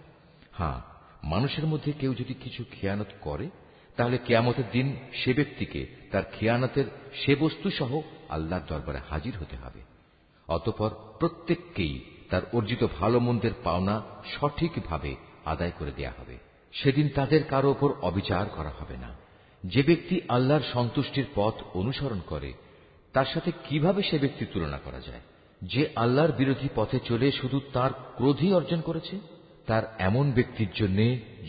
হ্যাঁ মানুষের মধ্যে কেউ যদি কিছু খেয়ানত করে, তাহলে কেয়ামতের দিন সে ব্যক্তিকে তার খেয়ানতের সে বস্তু সহ আল্লাহর দরবারে হাজির হতে হবে। অতপর প্রত্যেককেই তার অর্জিত ভালো মন্দের পাওনা সঠিকভাবে আদায় করে দেয়া হবে। সেদিন তাদের কারও ওপর অবিচার করা হবে না। যে ব্যক্তি আল্লাহর সন্তুষ্টির পথ অনুসরণ করে, তার সাথে কীভাবে সে ব্যক্তি তুলনা করা যায়? যে আল্লাহর বিরোধী পথে চলে শুধু তার ক্রোধই অর্জন করেছে? তার এমন ব্যক্তির জন্য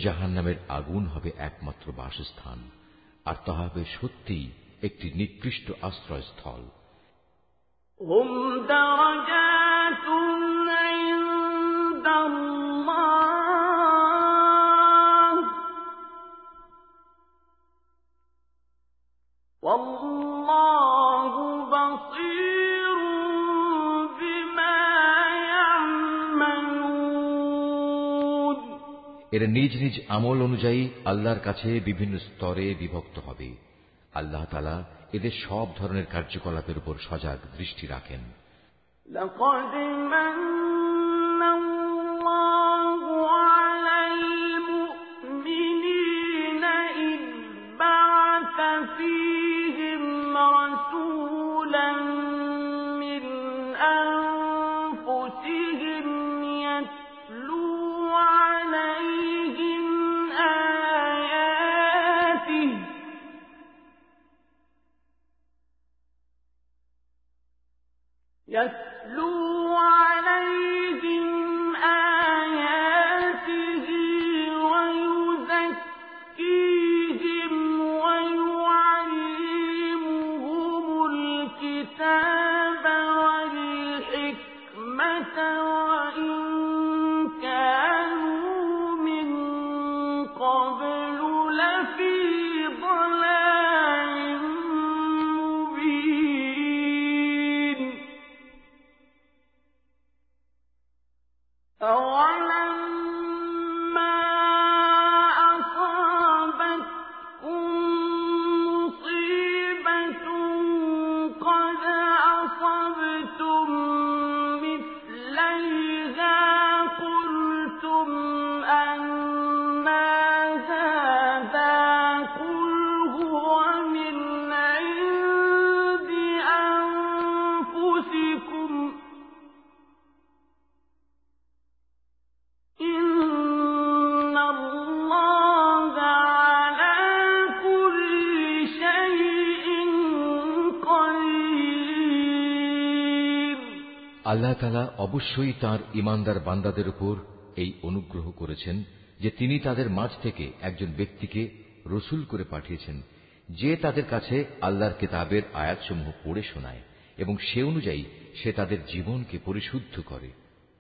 জাহান নামের আগুন হবে একমাত্র বাসস্থান আর তাহা হবে সত্যিই একটি নিকৃষ্ট আশ্রয়স্থল هم درجات عند الله والله এরা নিজ নিজ আমল অনুযায়ী আল্লাহর কাছে বিভিন্ন স্তরে বিভক্ত হবে আল্লাহ তালা এদের সব ধরনের কার্যকলাপের উপর সজাগ দৃষ্টি রাখেন لقد من الله আল্লাহ তালা অবশ্যই তার ইমানদার বান্দাদের উপর এই অনুগ্রহ করেছেন যে তিনি তাদের মাঝ থেকে একজন ব্যক্তিকে রসুল করে পাঠিয়েছেন, যে তাদের কাছে আল্লাহর কেতাবের আয়াতসমূহ পড়ে শোনায় এবং সে অনুযায়ী সে তাদের জীবনকে পরিশুদ্ধ করে।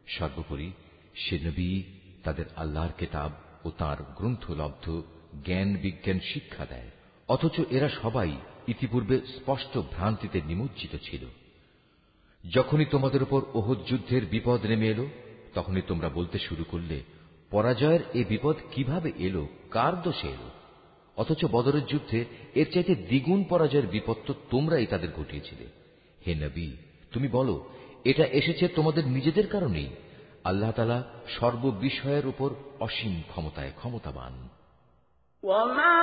সর্বোপরি, সে নবী তাদের আল্লাহর কেতাব ও তার গ্রন্থলব্ধ জ্ঞান বিজ্ঞান শিক্ষা দেয়, অথচ এরা সবাই ইতিপূর্বে স্পষ্ট ভ্রান্তিতে নিমজ্জিত ছিল। যখনই তোমাদের উপর ওহদ যুদ্ধের বিপদ নেমে এলো তখনই তোমরা বলতে শুরু করলে পরাজয়ের এ বিপদ কিভাবে এলো কার দোষে এলো অথচ বদরের যুদ্ধে এর চাইতে দ্বিগুণ পরাজয়ের বিপদ তো তোমরাই তাদের ঘটিয়েছিলে হে নবী তুমি বলো এটা এসেছে তোমাদের নিজেদের কারণেই আল্লাহ তালা সর্ববিষয়ের উপর অসীম ক্ষমতায় ক্ষমতাবান وما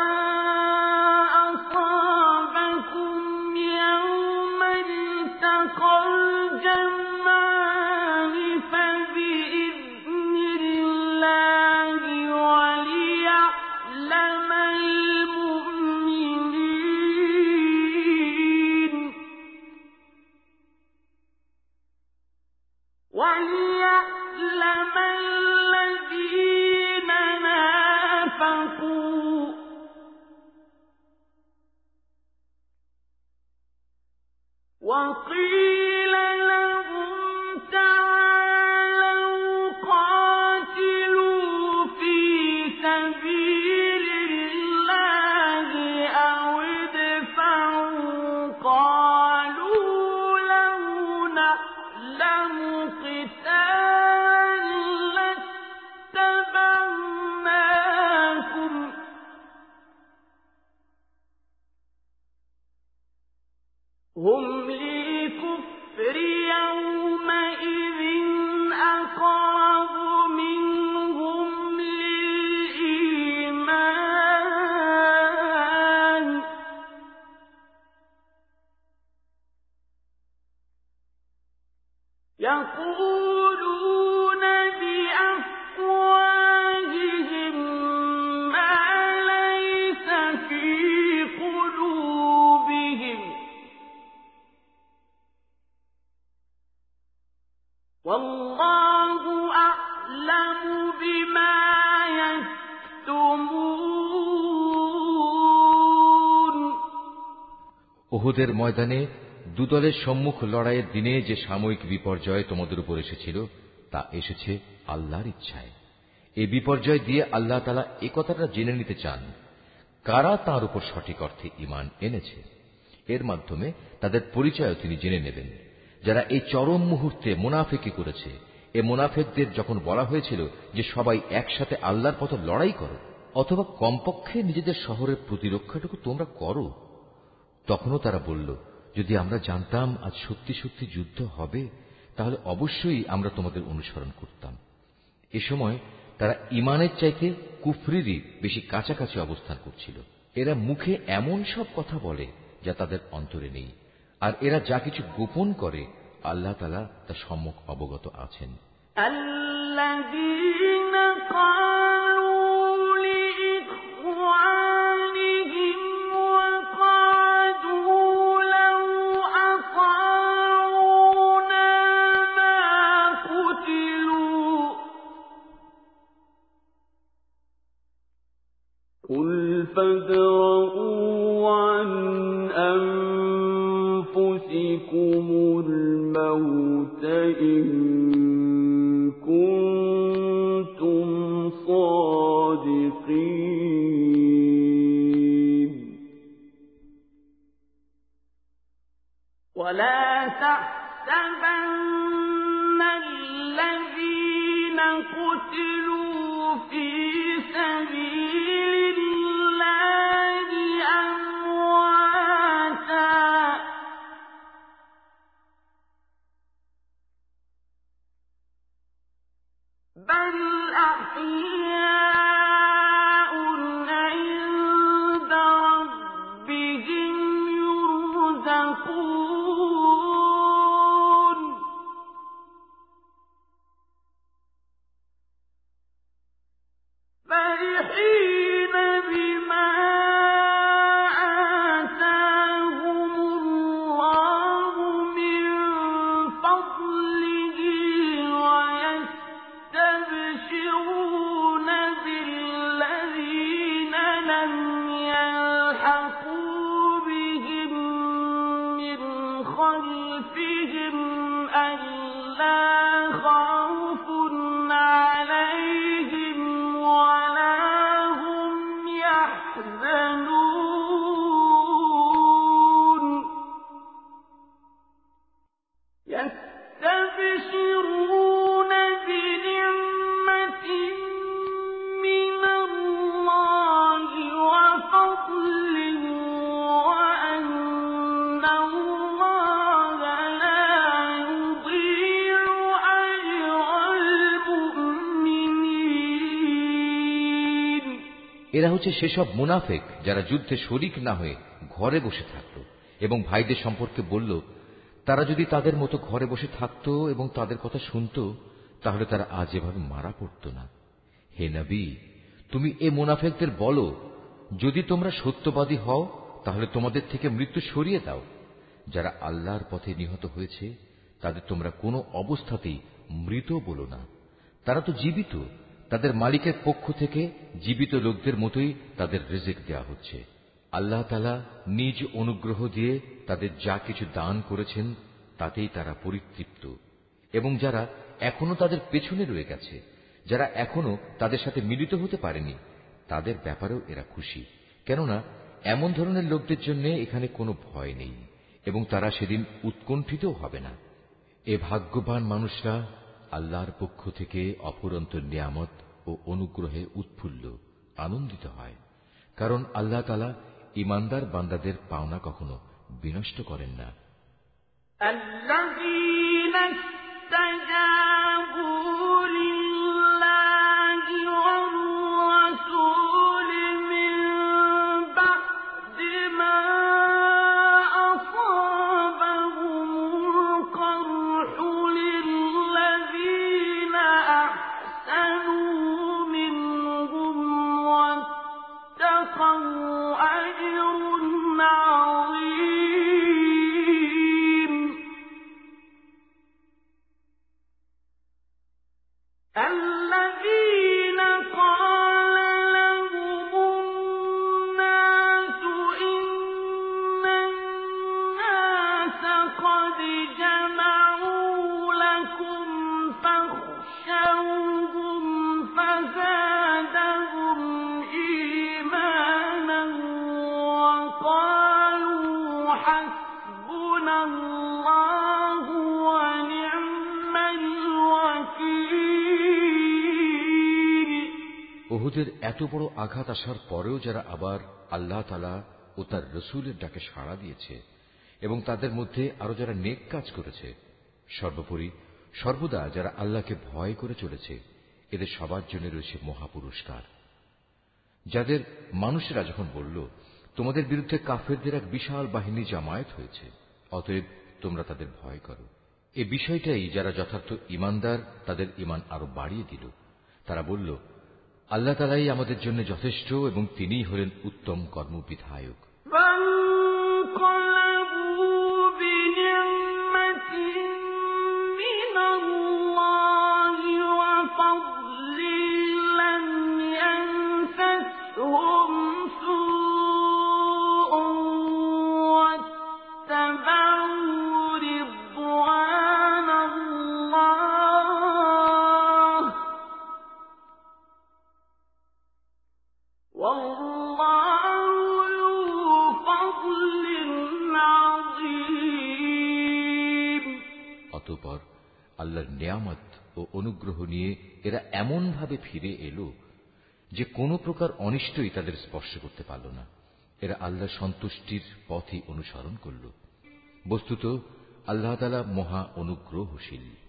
الجنة ময়দানে দুদলের সম্মুখ লড়াইয়ের দিনে যে সাময়িক বিপর্যয় তোমাদের উপর এসেছিল, তা এসেছে আল্লাহর ইচ্ছায়। এই বিপর্যয় দিয়ে আল্লাহ তালা এ কথাটা জেনে নিতে চান, কারা তার উপর সঠিক অর্থে ইমান এনেছে? এর মাধ্যমে তাদের পরিচয়ও তিনি জেনে নেবেন। যারা এই চরম মুহূর্তে মুনাফেকি করেছে, এ মুনাফেকদের যখন বলা হয়েছিল যে সবাই একসাথে আল্লাহর পথে লড়াই করো, অথবা কমপক্ষে নিজেদের শহরের প্রতিরক্ষাটুকু তোমরা করো তখনও তারা বলল যদি আমরা জানতাম আজ সত্যি সত্যি যুদ্ধ হবে তাহলে অবশ্যই আমরা তোমাদের অনুসরণ করতাম এ সময় তারা ইমানের চাইতে কুফরিরই বেশি কাছাকাছি অবস্থান করছিল এরা মুখে এমন সব কথা বলে যা তাদের অন্তরে নেই আর এরা যা কিছু গোপন করে আল্লাহ তালা তা সম্মুখ অবগত আছেন الذين قالوا الموت إن كنتم صادقين. ولا تحسبن এরা হচ্ছে সেসব মুনাফেক যারা যুদ্ধে শরিক না হয়ে ঘরে বসে থাকত এবং ভাইদের সম্পর্কে বলল, তারা যদি তাদের মতো ঘরে বসে থাকত এবং তাদের কথা শুনত, তাহলে তারা আজ এভাবে মারা পড়ত না। হে নবী, তুমি এ মুনাফেকদের বলো, যদি তোমরা সত্যবাদী হও, তাহলে তোমাদের থেকে মৃত্যু সরিয়ে দাও। যারা আল্লাহর পথে নিহত হয়েছে, তাদের তোমরা কোনো অবস্থাতেই মৃত বলো না। তারা তো জীবিত তাদের মালিকের পক্ষ থেকে জীবিত লোকদের মতোই তাদের রিজিক দেয়া হচ্ছে। আল্লাহ তালা নিজ অনুগ্রহ দিয়ে তাদের যা কিছু দান করেছেন, তাতেই তারা পরিতৃপ্ত। এবং যারা এখনও তাদের পেছনে রয়ে গেছে, যারা এখনও তাদের সাথে মিলিত হতে পারেনি, তাদের ব্যাপারেও এরা খুশি। কেননা, এমন ধরনের লোকদের জন্য এখানে কোনো ভয় নেই, এবং তারা সেদিন উৎকণ্ঠিতও হবে না। এ ভাগ্যবান মানুষরা আল্লাহর পক্ষ থেকে অপরন্ত নিয়ামত ও অনুগ্রহে উৎফুল্ল আনন্দিত হয় কারণ আল্লাহ তালা ইমানদার বান্দাদের পাওনা কখনো বিনষ্ট করেন না الذين استجابوا ওহুদের এত বড় আঘাত আসার পরেও যারা আবার আল্লাহ তালা ও তার রসুলের ডাকে সাড়া দিয়েছে এবং তাদের মধ্যে আরও যারা নেক কাজ করেছে, সর্বোপরি সর্বদা যারা আল্লাহকে ভয় করে চলেছে, এদের সবার জন্য রয়েছে মহাপুরস্কার। যাদের মানুষেরা যখন বলল, তোমাদের বিরুদ্ধে কাফেরদের এক বিশাল বাহিনী জামায়াত হয়েছে, অতএব তোমরা তাদের ভয় করো। এ বিষয়টাই যারা যথার্থ ইমানদার তাদের ইমান আরও বাড়িয়ে দিল। তারা বলল আল্লাহ তালাই আমাদের জন্য যথেষ্ট এবং তিনিই হলেন উত্তম কর্মবিধায়ক। আল্লাহর নিয়ামত ও অনুগ্রহ নিয়ে এরা এমনভাবে ফিরে এলো যে কোনো প্রকার অনিষ্টই তাদের স্পর্শ করতে পারল না। এরা আল্লাহ সন্তুষ্টির পথই অনুসরণ করল। বস্তুত, আল্লাহ তালা মহা অনুগ্রহশীল।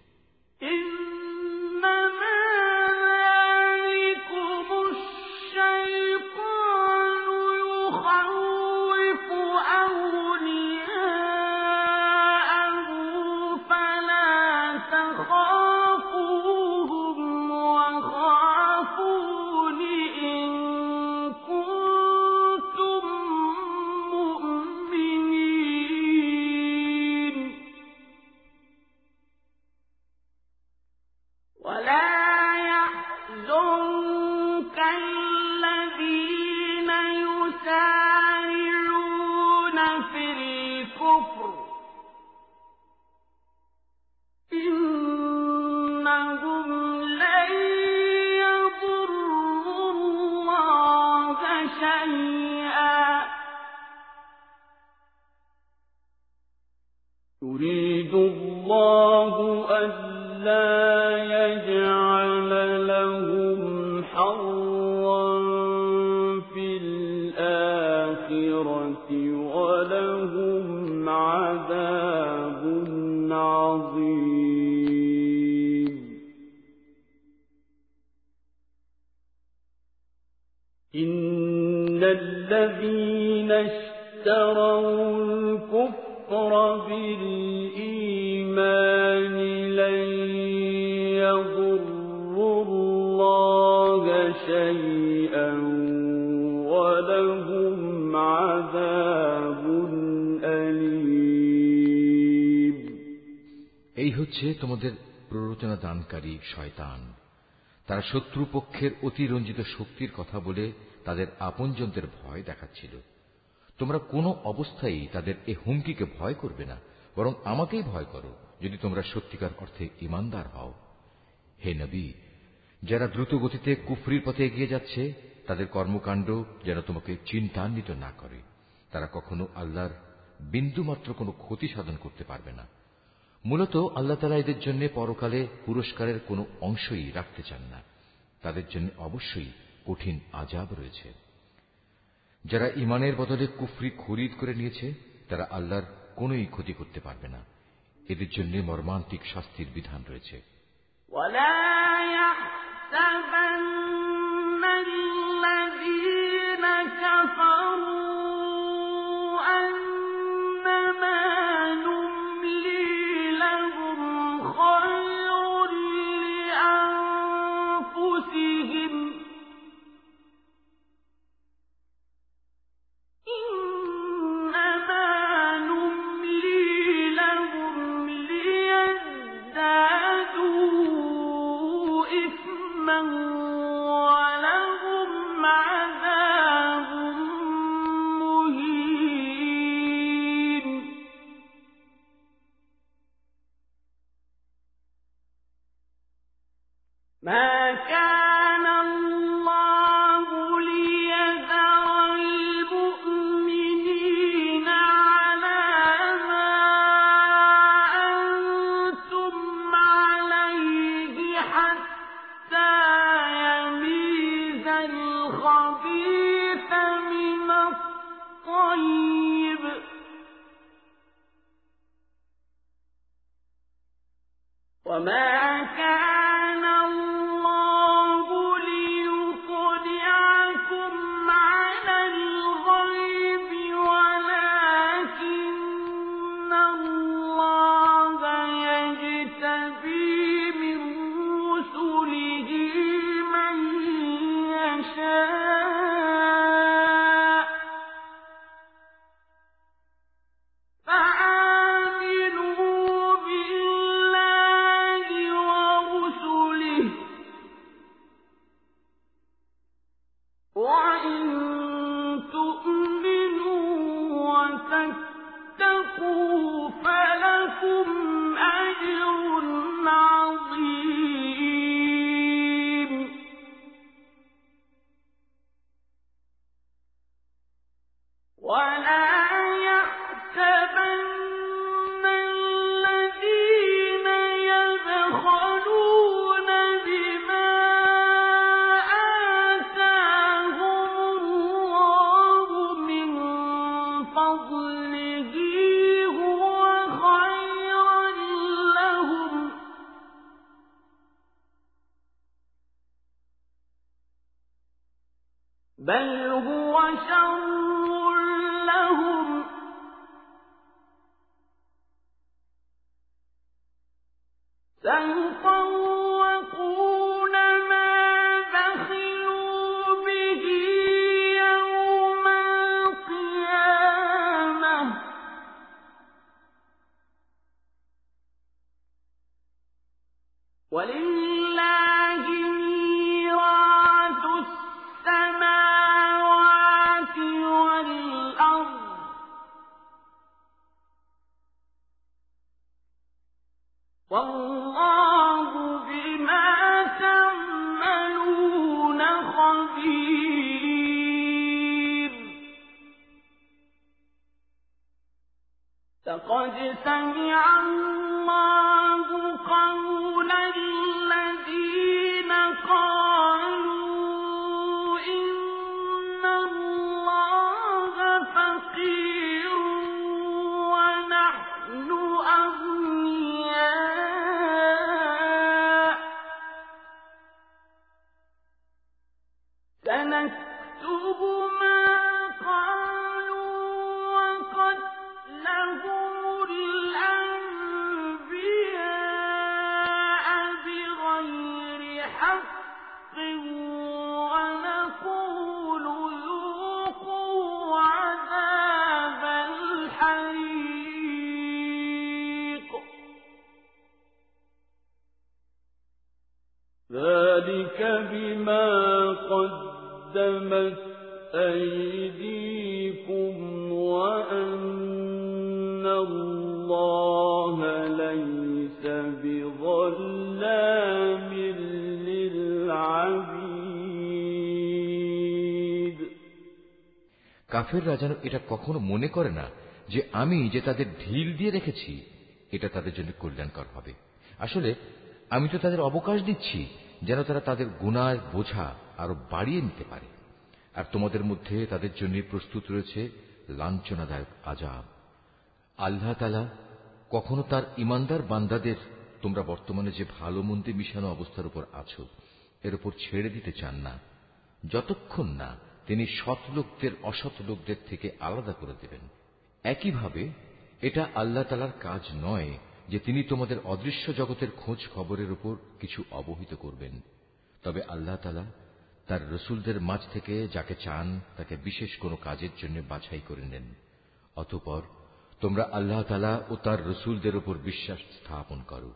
শয়তান। তারা শত্রুপক্ষের অতিরঞ্জিত শক্তির কথা বলে তাদের আপনজনদের ভয় দেখাচ্ছিল। তোমরা কোনো অবস্থায় তাদের এ হুমকিকে ভয় করবে না, বরং আমাকেই ভয় করো যদি তোমরা সত্যিকার অর্থে ইমানদার হও। হে নবী, যারা দ্রুত গতিতে কুফরির পথে এগিয়ে যাচ্ছে, তাদের কর্মকাণ্ড যেন তোমাকে চিন্তান্বিত না করে। তারা কখনো আল্লাহর বিন্দুমাত্র কোনো ক্ষতি সাধন করতে পারবে না। মূলত আল্লাহ তালা এদের জন্য পরকালে পুরস্কারের কোনো অংশই রাখতে চান না তাদের জন্য অবশ্যই কঠিন আজাব রয়েছে যারা ইমানের বদলে কুফরি খরিদ করে নিয়েছে তারা আল্লাহর কোনই ক্ষতি করতে পারবে না এদের জন্য মর্মান্তিক শাস্তির বিধান রয়েছে الذين كفروا কাফেররা যেন এটা কখনো মনে করে না যে আমি যে তাদের ঢিল দিয়ে রেখেছি, এটা তাদের জন্য কল্যাণকর হবে। আসলে আমি তো তাদের অবকাশ দিচ্ছি, যেন তারা তাদের গুনার বোঝা আরও বাড়িয়ে নিতে পারে। আর তোমাদের মধ্যে তাদের জন্য প্রস্তুত রয়েছে লাঞ্ছনাদায়ক আজাব। আল্লাহ তালা কখনো তার ইমানদার বান্দাদের তোমরা বর্তমানে যে ভালো মন্দে মিশানো অবস্থার উপর আছো, এর উপর ছেড়ে দিতে চান না, যতক্ষণ না তিনি সৎ লোকদের, অসৎ লোকদের থেকে আলাদা করে দেবেন। একইভাবে, এটা আল্লাহ তালার কাজ নয় যে তিনি তোমাদের অদৃশ্য জগতের খোঁজ খবরের উপর কিছু অবহিত করবেন। তবে আল্লাহ তালা তার রসুলদের মাঝ থেকে যাকে চান, তাকে বিশেষ কোনো কাজের জন্য বাছাই করে নেন। অতপর, তোমরা আল্লাহ তালা ও তার রসুলদের উপর বিশ্বাস স্থাপন করো।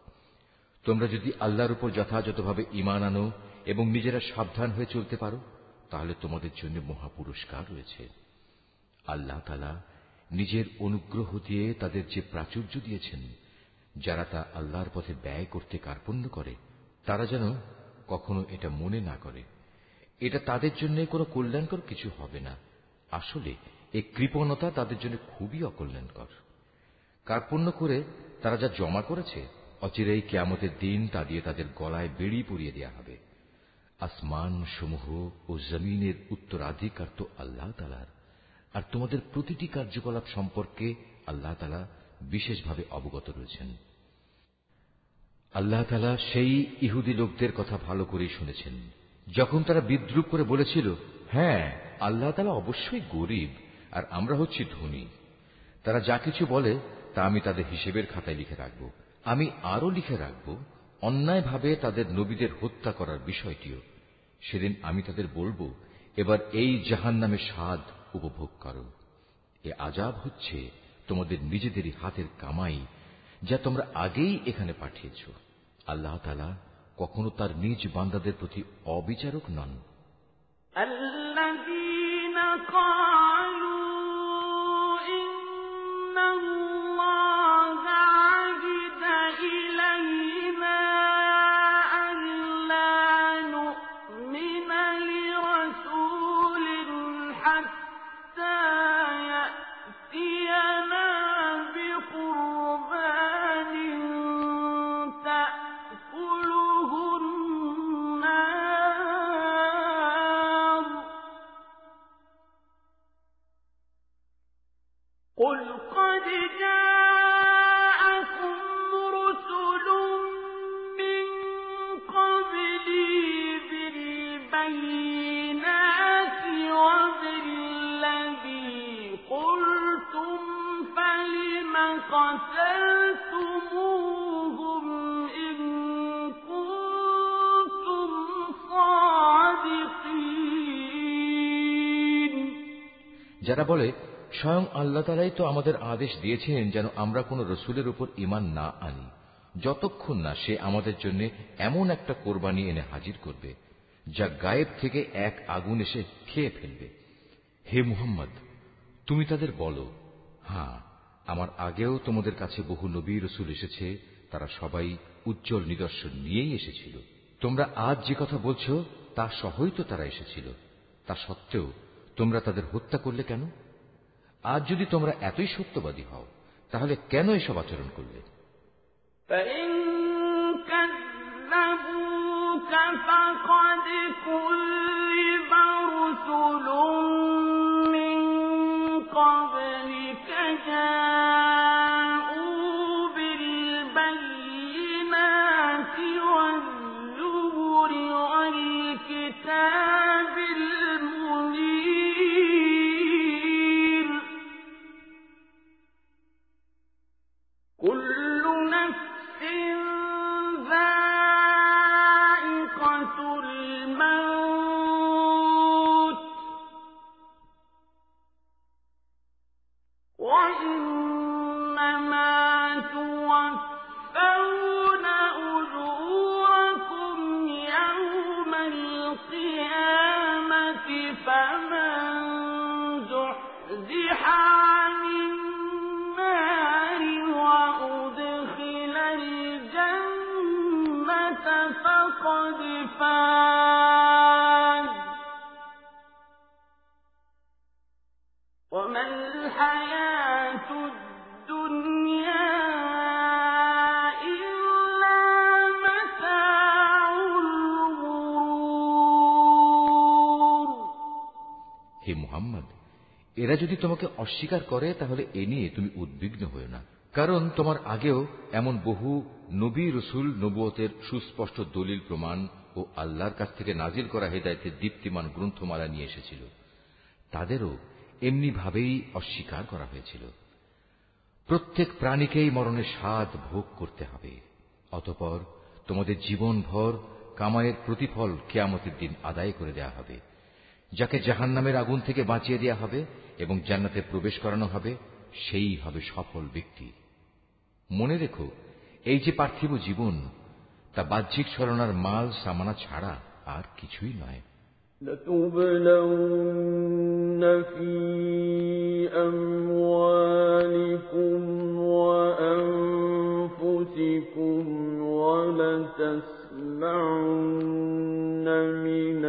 তোমরা যদি আল্লাহর উপর যথাযথভাবে ইমান আনো এবং নিজেরা সাবধান হয়ে চলতে পারো তাহলে তোমাদের জন্য মহা পুরস্কার রয়েছে। আল্লাহ তালা নিজের অনুগ্রহ দিয়ে তাদের যে প্রাচুর্য দিয়েছেন, যারা তা আল্লাহর পথে ব্যয় করতে কার্পণ্য করে, তারা যেন কখনো এটা মনে না করে। এটা তাদের জন্য কোনো কল্যাণকর কিছু হবে না। আসলে এই কৃপণতা তাদের জন্য খুবই অকল্যাণকর। কার্পণ্য করে তারা যা জমা করেছে, অচিরেই কেয়ামতের দিন তা দিয়ে তাদের গলায় বেড়ি পুড়িয়ে দেওয়া হবে। আসমান সমূহ ও জমিনের উত্তরাধিকার তো আল্লাহ তালার আর তোমাদের প্রতিটি কার্যকলাপ সম্পর্কে আল্লাহ তালা বিশেষভাবে অবগত রয়েছেন। আল্লাহ তালা সেই ইহুদি লোকদের কথা ভালো করেই শুনেছেন। যখন তারা বিদ্রুপ করে বলেছিল হ্যাঁ আল্লাহ তালা অবশ্যই গরিব, আর আমরা হচ্ছি ধনী। তারা যা কিছু বলে তা আমি তাদের হিসেবের খাতায় লিখে রাখব। আমি আরও লিখে রাখব। অন্যায়ভাবে তাদের নবীদের হত্যা করার বিষয়টিও সেদিন আমি তাদের বলবো এবার এই জাহান নামে স্বাদ উপভোগ করো এ আজাব হচ্ছে তোমাদের নিজেদেরই হাতের কামাই যা তোমরা আগেই এখানে পাঠিয়েছ আল্লাহ তালা কখনো তার নিজ বান্দাদের প্রতি অবিচারক নন الذين قالوا إن যারা বলে, স্বয়ং আল্লাহ তালাই তো আমাদের আদেশ দিয়েছেন যেন আমরা কোন রসুলের উপর ইমান না আনি। যতক্ষণ না সে আমাদের জন্য এমন একটা কোরবানি এনে হাজির করবে, যা গায়েব থেকে এক আগুন এসে খেয়ে ফেলবে। হে মুহাম্মদ, তুমি তাদের বলো হ্যাঁ আমার আগেও তোমাদের কাছে বহু নবী রসুল এসেছে, তারা সবাই উজ্জ্বল নিদর্শন নিয়েই এসেছিল। তোমরা আজ যে কথা বলছো, তা সহই তো তারা এসেছিল। তা সত্ত্বেও তোমরা তাদের হত্যা করলে কেন আজ যদি তোমরা এতই সত্যবাদী হও তাহলে কেন এসব আচরণ করলে فإن كذبوك فقد كذب رسل من قبلك جاءوا এরা যদি তোমাকে অস্বীকার করে, তাহলে এ নিয়ে তুমি উদ্বিগ্ন হও না। কারণ তোমার আগেও এমন বহু নবী রসুল নবুয়তের সুস্পষ্ট দলিল, প্রমাণ ও আল্লাহর কাছ থেকে নাজিল করা হেদায়তের দীপ্তিমান গ্রন্থমালা নিয়ে এসেছিল। তাদেরও এমনি ভাবেই অস্বীকার করা হয়েছিল। প্রত্যেক প্রাণীকেই মরণের স্বাদ ভোগ করতে হবে। অতপর তোমাদের জীবনভর কামায়ের প্রতিফল কেয়ামতের দিন আদায় করে দেয়া হবে। যাকে জাহান্নামের আগুন থেকে বাঁচিয়ে দেয়া হবে এবং জান্নাতে প্রবেশ করানো হবে সেই হবে সফল ব্যক্তি মনে রেখো এই যে পার্থিব জীবন তা বাহ্যিক ছলনার মাল সামানা ছাড়া আর কিছুই নয় لتبلون في أموالكم وأنفسكم ولتسمعن من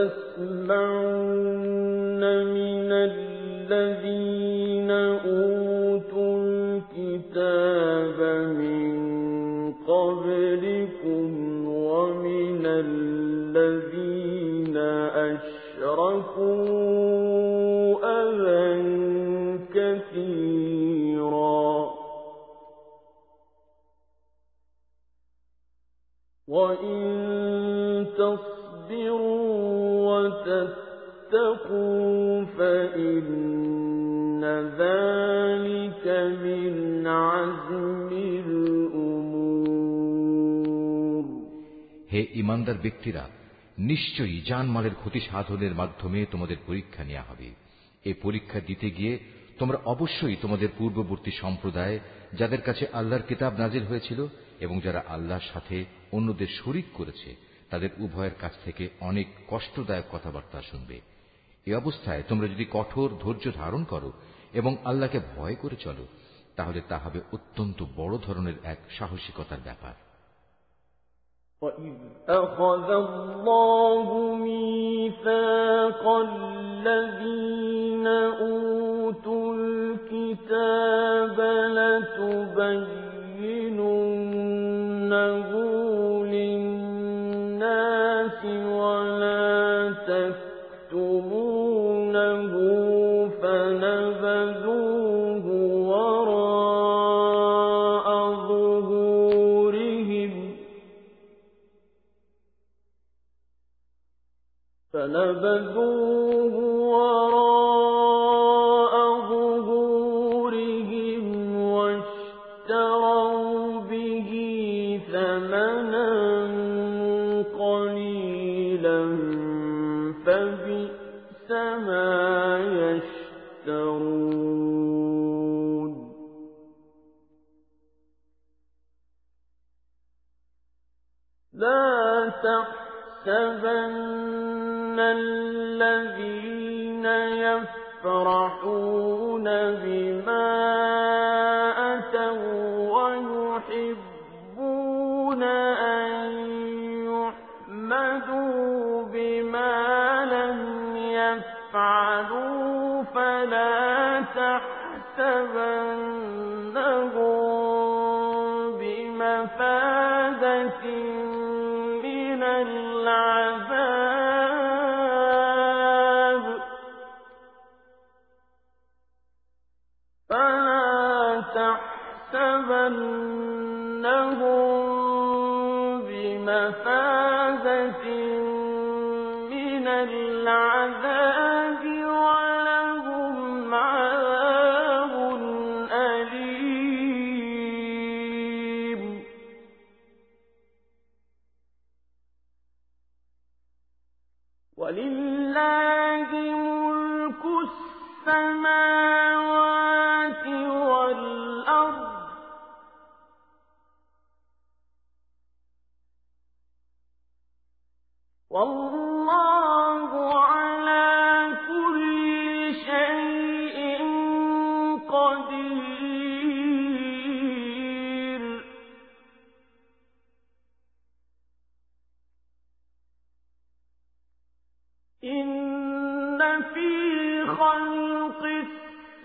ولتسمعن من الذين أوتوا الكتاب من قبلكم ومن الذين أشركوا হে ইমানদার ব্যক্তিরা, নিশ্চয়ই জানমালের ক্ষতি সাধনের মাধ্যমে তোমাদের পরীক্ষা নেওয়া হবে। এ পরীক্ষা দিতে গিয়ে তোমরা অবশ্যই তোমাদের পূর্ববর্তী সম্প্রদায়, যাদের কাছে আল্লাহর কিতাব নাজির হয়েছিল এবং যারা আল্লাহর সাথে অন্যদের শরিক করেছে তাদের উভয়ের কাছ থেকে অনেক কষ্টদায়ক কথাবার্তা শুনবে এ অবস্থায় তোমরা যদি কঠোর ধৈর্য ধারণ করো এবং আল্লাহকে ভয় করে চলো তাহলে তা হবে অত্যন্ত বড় ধরনের এক সাহসিকতার ব্যাপার وَإِذْ أَخَذَ اللَّهُ مِيثَاقَ الَّذِينَ أُوتُوا الْكِتَابَ لَتُبَيِّنُنَّهُ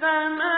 السماوات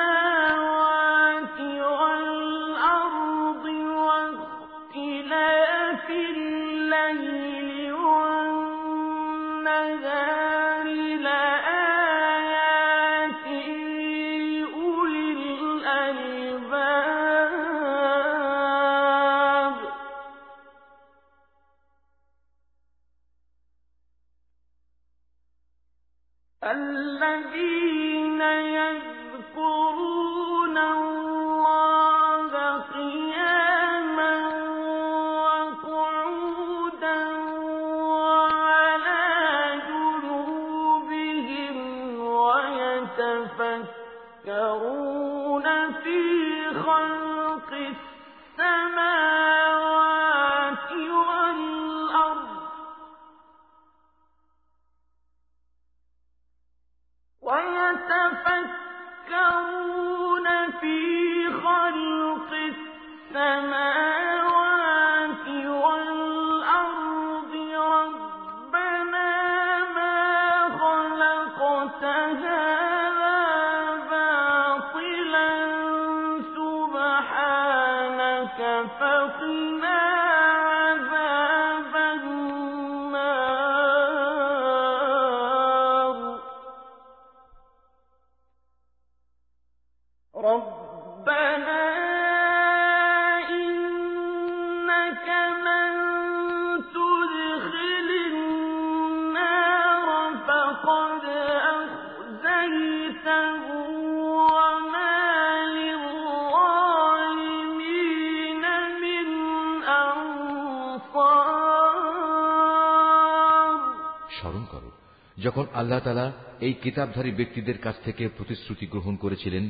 যখন আল্লাহ তালা এই কিতাবধারী ব্যক্তিদের কাছ থেকে প্রতিশ্রুতি গ্রহণ করেছিলেন,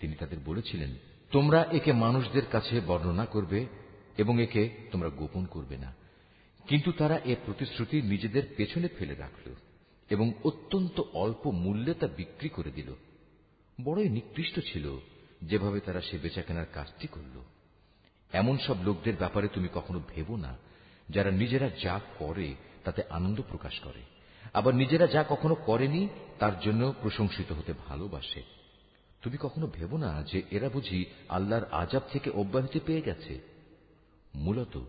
তিনি তাদের বলেছিলেন, তোমরা একে মানুষদের কাছে বর্ণনা করবে এবং একে তোমরা গোপন করবে না। কিন্তু তারা এ প্রতিশ্রুতি নিজেদের পেছনে ফেলে রাখল এবং অত্যন্ত অল্প মূল্যে তা বিক্রি করে দিল। বড়ই নিকৃষ্ট ছিল যেভাবে তারা সে বেচাকেনার কাজটি করল। এমন সব লোকদের ব্যাপারে তুমি কখনো ভেবো না, যারা নিজেরা যা করে তাতে আনন্দ প্রকাশ করে। আবার নিজেরা যা কখনো করেনি, তার জন্য প্রশংসিত হতে ভালোবাসে। তুমি কখনো ভেবো না যে এরা বুঝি আল্লাহর আজাব থেকে অব্যাহতি পেয়ে গেছে? মূলত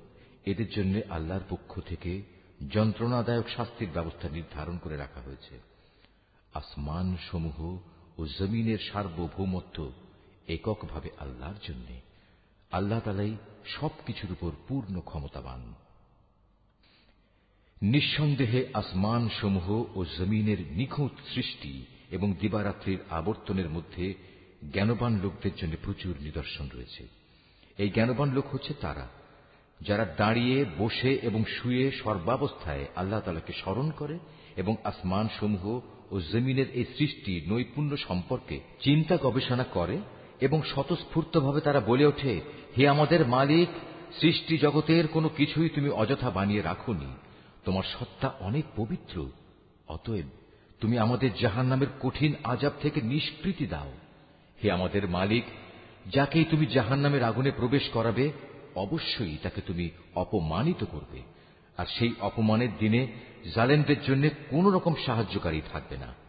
এদের জন্য আল্লাহর পক্ষ থেকে যন্ত্রণাদায়ক শাস্তির ব্যবস্থা নির্ধারণ করে রাখা হয়েছে। আসমান সমূহ ও জমিনের সার্বভৌমত্ব এককভাবে আল্লাহর জন্য। আল্লাহ তালাই সবকিছুর উপর পূর্ণ ক্ষমতাবান। নিঃসন্দেহে আসমান সমূহ ও জমিনের নিখুঁত সৃষ্টি এবং দিবারাত্রির আবর্তনের মধ্যে জ্ঞানবান লোকদের জন্য প্রচুর নিদর্শন রয়েছে। এই জ্ঞানবান লোক হচ্ছে তারা, যারা দাঁড়িয়ে, বসে এবং শুয়ে সর্বাবস্থায় আল্লাহ তালাকে স্মরণ করে এবং আসমান সমূহ ও জমিনের এই সৃষ্টি নৈপুণ্য সম্পর্কে চিন্তা গবেষণা করে এবং স্বতঃস্ফূর্তভাবে তারা বলে ওঠে, হে আমাদের মালিক, সৃষ্টি জগতের কোনো কিছুই তুমি অযথা বানিয়ে রাখুনি। তোমার সত্তা অনেক পবিত্র, অতএব তুমি আমাদের জাহান নামের কঠিন আজাব থেকে নিষ্কৃতি দাও। হে আমাদের মালিক, যাকেই তুমি জাহান নামের আগুনে প্রবেশ করাবে, অবশ্যই তাকে তুমি অপমানিত করবে, আর সেই অপমানের দিনে জালেনদের জন্য কোন রকম সাহায্যকারী থাকবে না।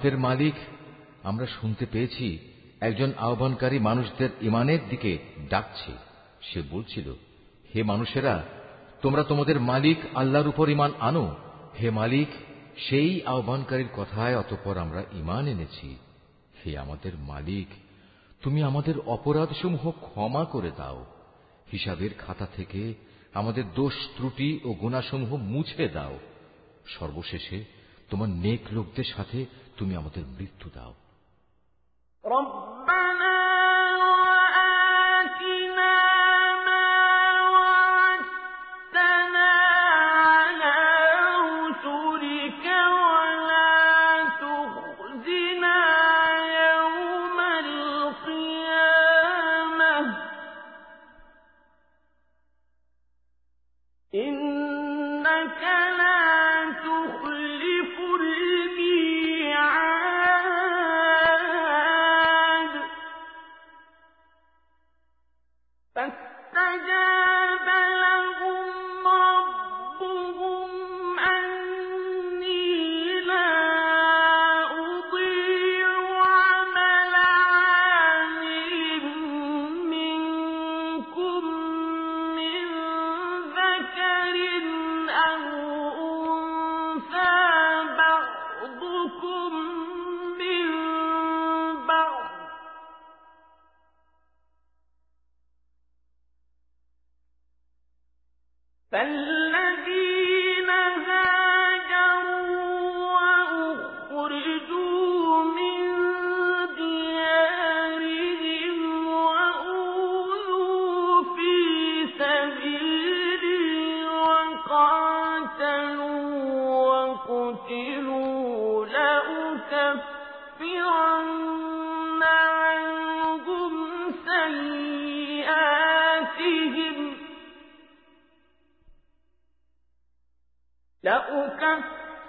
আমাদের মালিক। আমরা শুনতে পেয়েছি, একজন আহ্বানকারী মানুষদের ইমানের দিকে ডাকছে। সে বলছিল, হে মানুষেরা, তোমরা তোমাদের মালিক আল্লাহর উপর ইমান আনো। হে মালিক, সেই আহ্বানকারীর কথায় অতপর আমরা ইমান এনেছি। হে আমাদের মালিক, তুমি আমাদের অপরাধসমূহ ক্ষমা করে দাও। হিসাবের খাতা থেকে আমাদের দোষ, ত্রুটি ও গুণাসমূহ মুছে দাও। সর্বশেষে তোমার নেক লোকদের সাথে তুমি আমাদের মৃত্যু দাও।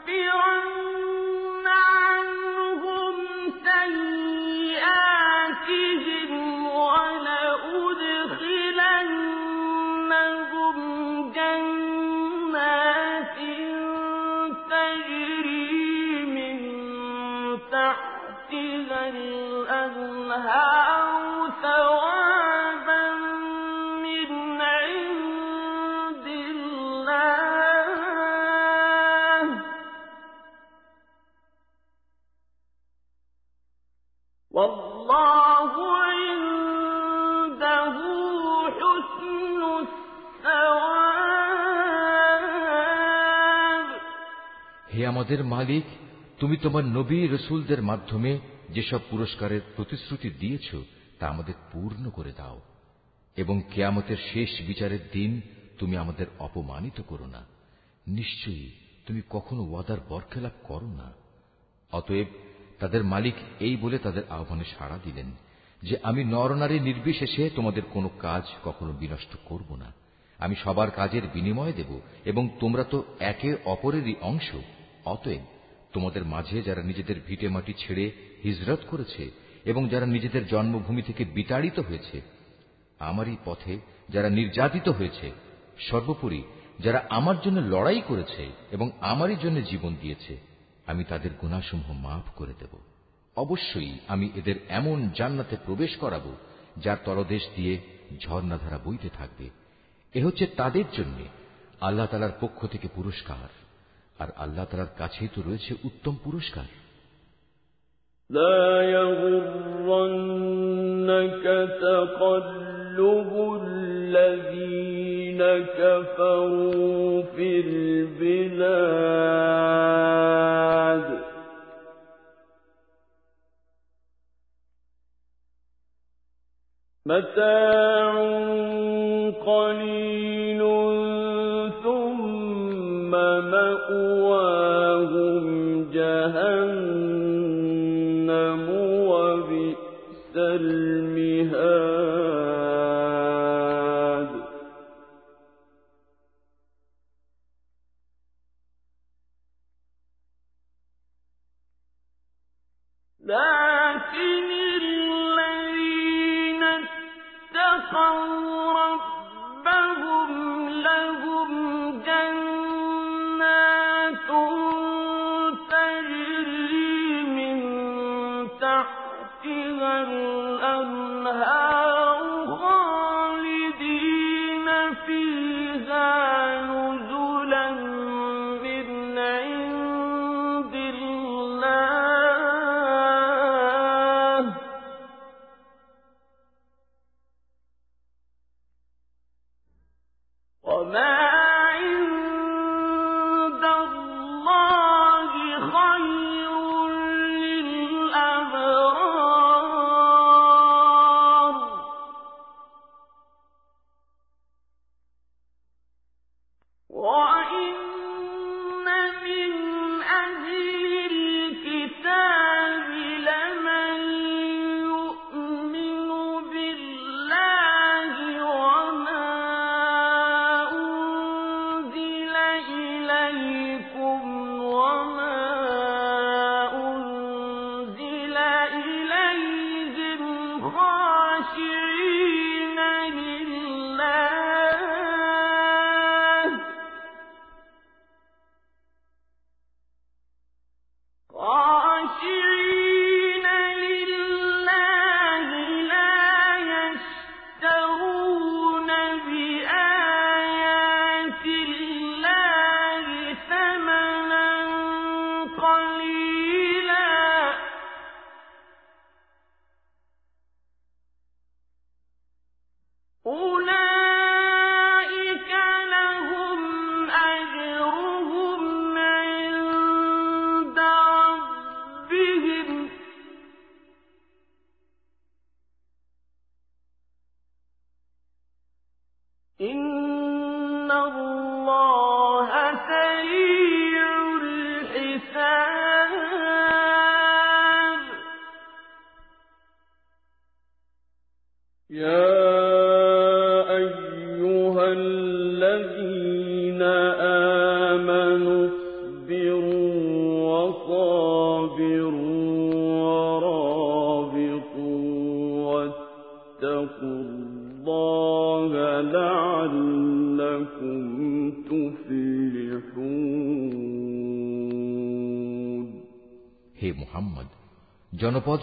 لَأُكَفِّرَنَّ আমাদের মালিক, তুমি তোমার নবী রসুলদের মাধ্যমে যেসব পুরস্কারের প্রতিশ্রুতি দিয়েছ, তা আমাদের পূর্ণ করে দাও। এবং কেয়ামতের শেষ বিচারের দিন তুমি আমাদের অপমানিত করো না। নিশ্চয়ই তুমি কখনো ওয়াদার বরখেলাপ করো না। অতএব তাদের মালিক এই বলে তাদের আহ্বানে সাড়া দিলেন যে, আমি নরনারী নির্বিশেষে তোমাদের কোনো কাজ কখনো বিনষ্ট করব না। আমি সবার কাজের বিনিময় দেব এবং তোমরা তো একে অপরেরই অংশ। অতএব তোমাদের মাঝে যারা নিজেদের ভিটে মাটি ছেড়ে হিজরত করেছে এবং যারা নিজেদের জন্মভূমি থেকে বিতাড়িত হয়েছে, আমারই পথে যারা নির্যাতিত হয়েছে, সর্বোপরি যারা আমার জন্য লড়াই করেছে এবং আমারই জন্য জীবন দিয়েছে, আমি তাদের গুণাসমূহ মাফ করে দেব। অবশ্যই আমি এদের এমন জান্নাতে প্রবেশ করাব, যার তলদেশ দিয়ে ঝর্ণাধারা বইতে থাকবে। এ হচ্ছে তাদের জন্য আল্লাহ তালার পক্ষ থেকে পুরস্কার। আর আল্লাহ তালার কাছেই তো রয়েছে উত্তম পুরস্কার لا يغرنك تقلب الذين كفروا في البلاد متاع قليل ثم مأواهم جهنم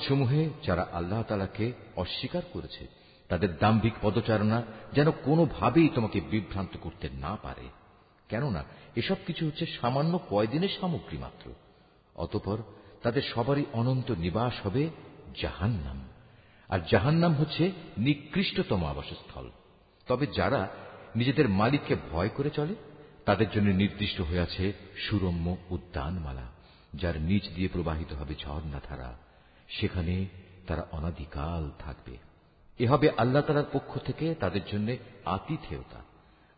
জনপদ সমূহে যারা আল্লাহ তালাকে অস্বীকার করেছে, তাদের দাম্ভিক পদচারণা যেন কোনোভাবেই তোমাকে বিভ্রান্ত করতে না পারে। কেননা, এসব কিছু হচ্ছে সামান্য কয়দিনের সামগ্রী মাত্র। অতপর তাদের সবারই অনন্ত নিবাস হবে জাহান্নাম। আর জাহান্নাম হচ্ছে নিকৃষ্টতম আবাসস্থল। তবে যারা নিজেদের মালিককে ভয় করে চলে, তাদের জন্য নির্দিষ্ট হয়ে আছে সুরম্য উদ্যানমালা, যার নিচ দিয়ে প্রবাহিত হবে ঝর্ণাধারা। সেখানে তারা অনাদিকাল থাকবে। এ হবে আল্লাহ তালার পক্ষ থেকে তাদের জন্য আতিথেয়তা।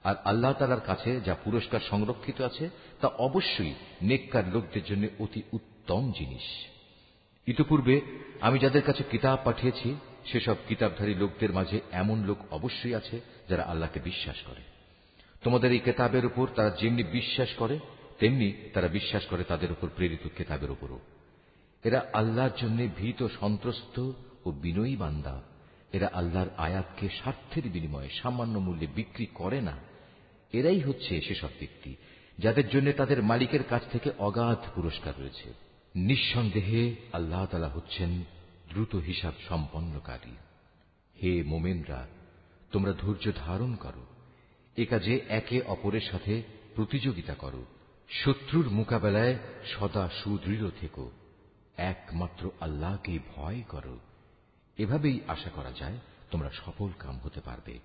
আর আল্লাহ তালার কাছে যা পুরস্কার সংরক্ষিত আছে, তা অবশ্যই নেককার লোকদের জন্য অতি উত্তম জিনিস। ইতপূর্বে আমি যাদের কাছে কিতাব পাঠিয়েছি, সেসব কিতাবধারী লোকদের মাঝে এমন লোক অবশ্যই আছে যারা আল্লাহকে বিশ্বাস করে। তোমাদের এই কেতাবের উপর তারা যেমনি বিশ্বাস করে, তেমনি তারা বিশ্বাস করে তাদের উপর প্রেরিত কেতাবের উপরও। এরা আল্লাহর জন্য ভীত সন্ত্রস্ত ও বিনয়ী বান্দা। এরা আল্লাহর আয়াতকে স্বার্থের বিনিময়ে সামান্য মূল্যে বিক্রি করে না। এরাই হচ্ছে সেসব ব্যক্তি, যাদের জন্য তাদের মালিকের কাছ থেকে অগাধ পুরস্কার রয়েছে। নিঃসন্দেহে আল্লাহ তালা হচ্ছেন দ্রুত হিসাব সম্পন্নকারী। হে মোমেনরা, তোমরা ধৈর্য ধারণ করো। এ কাজে একে অপরের সাথে প্রতিযোগিতা করো। শত্রুর মোকাবেলায় সদা সুদৃঢ় থেকো। একমাত্র আল্লাহকেই ভয় করো। এভাবেই আশা করা যায় তোমরা সফল কাম হতে পারবে।